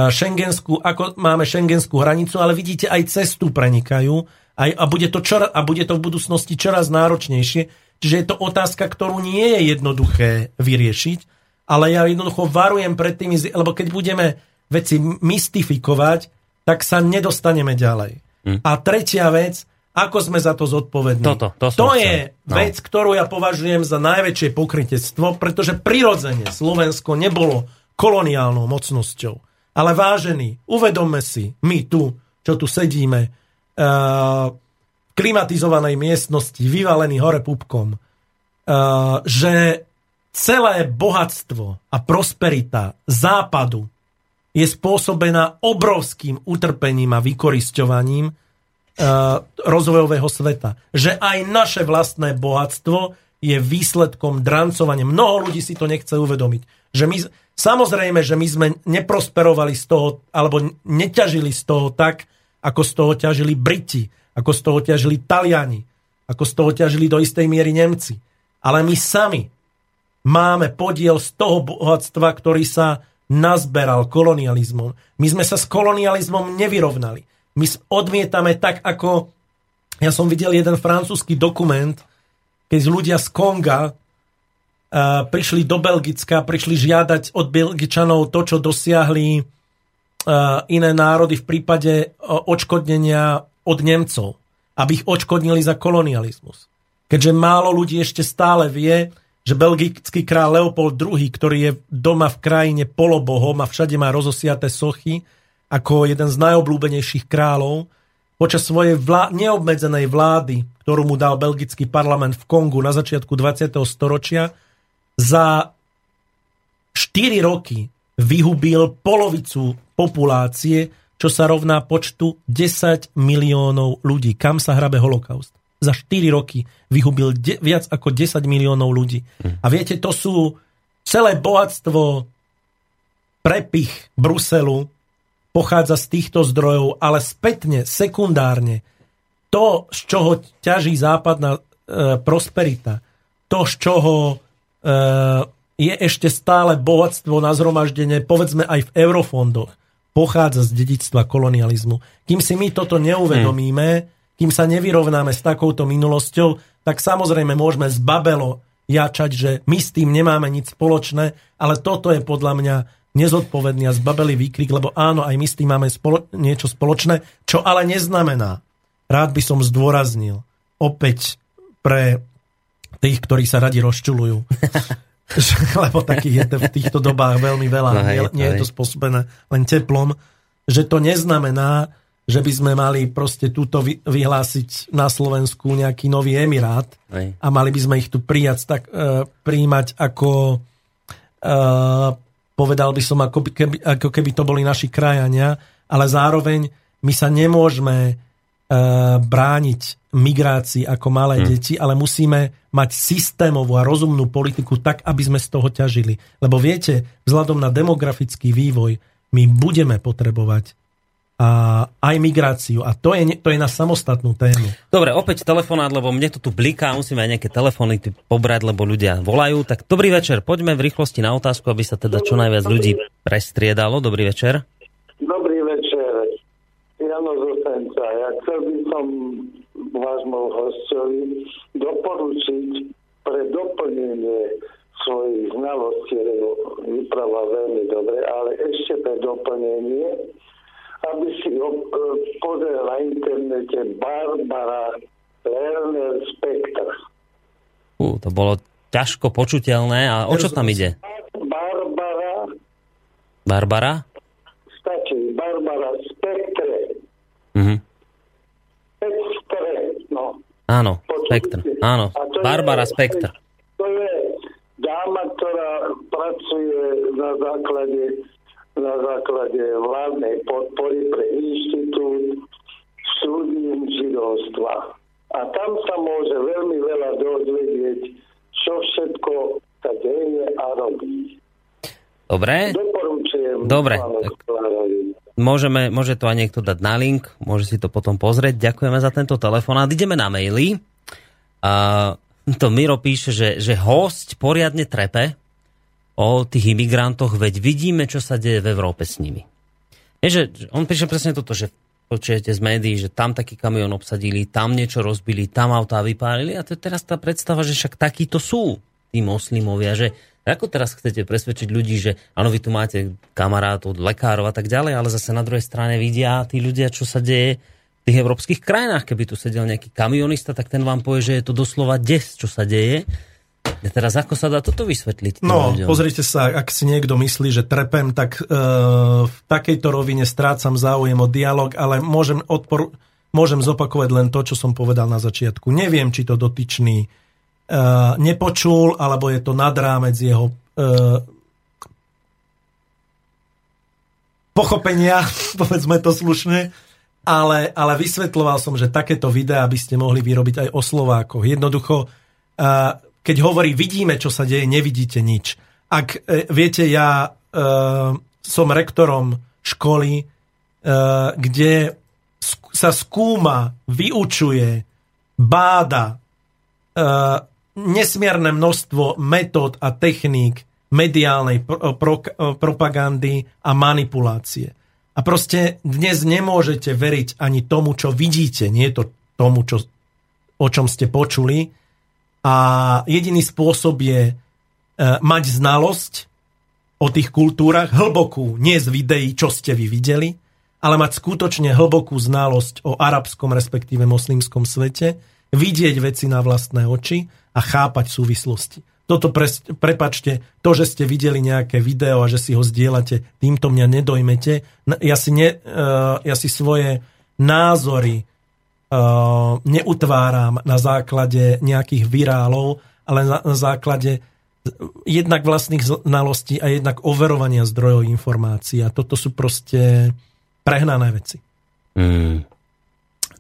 šengenskú, ako máme šengenskú hranicu, ale vidíte, aj cestu prenikajú aj, a, bude to čoraz, a bude to v budúcnosti čoraz náročnejšie. Čiže je to otázka, ktorú nie je jednoduché vyriešiť, ale ja jednoducho varujem pred tými, lebo keď budeme veci mystifikovať, tak sa nedostaneme ďalej. Hm. A tretia vec, ako sme za to zodpovední. Toto, to to je no. vec, ktorú ja považujem za najväčšie pokrytectvo, pretože prirodzene Slovensko nebolo koloniálnou mocnosťou. Ale vážení, uvedomme si, my tu, čo tu sedíme, uh, v klimatizovanej miestnosti, vyvalený hore pupkom, uh, že celé bohatstvo a prosperita západu je spôsobená obrovským utrpením a vykoristovaním uh, rozvojového sveta. Že aj naše vlastné bohatstvo je výsledkom drancovania. Mnoho ľudí si to nechce uvedomiť. Že my, Samozrejme, že my sme neprosperovali z toho, alebo neťažili z toho tak, ako z toho ťažili Briti, ako z toho ťažili Taliani, ako z toho ťažili do istej miery Nemci. Ale my sami máme podiel z toho bohatstva, ktorý sa nazberal kolonializmom. My sme sa s kolonializmom nevyrovnali. My odmietame tak, ako... Ja som videl jeden francúzsky dokument, keď ľudia z Konga prišli do Belgicka, prišli žiadať od Belgičanov to, čo dosiahli iné národy v prípade odškodnenia od Nemcov, aby ich odškodnili za kolonializmus. Keďže málo ľudí ešte stále vie, že belgický král Leopold II, ktorý je doma v krajine polobohom a všade má rozosiaté sochy, ako jeden z najobľúbenejších kráľov, počas svojej vlá- neobmedzenej vlády, ktorú mu dal belgický parlament v Kongu na začiatku 20. storočia, za 4 roky vyhubil polovicu populácie, čo sa rovná počtu 10 miliónov ľudí. Kam sa hrabe holokaust? Za 4 roky vyhubil de- viac ako 10 miliónov ľudí. A viete, to sú celé bohatstvo, prepich Bruselu pochádza z týchto zdrojov, ale spätne, sekundárne, to, z čoho ťaží západná e, prosperita, to, z čoho Eh, je ešte stále bohatstvo na zhromaždenie, povedzme aj v eurofondoch, pochádza z dedictva kolonializmu. Kým si my toto neuvedomíme, kým sa nevyrovnáme s takouto minulosťou, tak samozrejme môžeme zbabelo jačať, že my s tým nemáme nič spoločné, ale toto je podľa mňa nezodpovedný a zbabelý výkrik, lebo áno, aj my s tým máme spolo- niečo spoločné, čo ale neznamená, rád by som zdôraznil, opäť pre tých, ktorí sa radi rozčulujú. Lebo takých je v týchto dobách veľmi veľa. No hej, nie, nie je to spôsobené len teplom. Že to neznamená, že by sme mali proste túto vyhlásiť na Slovensku nejaký nový emirát hej. a mali by sme ich tu prijať, tak, uh, príjmať ako uh, povedal by som, ako keby, ako keby to boli naši krajania, ale zároveň my sa nemôžeme uh, brániť migrácii ako malé hmm. deti, ale musíme mať systémovú a rozumnú politiku tak, aby sme z toho ťažili. Lebo viete, vzhľadom na demografický vývoj my budeme potrebovať a aj migráciu. A to je, to je na samostatnú tému. Dobre, opäť telefonát, lebo mne to tu bliká, musíme aj nejaké telefóny pobrať, lebo ľudia volajú. Tak dobrý večer, poďme v rýchlosti na otázku, aby sa teda čo najviac ľudí prestriedalo. Dobrý večer. Dobrý večer. Jano Zosenca. Ja chcel by som vášmu hostovi doporučiť pre doplnenie svojich znalostí, lebo vypráva veľmi dobre, ale ešte pre doplnenie, aby si ho e, pozrel na internete Barbara Lerner Spectre. Uh, to bolo ťažko počuteľné. A o čo tam ide? Barbara. Barbara? Stačí. Barbara Spectre. Mhm. No. Áno, Spektr. Áno, Barbara Spektr. To je dáma, ktorá pracuje na základe, na základe vládnej podpory pre inštitút štúdium židovstva. A tam sa môže veľmi veľa dozvedieť, čo všetko sa deje a robí. Dobre? Doporučujem. Dobre, tak-. Môžeme, môže to aj niekto dať na link, môže si to potom pozrieť. Ďakujeme za tento telefonát. Ideme na maily. A to Miro píše, že, že host poriadne trepe o tých imigrantoch, veď vidíme, čo sa deje v Európe s nimi. Je, že on píše presne toto, že počujete z médií, že tam taký kamión obsadili, tam niečo rozbili, tam autá vypálili a to je teraz tá predstava, že však takíto sú tí moslimovia, že ako teraz chcete presvedčiť ľudí, že áno, vy tu máte kamarátov, lekárov a tak ďalej, ale zase na druhej strane vidia tí ľudia, čo sa deje v tých európskych krajinách. Keby tu sedel nejaký kamionista, tak ten vám povie, že je to doslova des, čo sa deje. A teraz ako sa dá toto vysvetliť? No, ľuďom? pozrite sa, ak si niekto myslí, že trepem, tak e, v takejto rovine strácam záujem o dialog, ale môžem, odporu- môžem zopakovať len to, čo som povedal na začiatku. Neviem, či to dotyčný e, nepočul, alebo je to nad rámec jeho e, pochopenia, povedzme to slušne, ale, ale vysvetloval som, že takéto videá by ste mohli vyrobiť aj o Slovákoch. Jednoducho, eh, keď hovorí, vidíme, čo sa deje, nevidíte nič. Ak eh, viete, ja eh, som rektorom školy, eh, kde sk- sa skúma, vyučuje, báda eh, nesmierne množstvo metód a techník mediálnej pro, pro, propagandy a manipulácie. A proste dnes nemôžete veriť ani tomu, čo vidíte, nie to tomu, čo, o čom ste počuli. A jediný spôsob je e, mať znalosť o tých kultúrach, hlbokú, nie z videí, čo ste vy videli, ale mať skutočne hlbokú znalosť o arabskom, respektíve moslimskom svete, vidieť veci na vlastné oči a chápať súvislosti. Toto pre, prepačte, to, že ste videli nejaké video a že si ho zdieľate, týmto mňa nedojmete. Ja si, ne, uh, ja si svoje názory neutváram na základe nejakých virálov, ale na, na základe jednak vlastných znalostí a jednak overovania zdrojov informácií. A toto sú proste prehnané veci. Mm.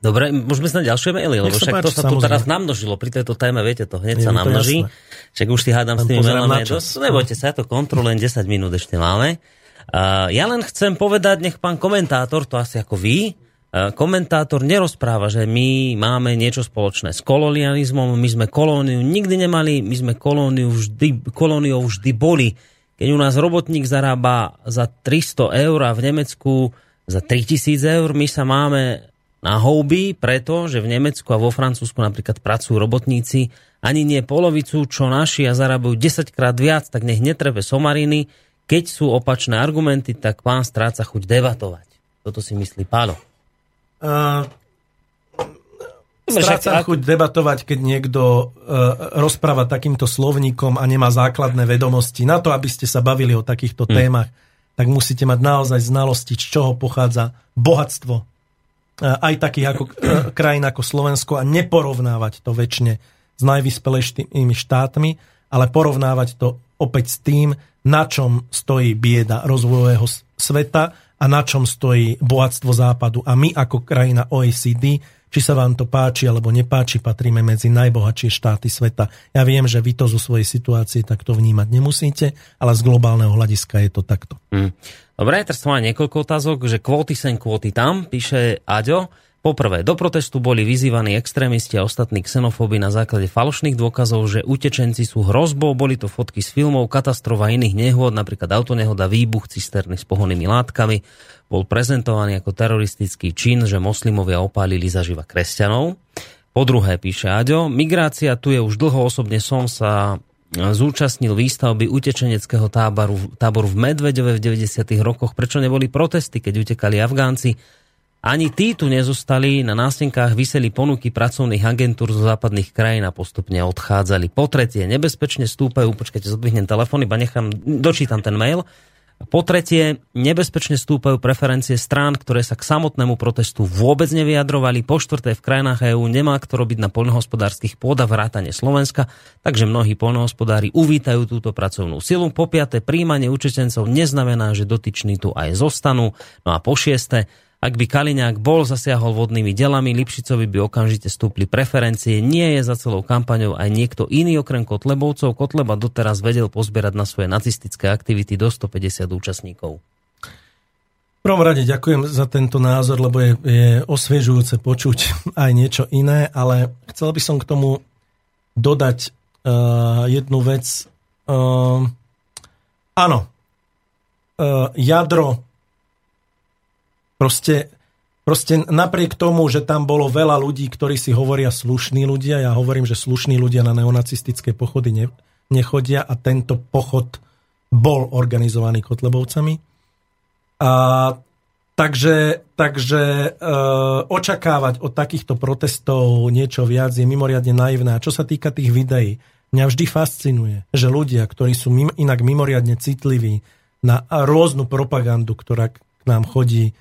Dobre, môžeme sa na ďalšie maily, lebo však to páči, sa tu teraz namnožilo pri tejto téme, viete to, hneď Je sa to namnoží. Však už si hádam s Len tými mailami. Nebojte sa, ja to kontrolujem, 10 minút ešte máme. Uh, ja len chcem povedať, nech pán komentátor, to asi ako vy, komentátor nerozpráva, že my máme niečo spoločné s kolonializmom, my sme kolóniu nikdy nemali, my sme kolóniu vždy, kolóniou vždy boli. Keď u nás robotník zarába za 300 eur a v Nemecku za 3000 eur, my sa máme na houby, preto, že v Nemecku a vo Francúzsku napríklad pracujú robotníci ani nie polovicu, čo naši a zarábajú 10 krát viac, tak nech netrebe somariny. Keď sú opačné argumenty, tak pán stráca chuť debatovať. Toto si myslí Pálo. Uh, Strácam ak- chuť debatovať, keď niekto uh, rozpráva takýmto slovníkom a nemá základné vedomosti. Na to, aby ste sa bavili o takýchto Hm. témach, tak musíte mať naozaj znalosti, z čoho pochádza bohatstvo uh, aj takých ako, uh, krajín ako Slovensko a neporovnávať to väčšine s najvyspelejšími štátmi, ale porovnávať to opäť s tým, na čom stojí bieda rozvojového sveta a na čom stojí bohatstvo západu. A my ako krajina OECD, či sa vám to páči alebo nepáči, patríme medzi najbohatšie štáty sveta. Ja viem, že vy to zo svojej situácie takto vnímať nemusíte, ale z globálneho hľadiska je to takto. Hm. Dobre, teraz tu máme niekoľko otázok, že kvóty sem, kvóty tam, píše Aďo. Poprvé, do protestu boli vyzývaní extrémisti a ostatní xenofóby na základe falošných dôkazov, že utečenci sú hrozbou, boli to fotky z filmov, katastrofa iných nehôd, napríklad autonehoda, výbuch cisterny s pohonnými látkami, bol prezentovaný ako teroristický čin, že moslimovia opálili zaživa kresťanov. Po druhé, píše Aďo, migrácia tu je už dlho, osobne som sa zúčastnil výstavby utečeneckého táboru, táboru v Medvedove v 90. rokoch. Prečo neboli protesty, keď utekali Afgánci? Ani tí tu nezostali, na nástenkách vyseli ponuky pracovných agentúr zo západných krajín a postupne odchádzali. Po tretie, nebezpečne stúpajú, počkajte, zodvihnem telefón, iba nechám, dočítam ten mail. Po tretie, nebezpečne stúpajú preferencie strán, ktoré sa k samotnému protestu vôbec nevyjadrovali. Po štvrté, v krajinách EÚ nemá kto robiť na poľnohospodárskych pôdach vrátane Slovenska, takže mnohí poľnohospodári uvítajú túto pracovnú silu. Po piaté, príjmanie učitencov neznamená, že dotyční tu aj zostanú. No a po šieste, ak by Kaliňák bol zasiahol vodnými delami, Lipšicovi by okamžite stúpli preferencie. Nie je za celou kampaňou aj niekto iný okrem Kotlebovcov. Kotleba doteraz vedel pozbierať na svoje nacistické aktivity do 150 účastníkov. V prvom rade ďakujem za tento názor, lebo je, je osviežujúce počuť aj niečo iné, ale chcel by som k tomu dodať uh, jednu vec. Uh, áno, uh, jadro Proste, proste napriek tomu, že tam bolo veľa ľudí, ktorí si hovoria slušní ľudia, ja hovorím, že slušní ľudia na neonacistické pochody ne, nechodia a tento pochod bol organizovaný Kotlebovcami. A, takže takže e, očakávať od takýchto protestov niečo viac je mimoriadne naivné. A čo sa týka tých videí, mňa vždy fascinuje, že ľudia, ktorí sú mim, inak mimoriadne citliví na rôznu propagandu, ktorá k nám chodí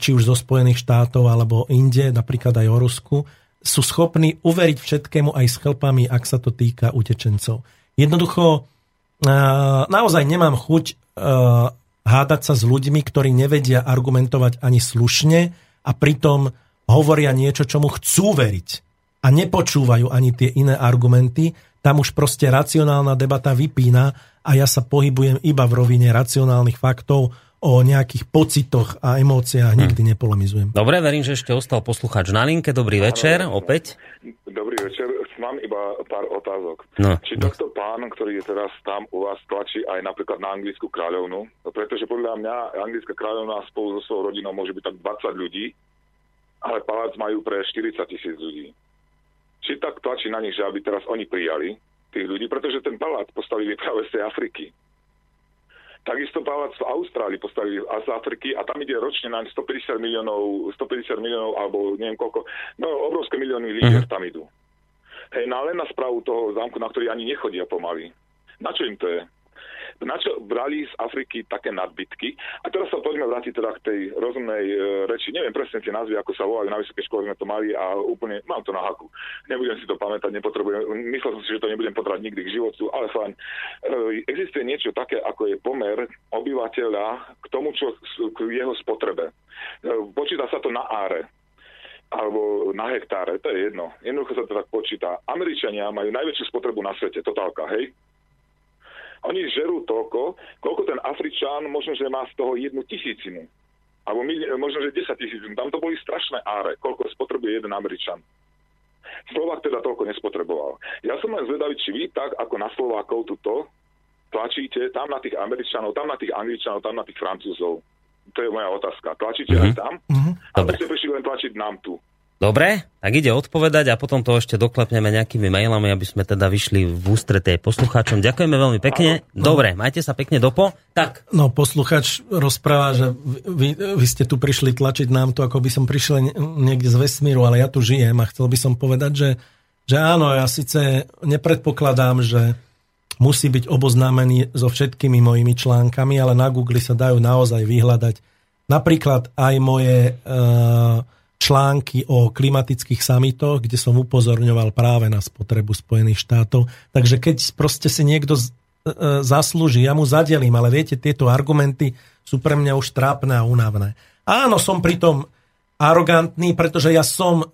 či už zo Spojených štátov alebo inde, napríklad aj o Rusku, sú schopní uveriť všetkému aj s chlpami, ak sa to týka utečencov. Jednoducho, e, naozaj nemám chuť e, hádať sa s ľuďmi, ktorí nevedia argumentovať ani slušne a pritom hovoria niečo, čomu chcú veriť a nepočúvajú ani tie iné argumenty, tam už proste racionálna debata vypína a ja sa pohybujem iba v rovine racionálnych faktov, o nejakých pocitoch a emóciách hm. nikdy nepolemizujem. Dobre, verím, že ešte ostal posluchač na linke. Dobrý večer, opäť. Dobrý večer, mám iba pár otázok. No, Či no. takto pán, ktorý je teraz tam u vás, tlačí aj napríklad na anglickú kráľovnu? No, pretože podľa mňa anglická kráľovna spolu so svojou rodinou môže byť tak 20 ľudí, ale palác majú pre 40 tisíc ľudí. Či tak tlačí na nich, že aby teraz oni prijali tých ľudí, pretože ten palác postavili práve z tej Afriky. Takisto palác v Austrálii postavili z Afriky a tam ide ročne na 150 miliónov, 150 miliónov alebo neviem koľko, no obrovské milióny líder uh-huh. tam idú. Hej, no len na správu toho zámku, na ktorý ani nechodia pomaly. Na čo im to je? Na čo brali z Afriky také nadbytky. A teraz sa poďme vrátiť teda k tej rozumnej e, reči. Neviem presne tie názvy, ako sa volajú na vysokej škole, sme to mali a úplne mám to na haku. Nebudem si to pamätať, nepotrebujem. Myslel som si, že to nebudem potrebovať nikdy k životu, ale fajn. E, existuje niečo také, ako je pomer obyvateľa k tomu, čo k jeho spotrebe. E, počíta sa to na áre alebo na hektáre, to je jedno. Jednoducho sa to tak počíta. Američania majú najväčšiu spotrebu na svete, totálka, hej? Oni žerú toľko, koľko ten Afričan možno, že má z toho jednu tisícinu. Alebo možno, že 10 tisícin. Tam to boli strašné áre, koľko spotrebuje jeden Američan. Slovák teda toľko nespotreboval. Ja som len zvedavý, či vy tak ako na Slovákov tuto tlačíte tam na tých Američanov, tam na tých Angličanov, tam na tých Francúzov. To je moja otázka. Tlačíte mm-hmm. aj tam? Mm-hmm. Alebo ste prišli len tlačiť nám tu? Dobre, tak ide odpovedať a potom to ešte doklepneme nejakými mailami, aby sme teda vyšli v ústretej poslucháčom. Ďakujeme veľmi pekne. No. Dobre, majte sa pekne dopo. Tak. No, posluchač rozpráva, že vy, vy ste tu prišli tlačiť nám to, ako by som prišiel niekde z vesmíru, ale ja tu žijem a chcel by som povedať, že, že áno, ja síce nepredpokladám, že musí byť oboznámený so všetkými mojimi článkami, ale na Google sa dajú naozaj vyhľadať napríklad aj moje... Uh, články o klimatických samitoch, kde som upozorňoval práve na spotrebu Spojených štátov. Takže keď proste si niekto e, e, zaslúži, ja mu zadelím, ale viete, tieto argumenty sú pre mňa už trápne a únavné. Áno, som pritom arogantný, pretože ja som, e,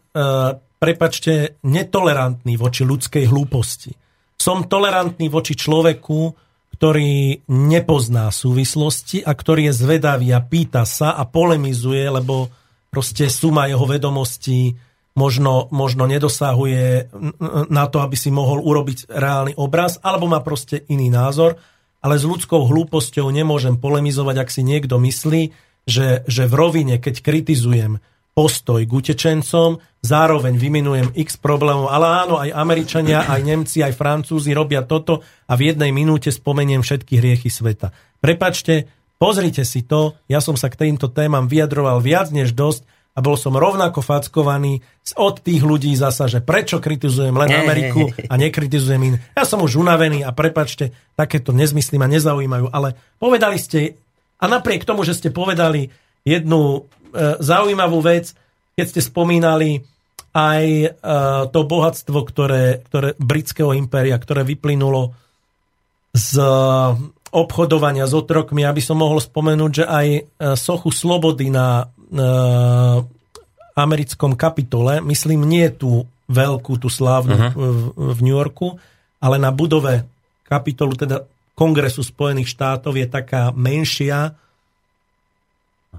prepačte, netolerantný voči ľudskej hlúposti. Som tolerantný voči človeku, ktorý nepozná súvislosti a ktorý je zvedavý a pýta sa a polemizuje, lebo proste suma jeho vedomostí možno, možno nedosahuje na to, aby si mohol urobiť reálny obraz, alebo má proste iný názor, ale s ľudskou hlúposťou nemôžem polemizovať, ak si niekto myslí, že, že v rovine, keď kritizujem postoj k utečencom, zároveň vyminujem x problémov, ale áno, aj Američania, aj Nemci, aj Francúzi robia toto a v jednej minúte spomeniem všetky hriechy sveta. Prepačte, Pozrite si to, ja som sa k týmto témam vyjadroval viac než dosť a bol som rovnako fackovaný od tých ľudí zasa, že prečo kritizujem len. Ameriku a nekritizujem iné. Ja som už unavený a prepačte, takéto nezmysly ma nezaujímajú, ale povedali ste, a napriek tomu, že ste povedali jednu e, zaujímavú vec, keď ste spomínali aj e, to bohatstvo, ktoré, ktoré britského impéria, ktoré vyplynulo z obchodovania s otrokmi, aby som mohol spomenúť, že aj e, sochu slobody na e, americkom kapitole, myslím nie tú veľkú, tú slávnu uh-huh. v, v New Yorku, ale na budove kapitolu, teda Kongresu Spojených štátov je taká menšia,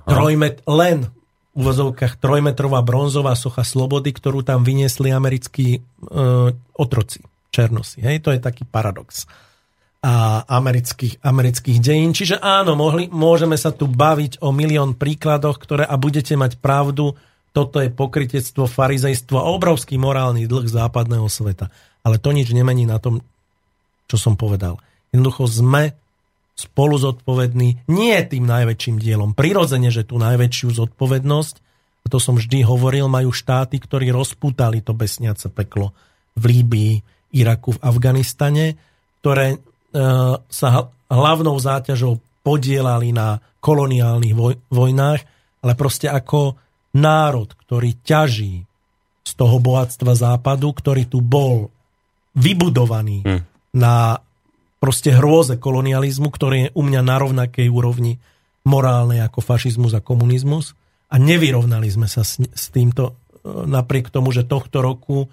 trojmet, len v uvozovkách trojmetrová bronzová socha slobody, ktorú tam vyniesli americkí e, otroci, černosi. Hej, to je taký paradox a amerických, amerických dejín. Čiže áno, mohli, môžeme sa tu baviť o milión príkladoch, ktoré a budete mať pravdu, toto je pokritectvo, farizejstvo a obrovský morálny dlh západného sveta. Ale to nič nemení na tom, čo som povedal. Jednoducho sme spolu zodpovední, nie tým najväčším dielom. Prirodzene, že tú najväčšiu zodpovednosť, a to som vždy hovoril, majú štáty, ktorí rozputali to besniace peklo v Líbii, Iraku, v Afganistane, ktoré sa hl- hlavnou záťažou podielali na koloniálnych voj- vojnách, ale proste ako národ, ktorý ťaží z toho bohatstva západu, ktorý tu bol vybudovaný Hm. na proste hrôze kolonializmu, ktorý je u mňa na rovnakej úrovni morálnej ako fašizmus a komunizmus. A nevyrovnali sme sa s, s týmto e, napriek tomu, že tohto roku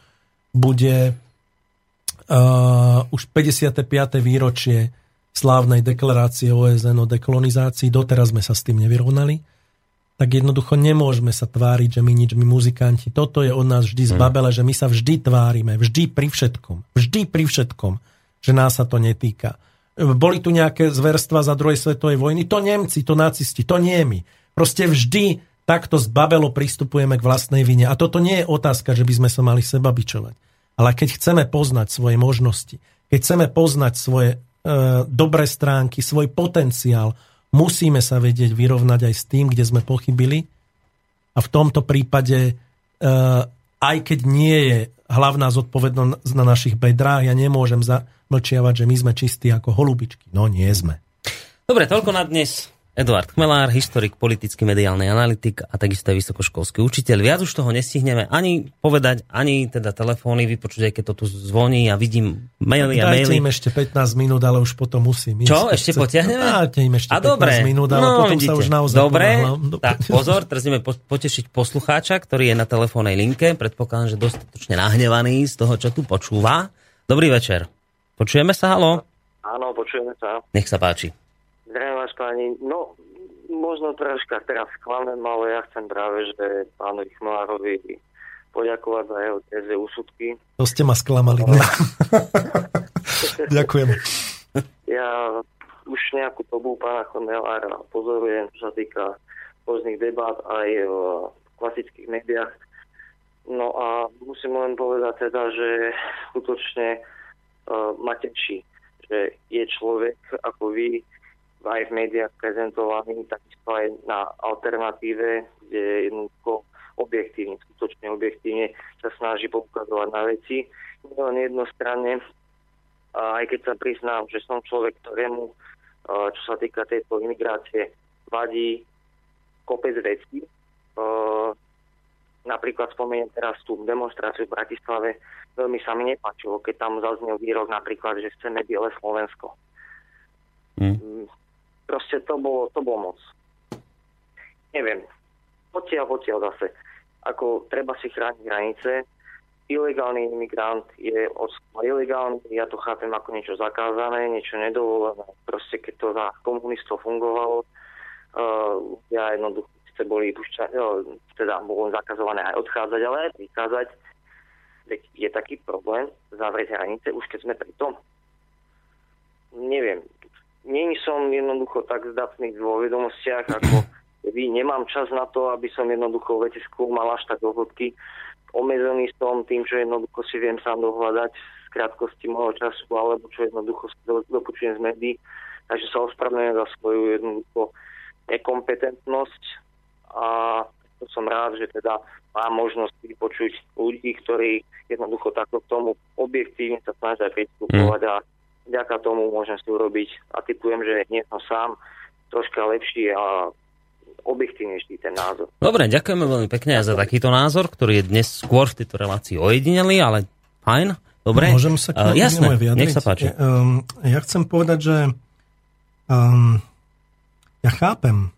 bude uh, už 55. výročie slávnej deklarácie OSN o dekolonizácii. Doteraz sme sa s tým nevyrovnali. Tak jednoducho nemôžeme sa tváriť, že my nič, my muzikanti. Toto je od nás vždy zbabele, že my sa vždy tvárime, vždy pri všetkom. Vždy pri všetkom, že nás sa to netýka. Boli tu nejaké zverstva za druhej svetovej vojny, to Nemci, to nacisti, to nie my. Proste vždy takto zbabelo pristupujeme k vlastnej vine. A toto nie je otázka, že by sme sa mali seba bičovať. Ale keď chceme poznať svoje možnosti, keď chceme poznať svoje e, dobré stránky, svoj potenciál, musíme sa vedieť vyrovnať aj s tým, kde sme pochybili. A v tomto prípade, e, aj keď nie je hlavná zodpovednosť na našich bedrách, ja nemôžem zamlčiavať, že my sme čistí ako holubičky. No nie sme. Dobre, toľko na dnes. Eduard Chmelár, historik, politický mediálny analytik a takisto aj vysokoškolský učiteľ. Viac už toho nestihneme ani povedať, ani teda telefóny vypočuť, aj keď to tu zvoní a vidím maily a Dajte maily. im ešte 15 minút, ale už potom musím ísť. Čo, ešte chcete- potiahneme? Dajte im ešte A 15 dobre, minút, ale no, potom vidíte. sa už naozaj Dobre, ponáhľam. Do- tak pozor, teraz ideme po- potešiť poslucháča, ktorý je na telefónnej linke. Predpokladám, že dostatočne nahnevaný z toho, čo tu počúva. Dobrý večer. Počujeme sa, halo? Áno, počujeme sa. Nech sa páči. Zdravím vás páni. No, možno troška teraz sklamem, ale ja chcem práve, že pánovi Chmelárovi poďakovať za jeho trezve úsudky. To ste ma sklamali. Ďakujem. Ja už nejakú dobu pána Chmelára pozorujem, čo sa týka rôznych debát aj v klasických médiách. No a musím len povedať teda, že skutočne uh, ma teší, že je človek ako vy aj v médiách prezentovaný, takisto aj na alternatíve, kde jednoducho objektívne, skutočne objektívne sa snaží poukazovať na veci. Nie len jednostranne, aj keď sa priznám, že som človek, ktorému, čo sa týka tejto imigrácie, vadí kopec vecí. Napríklad spomeniem teraz tú demonstráciu v Bratislave. Veľmi sa mi nepáčilo, keď tam zaznel výrok napríklad, že chceme biele Slovensko. Hm. Mm, Proste to bolo, to bolo moc. Neviem. Odtiaľ, odtiaľ zase. Ako treba si chrániť hranice. Ilegálny imigrant je od ilegálny. Ja to chápem ako niečo zakázané, niečo nedovolené. Proste keď to za komunistov fungovalo, uh, ja jednoducho síce boli pušťa, no, teda bolo zakazované aj odchádzať, ale aj prichádzať. Veď je taký problém zavrieť hranice, už keď sme pri tom. Neviem. Není som jednoducho tak zdatný vo vedomostiach, ako vy. Nemám čas na to, aby som jednoducho veci skúmal až tak do hĺbky. Omezený som tým, že jednoducho si viem sám dohľadať v krátkosti môjho času, alebo čo jednoducho si do, dopočujem z médií. Takže sa ospravedlňujem za svoju jednoducho nekompetentnosť a to to som rád, že teda mám možnosť vypočuť ľudí, ktorí jednoducho takto k tomu objektívne sa snažia pristupovať mm. a vďaka tomu môžem si urobiť a typujem, že nie som sám troška lepší a objektívnejší ten názor. Dobre, ďakujeme veľmi pekne aj za takýto názor, ktorý je dnes skôr v tejto relácii ojedinelý, ale fajn. Dobre. Môžem sa k uh, jasné, vyjadriť? nech sa páči. Ja, um, ja chcem povedať, že um, ja chápem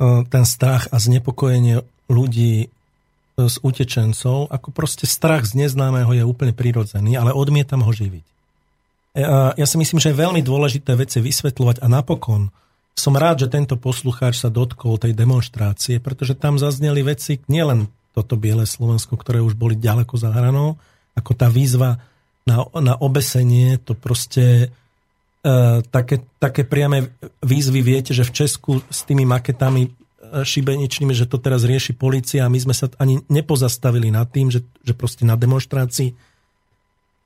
uh, ten strach a znepokojenie ľudí uh, utečencov, ako proste strach z neznámeho je úplne prirodzený, ale odmietam ho živiť. Ja, ja si myslím, že je veľmi dôležité veci vysvetľovať a napokon som rád, že tento poslucháč sa dotkol tej demonstrácie, pretože tam zazneli veci, nielen toto biele Slovensko, ktoré už boli ďaleko za hranou, ako tá výzva na, na obesenie, to proste e, také, také priame výzvy, viete, že v Česku s tými maketami e, šibeničnými, že to teraz rieši policia a my sme sa ani nepozastavili nad tým, že, že proste na demonstrácii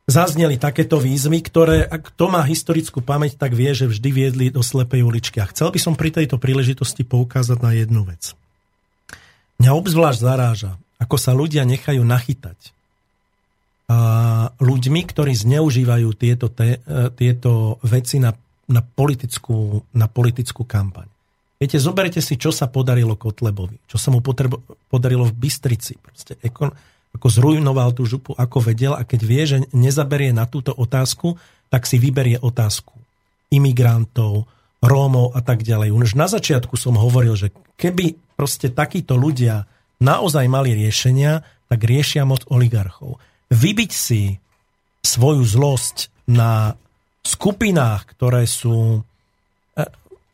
zazneli takéto výzvy, ktoré, ak to má historickú pamäť, tak vie, že vždy viedli do slepej uličky. A chcel by som pri tejto príležitosti poukázať na jednu vec. Mňa obzvlášť zaráža, ako sa ľudia nechajú nachytať ľuďmi, ktorí zneužívajú tieto, te, e, tieto veci na, na, politickú, na politickú kampaň. Viete, zoberte si, čo sa podarilo Kotlebovi, čo sa mu potrebo, podarilo v Bystrici. Proste, ako, ako zrujnoval tú župu, ako vedel a keď vie, že nezaberie na túto otázku, tak si vyberie otázku imigrantov, Rómov a tak ďalej. Už na začiatku som hovoril, že keby proste takíto ľudia naozaj mali riešenia, tak riešia moc oligarchov vybiť si svoju zlosť na skupinách, ktoré sú e,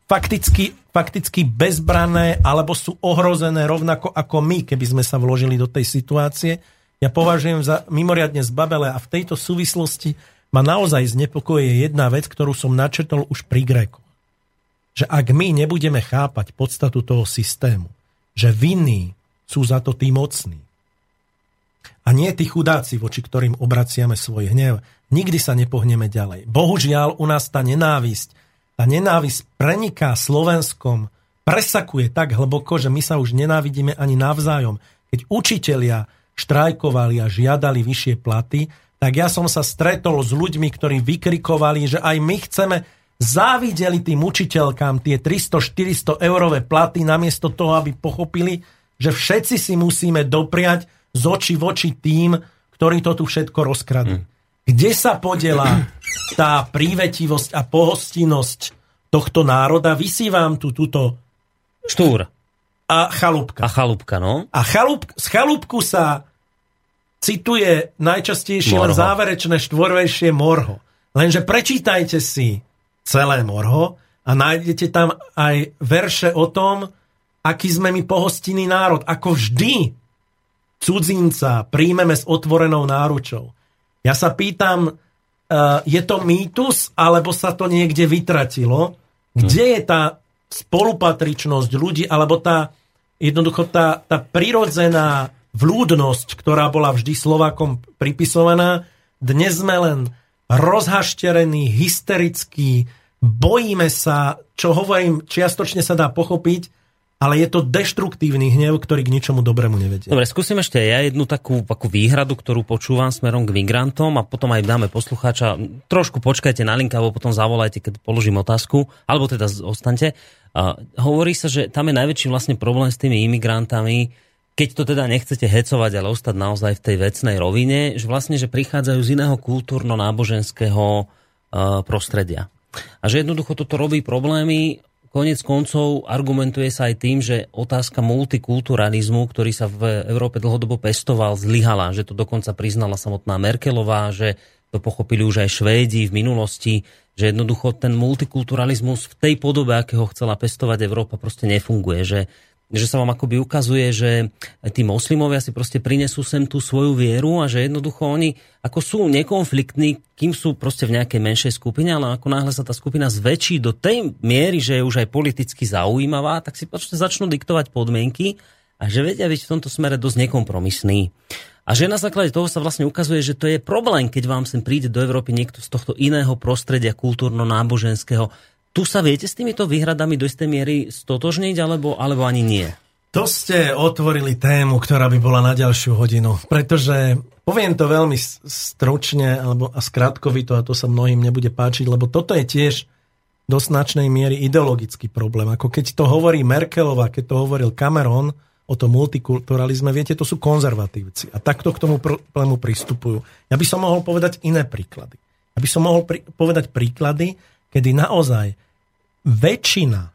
fakticky, fakticky bezbrané alebo sú ohrozené rovnako ako my, keby sme sa vložili do tej situácie. Ja považujem za mimoriadne zbabele a v tejto súvislosti ma naozaj znepokoje jedna vec, ktorú som načetol už pri Gréku. Že ak my nebudeme chápať podstatu toho systému, že vinní sú za to tí mocní, a nie tí chudáci, voči ktorým obraciame svoj hnev. Nikdy sa nepohneme ďalej. Bohužiaľ, u nás tá nenávisť, tá nenávisť preniká Slovenskom, presakuje tak hlboko, že my sa už nenávidíme ani navzájom. Keď učitelia štrajkovali a žiadali vyššie platy, tak ja som sa stretol s ľuďmi, ktorí vykrikovali, že aj my chceme závideli tým učiteľkám tie 300-400 eurové platy namiesto toho, aby pochopili, že všetci si musíme dopriať z oči v oči tým, ktorí to tu všetko rozkradli. Mm. Kde sa podela tá prívetivosť a pohostinnosť tohto národa? Vysívam tu túto... Štúr. A chalúbka. A chalúbka, no. A chalúb, z chalúbku sa cituje najčastejšie morho. len záverečné štvorvejšie morho. Lenže prečítajte si celé morho a nájdete tam aj verše o tom, aký sme my pohostinný národ. Ako vždy cudzinca príjmeme s otvorenou náručou. Ja sa pýtam, e, je to mýtus, alebo sa to niekde vytratilo? Kde je tá spolupatričnosť ľudí, alebo tá jednoducho tá, tá prirodzená vľúdnosť, ktorá bola vždy Slovákom pripisovaná, dnes sme len rozhašterení, hysterickí, bojíme sa, čo hovorím, čiastočne sa dá pochopiť, ale je to deštruktívny hnev, ktorý k ničomu dobrému nevedie. Dobre, skúsim ešte ja jednu takú, takú výhradu, ktorú počúvam smerom k migrantom a potom aj dáme poslucháča. Trošku počkajte na link, alebo potom zavolajte, keď položím otázku, alebo teda ostaňte. Uh, hovorí sa, že tam je najväčší vlastne problém s tými imigrantami, keď to teda nechcete hecovať, ale ostať naozaj v tej vecnej rovine, že vlastne, že prichádzajú z iného kultúrno-náboženského prostredia. A že jednoducho toto robí problémy Konec koncov argumentuje sa aj tým, že otázka multikulturalizmu, ktorý sa v Európe dlhodobo pestoval, zlyhala, že to dokonca priznala samotná Merkelová, že to pochopili už aj Švédi v minulosti, že jednoducho ten multikulturalizmus v tej podobe, akého chcela pestovať Európa, proste nefunguje, že že sa vám akoby ukazuje, že tí moslimovia si proste prinesú sem tú svoju vieru a že jednoducho oni ako sú nekonfliktní, kým sú proste v nejakej menšej skupine, ale ako náhle sa tá skupina zväčší do tej miery, že je už aj politicky zaujímavá, tak si proste začnú diktovať podmienky a že vedia byť v tomto smere dosť nekompromisný. A že na základe toho sa vlastne ukazuje, že to je problém, keď vám sem príde do Európy niekto z tohto iného prostredia kultúrno-náboženského, tu sa viete s týmito výhradami do istej miery stotožniť, alebo, alebo ani nie? To ste otvorili tému, ktorá by bola na ďalšiu hodinu, pretože poviem to veľmi stručne alebo a skrátkovito a to sa mnohým nebude páčiť, lebo toto je tiež do značnej miery ideologický problém. Ako keď to hovorí Merkelová, keď to hovoril Cameron o tom multikulturalizme, viete, to sú konzervatívci a takto k tomu problému pristupujú. Ja by som mohol povedať iné príklady. Ja by som mohol pri- povedať príklady, kedy naozaj väčšina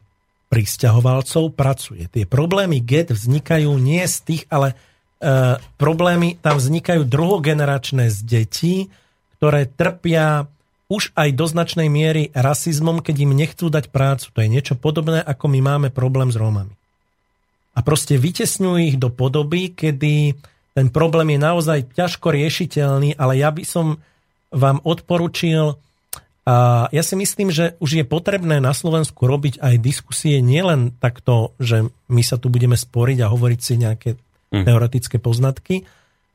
pristahovalcov pracuje. Tie problémy GET vznikajú nie z tých, ale e, problémy tam vznikajú druhogeneračné z detí, ktoré trpia už aj do značnej miery rasizmom, keď im nechcú dať prácu. To je niečo podobné, ako my máme problém s Rómami. A proste vytesňujú ich do podoby, kedy ten problém je naozaj ťažko riešiteľný, ale ja by som vám odporučil a ja si myslím, že už je potrebné na Slovensku robiť aj diskusie nielen takto, že my sa tu budeme sporiť a hovoriť si nejaké mm. teoretické poznatky,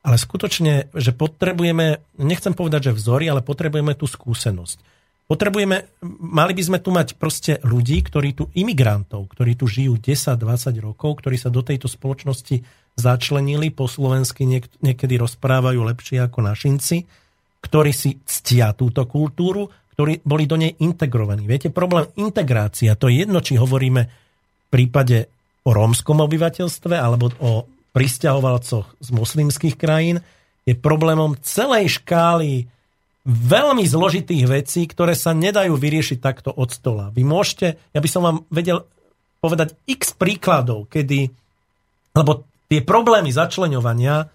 ale skutočne, že potrebujeme, nechcem povedať, že vzory, ale potrebujeme tú skúsenosť. Potrebujeme, mali by sme tu mať proste ľudí, ktorí tu, imigrantov, ktorí tu žijú 10-20 rokov, ktorí sa do tejto spoločnosti začlenili, po slovensky niek- niekedy rozprávajú lepšie ako našinci, ktorí si ctia túto kultúru, ktorí boli do nej integrovaní. Viete, problém integrácia, to je jedno, či hovoríme v prípade o rómskom obyvateľstve alebo o pristahovalcoch z moslimských krajín, je problémom celej škály veľmi zložitých vecí, ktoré sa nedajú vyriešiť takto od stola. Vy môžete, ja by som vám vedel povedať x príkladov, kedy, lebo tie problémy začleňovania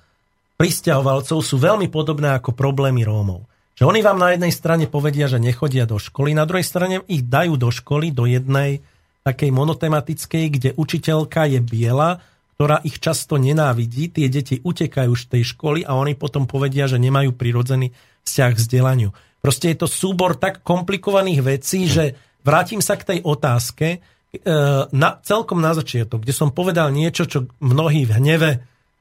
pristahovalcov sú veľmi podobné ako problémy Rómov. Že oni vám na jednej strane povedia, že nechodia do školy, na druhej strane ich dajú do školy, do jednej takej monotematickej, kde učiteľka je biela, ktorá ich často nenávidí, tie deti utekajú z tej školy a oni potom povedia, že nemajú prirodzený vzťah k vzdelaniu. Proste je to súbor tak komplikovaných vecí, že vrátim sa k tej otázke, e, na, celkom na začiatok, kde som povedal niečo, čo mnohí v hneve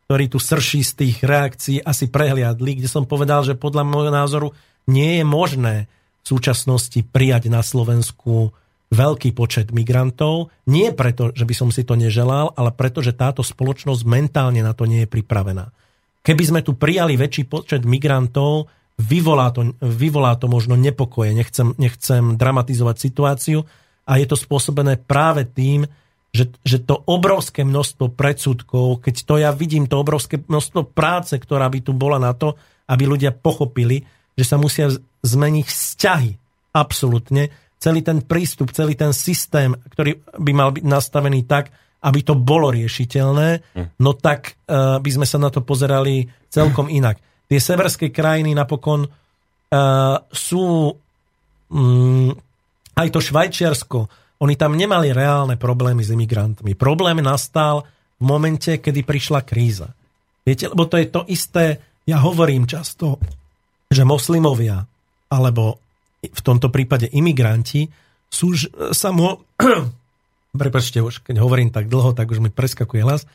ktorý tu srší z tých reakcií, asi prehliadli, kde som povedal, že podľa môjho názoru nie je možné v súčasnosti prijať na Slovensku veľký počet migrantov. Nie preto, že by som si to neželal, ale preto, že táto spoločnosť mentálne na to nie je pripravená. Keby sme tu prijali väčší počet migrantov, vyvolá to, vyvolá to možno nepokoje. Nechcem, nechcem dramatizovať situáciu a je to spôsobené práve tým, že, že to obrovské množstvo predsudkov, keď to ja vidím, to obrovské množstvo práce, ktorá by tu bola na to, aby ľudia pochopili, že sa musia zmeniť vzťahy. Absolutne. Celý ten prístup, celý ten systém, ktorý by mal byť nastavený tak, aby to bolo riešiteľné, hm. no tak uh, by sme sa na to pozerali celkom inak. Tie severské krajiny napokon uh, sú um, aj to Švajčiarsko, oni tam nemali reálne problémy s imigrantmi. Problém nastal v momente, kedy prišla kríza. Viete, lebo to je to isté, ja hovorím často, že moslimovia, alebo v tomto prípade imigranti, sú sa mo... Prepačte, už keď hovorím tak dlho, tak už mi preskakuje hlas,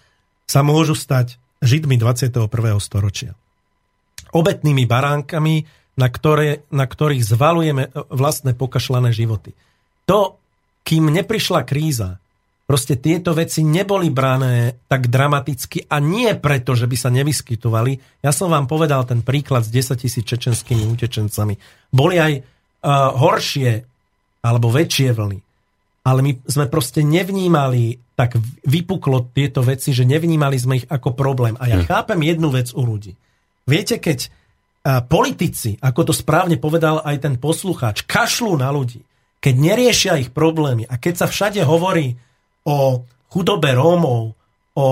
sa môžu stať židmi 21. storočia. Obetnými baránkami, na, ktoré, na ktorých zvalujeme vlastné pokašľané životy. To kým neprišla kríza, proste tieto veci neboli brané tak dramaticky a nie preto, že by sa nevyskytovali. Ja som vám povedal ten príklad s 10 tisíc čečenskými utečencami. Boli aj uh, horšie alebo väčšie vlny. Ale my sme proste nevnímali tak vypuklo tieto veci, že nevnímali sme ich ako problém. A ja hm. chápem jednu vec u ľudí. Viete, keď uh, politici, ako to správne povedal aj ten poslucháč, kašľú na ľudí, keď neriešia ich problémy a keď sa všade hovorí o chudobe Rómov, o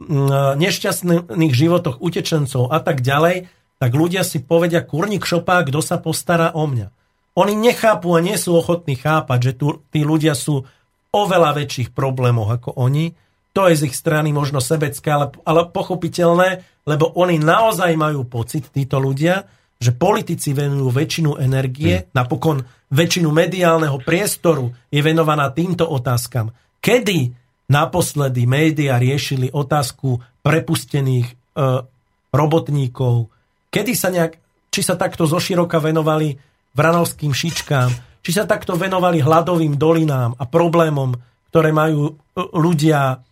mm, nešťastných životoch utečencov a tak ďalej, tak ľudia si povedia, kurník šopá, kto sa postará o mňa. Oni nechápu a nie sú ochotní chápať, že tu, tí ľudia sú oveľa väčších problémov ako oni. To je z ich strany možno sebecké, ale, ale pochopiteľné, lebo oni naozaj majú pocit, títo ľudia, že politici venujú väčšinu energie, hmm. napokon väčšinu mediálneho priestoru je venovaná týmto otázkam. Kedy naposledy média riešili otázku prepustených e, robotníkov? Kedy sa nejak, či sa takto zoširoka venovali vranovským šičkám, či sa takto venovali hladovým dolinám a problémom, ktoré majú e, ľudia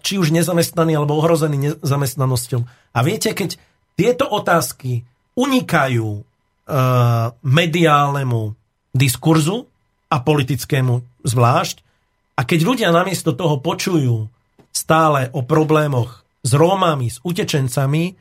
či už nezamestnaní alebo ohrození nezamestnanosťou. A viete, keď tieto otázky unikajú uh, mediálnemu diskurzu a politickému zvlášť, a keď ľudia namiesto toho počujú stále o problémoch s Rómami, s utečencami,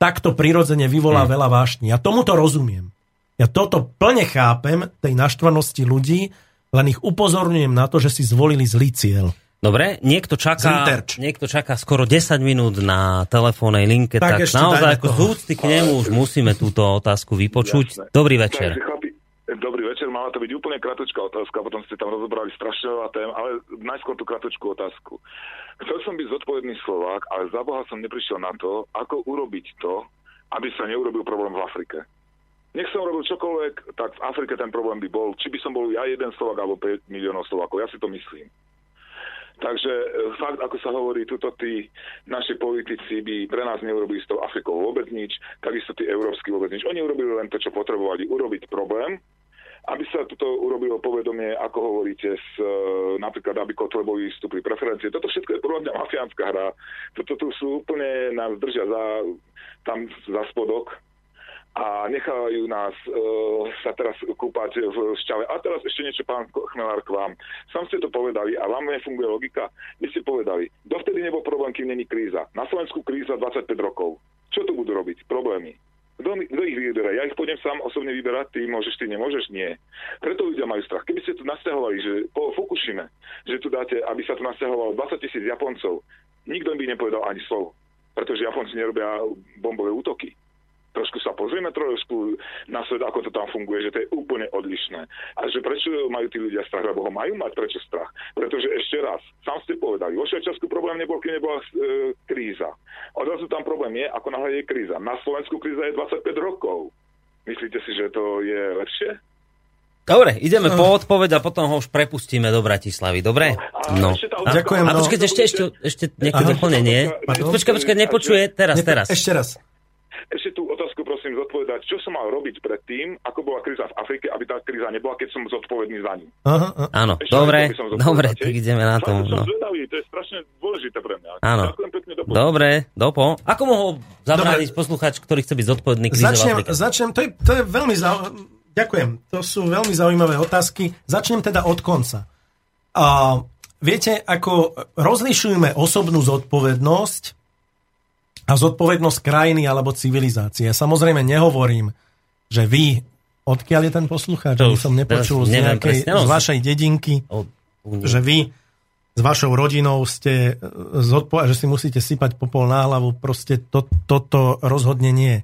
tak to prirodzene vyvolá hmm. veľa vášni. Ja tomuto rozumiem. Ja toto plne chápem, tej naštvanosti ľudí, len ich upozorňujem na to, že si zvolili zlý cieľ. Dobre, niekto čaká, niekto čaká skoro 10 minút na telefónnej linke, tak, tak naozaj ako z úcty k nemu už musíme túto otázku vypočuť. Jasne. Dobrý večer. Dobrý večer, mala to byť úplne kratočká otázka, potom ste tam rozobrali strašne veľa tém, ale najskôr tú kratočkú otázku. Chcel som byť zodpovedný Slovák, ale za Boha som neprišiel na to, ako urobiť to, aby sa neurobil problém v Afrike. Nech som robil čokoľvek, tak v Afrike ten problém by bol, či by som bol ja jeden Slovak alebo 5 miliónov Slovákov, ja si to myslím. Takže e, fakt, ako sa hovorí, tuto tí naši politici by pre nás neurobili s tou Afrikou vôbec nič, takisto tí európsky vôbec nič. Oni urobili len to, čo potrebovali urobiť problém, aby sa toto urobilo povedomie, ako hovoríte, s, e, napríklad, aby Kotlebovi vstúpili preferencie. Toto všetko je podľa mňa mafiánska hra. Toto tu sú úplne, nás držia za, tam za spodok a nechávajú nás e, sa teraz kúpať v šťave. A teraz ešte niečo, pán Chmelár, k vám. Sam ste to povedali a vám nefunguje logika. Vy ste povedali, dovtedy nebol problém, kým není kríza. Na Slovensku kríza 25 rokov. Čo tu budú robiť? Problémy. Kto, kto ich vyberá? Ja ich pôjdem sám osobne vyberať, ty môžeš, ty nemôžeš? Nie. Preto ľudia majú strach. Keby ste tu nasťahovali, že po Fukushime, že tu dáte, aby sa tu nasťahovalo 20 tisíc Japoncov, nikto by nepovedal ani slovo. Pretože Japonci nerobia bombové útoky trošku sa pozrieme trošku na svet, ako to tam funguje, že to je úplne odlišné. A že prečo majú tí ľudia strach, lebo ho majú mať prečo strach. Pretože ešte raz, sám ste povedali, vo Švajčiarsku problém nebol, keď nebola e, kríza. Odrazu tam problém je, ako náhle je kríza. Na Slovensku kríza je 25 rokov. Myslíte si, že to je lepšie? Dobre, ideme po odpoveď a potom ho už prepustíme do Bratislavy, dobre? No. no. Ďakujem. A počkajte, ešte, ešte, ešte nejaké doplnenie. Počkaj, počkaj, nepočuje, teraz, teraz. Ešte raz. Ešte tú otázku prosím zodpovedať, čo som mal robiť predtým, ako bola kríza v Afrike, aby tá kríza nebola, keď som zodpovedný za ňu. Aha, aha. Áno, Ešte dobre, dobre, tak ideme na to. No. Zvedavý, to je strašne dôležité pre mňa. Áno. Ďakujem pekne, dopo. Dobre, dopo. Ako mohol zabrániť posluchač, ktorý chce byť zodpovedný kríze začnem, v Afrike? Začnem, to je, to je veľmi zaujímavé. Ďakujem, to sú veľmi zaujímavé otázky. Začnem teda od konca. A, viete, ako rozlišujeme osobnú zodpovednosť a zodpovednosť krajiny alebo civilizácie. Ja samozrejme nehovorím, že vy, odkiaľ je ten poslucháč, že som nepočul z, nejakej, z vašej dedinky, že vy s vašou rodinou ste e, zodpo- že si musíte sypať popol na hlavu, proste to, toto rozhodne nie.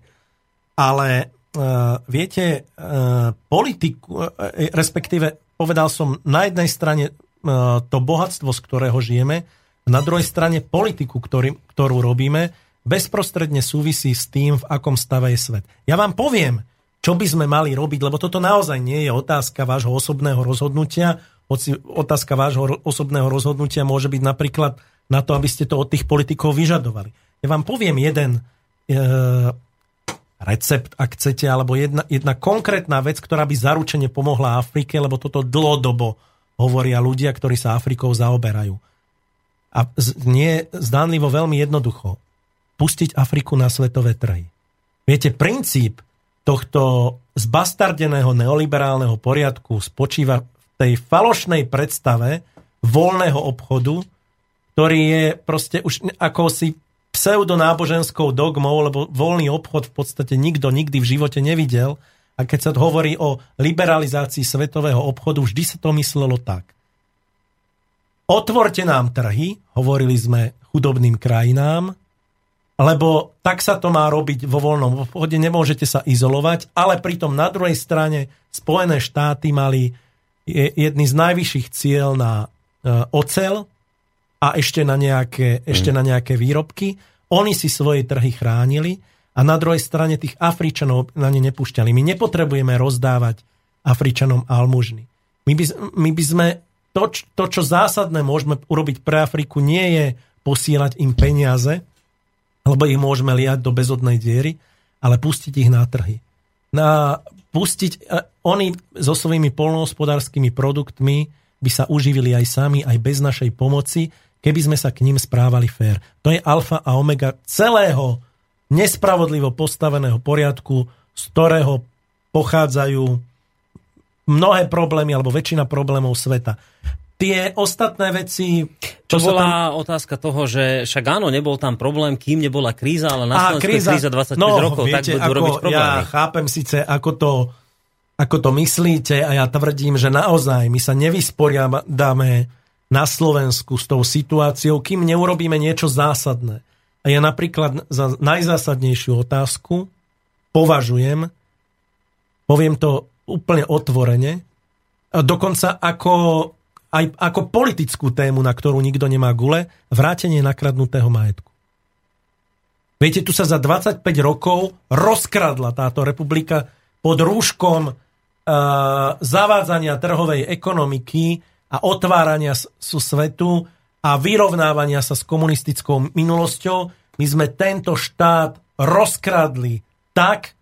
Ale uh, viete, uh, politiku, uh, respektíve povedal som na jednej strane uh, to bohatstvo, z ktorého žijeme, na druhej strane politiku, ktorý, ktorú robíme, bezprostredne súvisí s tým, v akom stave je svet. Ja vám poviem, čo by sme mali robiť, lebo toto naozaj nie je otázka vášho osobného rozhodnutia. Otázka vášho osobného rozhodnutia môže byť napríklad na to, aby ste to od tých politikov vyžadovali. Ja vám poviem jeden e, recept, ak chcete, alebo jedna, jedna konkrétna vec, ktorá by zaručene pomohla Afrike, lebo toto dlhodobo hovoria ľudia, ktorí sa Afrikou zaoberajú. A nie zdánlivo veľmi jednoducho pustiť Afriku na svetové trhy. Viete, princíp tohto zbastardeného neoliberálneho poriadku spočíva v tej falošnej predstave voľného obchodu, ktorý je proste už ako si pseudonáboženskou dogmou, lebo voľný obchod v podstate nikto nikdy v živote nevidel. A keď sa hovorí o liberalizácii svetového obchodu, vždy sa to myslelo tak. Otvorte nám trhy, hovorili sme chudobným krajinám, lebo tak sa to má robiť vo voľnom obchode, nemôžete sa izolovať, ale pritom na druhej strane Spojené štáty mali jedný z najvyšších cieľ na e, ocel a ešte na, nejaké, ešte na nejaké výrobky. Oni si svoje trhy chránili a na druhej strane tých Afričanov na ne nepúšťali. My nepotrebujeme rozdávať Afričanom almužny. My by, my by sme to, to, čo zásadné môžeme urobiť pre Afriku, nie je posielať im peniaze, lebo ich môžeme liať do bezodnej diery, ale pustiť ich na trhy. Na, pustiť, e, oni so svojimi polnohospodárskymi produktmi by sa uživili aj sami, aj bez našej pomoci, keby sme sa k ním správali fér. To je alfa a omega celého nespravodlivo postaveného poriadku, z ktorého pochádzajú mnohé problémy alebo väčšina problémov sveta. Tie ostatné veci... Čo to bola tam... otázka toho, že však áno, nebol tam problém, kým nebola kríza, ale na Slovensku kríza, kríza 25 no, rokov, viete, tak budú ako, robiť problémy. Ja chápem síce, ako to, ako to myslíte a ja tvrdím, že naozaj my sa nevysporiadame na Slovensku s tou situáciou, kým neurobíme niečo zásadné. A ja napríklad za najzásadnejšiu otázku považujem, poviem to úplne otvorene, dokonca ako, aj ako politickú tému, na ktorú nikto nemá gule, vrátenie nakradnutého majetku. Viete, tu sa za 25 rokov rozkradla táto republika pod rúškom uh, zavádzania trhovej ekonomiky a otvárania sú svetu a vyrovnávania sa s komunistickou minulosťou, my sme tento štát rozkradli tak,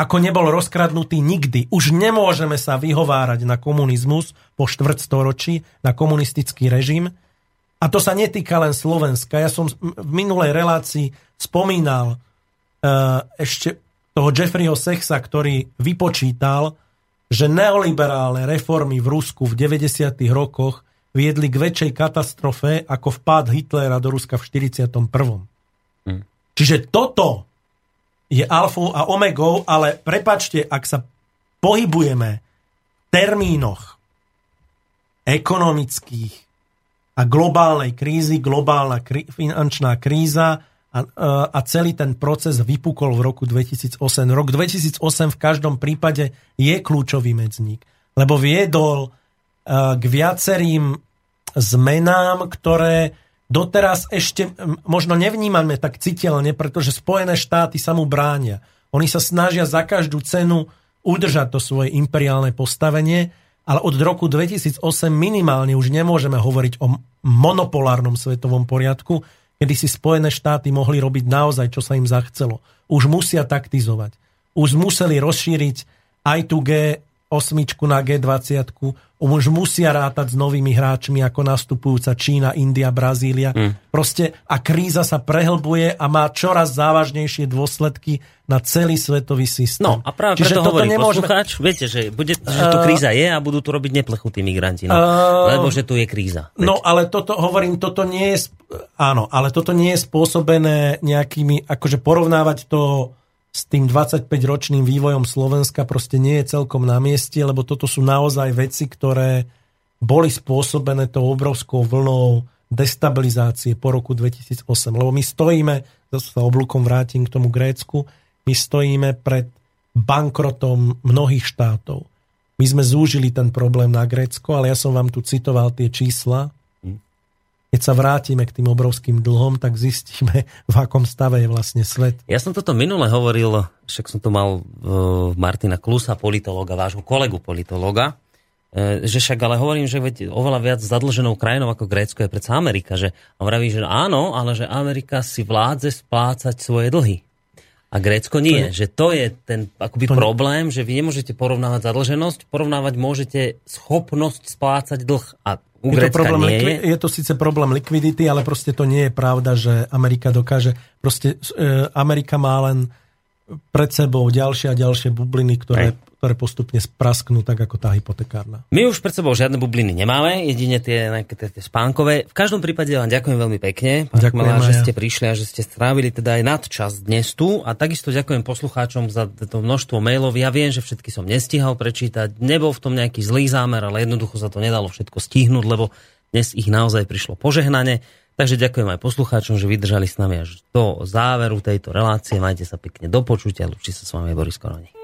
ako nebol rozkradnutý nikdy. Už nemôžeme sa vyhovárať na komunizmus po štvrtstoročí, na komunistický režim. A to sa netýka len Slovenska. Ja som v minulej relácii spomínal uh, ešte toho Jeffreyho Sexa, ktorý vypočítal, že neoliberálne reformy v Rusku v 90. rokoch viedli k väčšej katastrofe ako vpád Hitlera do Ruska v 41. Hmm. Čiže toto je alfou a omegou, ale prepačte, ak sa pohybujeme v termínoch ekonomických a globálnej krízy, globálna krí, finančná kríza a, e, a celý ten proces vypukol v roku 2008. Rok 2008 v každom prípade je kľúčový medzník, lebo viedol k viacerým zmenám, ktoré doteraz ešte možno nevnímame tak citeľne, pretože Spojené štáty sa mu bránia. Oni sa snažia za každú cenu udržať to svoje imperiálne postavenie, ale od roku 2008 minimálne už nemôžeme hovoriť o monopolárnom svetovom poriadku, kedy si Spojené štáty mohli robiť naozaj, čo sa im zachcelo. Už musia taktizovať. Už museli rozšíriť I2G osmičku na G20. Už musia rátať s novými hráčmi ako nastupujúca Čína, India, Brazília. Mm. Proste a kríza sa prehlbuje a má čoraz závažnejšie dôsledky na celý svetový systém. No a práve Čiže preto hovorí nemôžeme... poslucháč, viete, že, bude, že tu kríza je a budú tu robiť neplechutí migranti, no, uh, lebo že tu je kríza. Veď. No ale toto, hovorím, toto nie je, áno, ale toto nie je spôsobené nejakými, akože porovnávať to s tým 25-ročným vývojom Slovenska proste nie je celkom na mieste, lebo toto sú naozaj veci, ktoré boli spôsobené tou obrovskou vlnou destabilizácie po roku 2008. Lebo my stojíme, zase sa oblúkom vrátim k tomu Grécku, my stojíme pred bankrotom mnohých štátov. My sme zúžili ten problém na Grécko, ale ja som vám tu citoval tie čísla, keď sa vrátime k tým obrovským dlhom, tak zistíme, v akom stave je vlastne svet. Ja som toto minule hovoril, však som to mal uh, Martina Klusa, politologa, vášho kolegu politologa, uh, že však ale hovorím, že veď oveľa viac zadlženou krajinou ako Grécko je predsa Amerika, že on vraví, že áno, ale že Amerika si vládze splácať svoje dlhy. A Grécko nie. To je, že to je ten akoby to problém, že vy nemôžete porovnávať zadlženosť, porovnávať môžete schopnosť splácať dlh. A u je, to problém, nie je. je to síce problém likvidity, ale proste to nie je pravda, že Amerika dokáže. Proste e, Amerika má len pred sebou ďalšie a ďalšie bubliny, ktoré, ktoré postupne sprasknú, tak ako tá hypotekárna. My už pred sebou žiadne bubliny nemáme, jedine tie, tie, tie spánkové. V každom prípade vám ďakujem veľmi pekne, pán ďakujem, Kmela, že ste prišli a že ste strávili teda aj nadčas dnes tu. A takisto ďakujem poslucháčom za to množstvo mailov. Ja viem, že všetky som nestihal prečítať. Nebol v tom nejaký zlý zámer, ale jednoducho sa to nedalo všetko stihnúť, lebo dnes ich naozaj prišlo požehnanie. Takže ďakujem aj poslucháčom, že vydržali s nami až do záveru tejto relácie. Majte sa pekne do počutia. Lúči sa s vami Boris Koroni.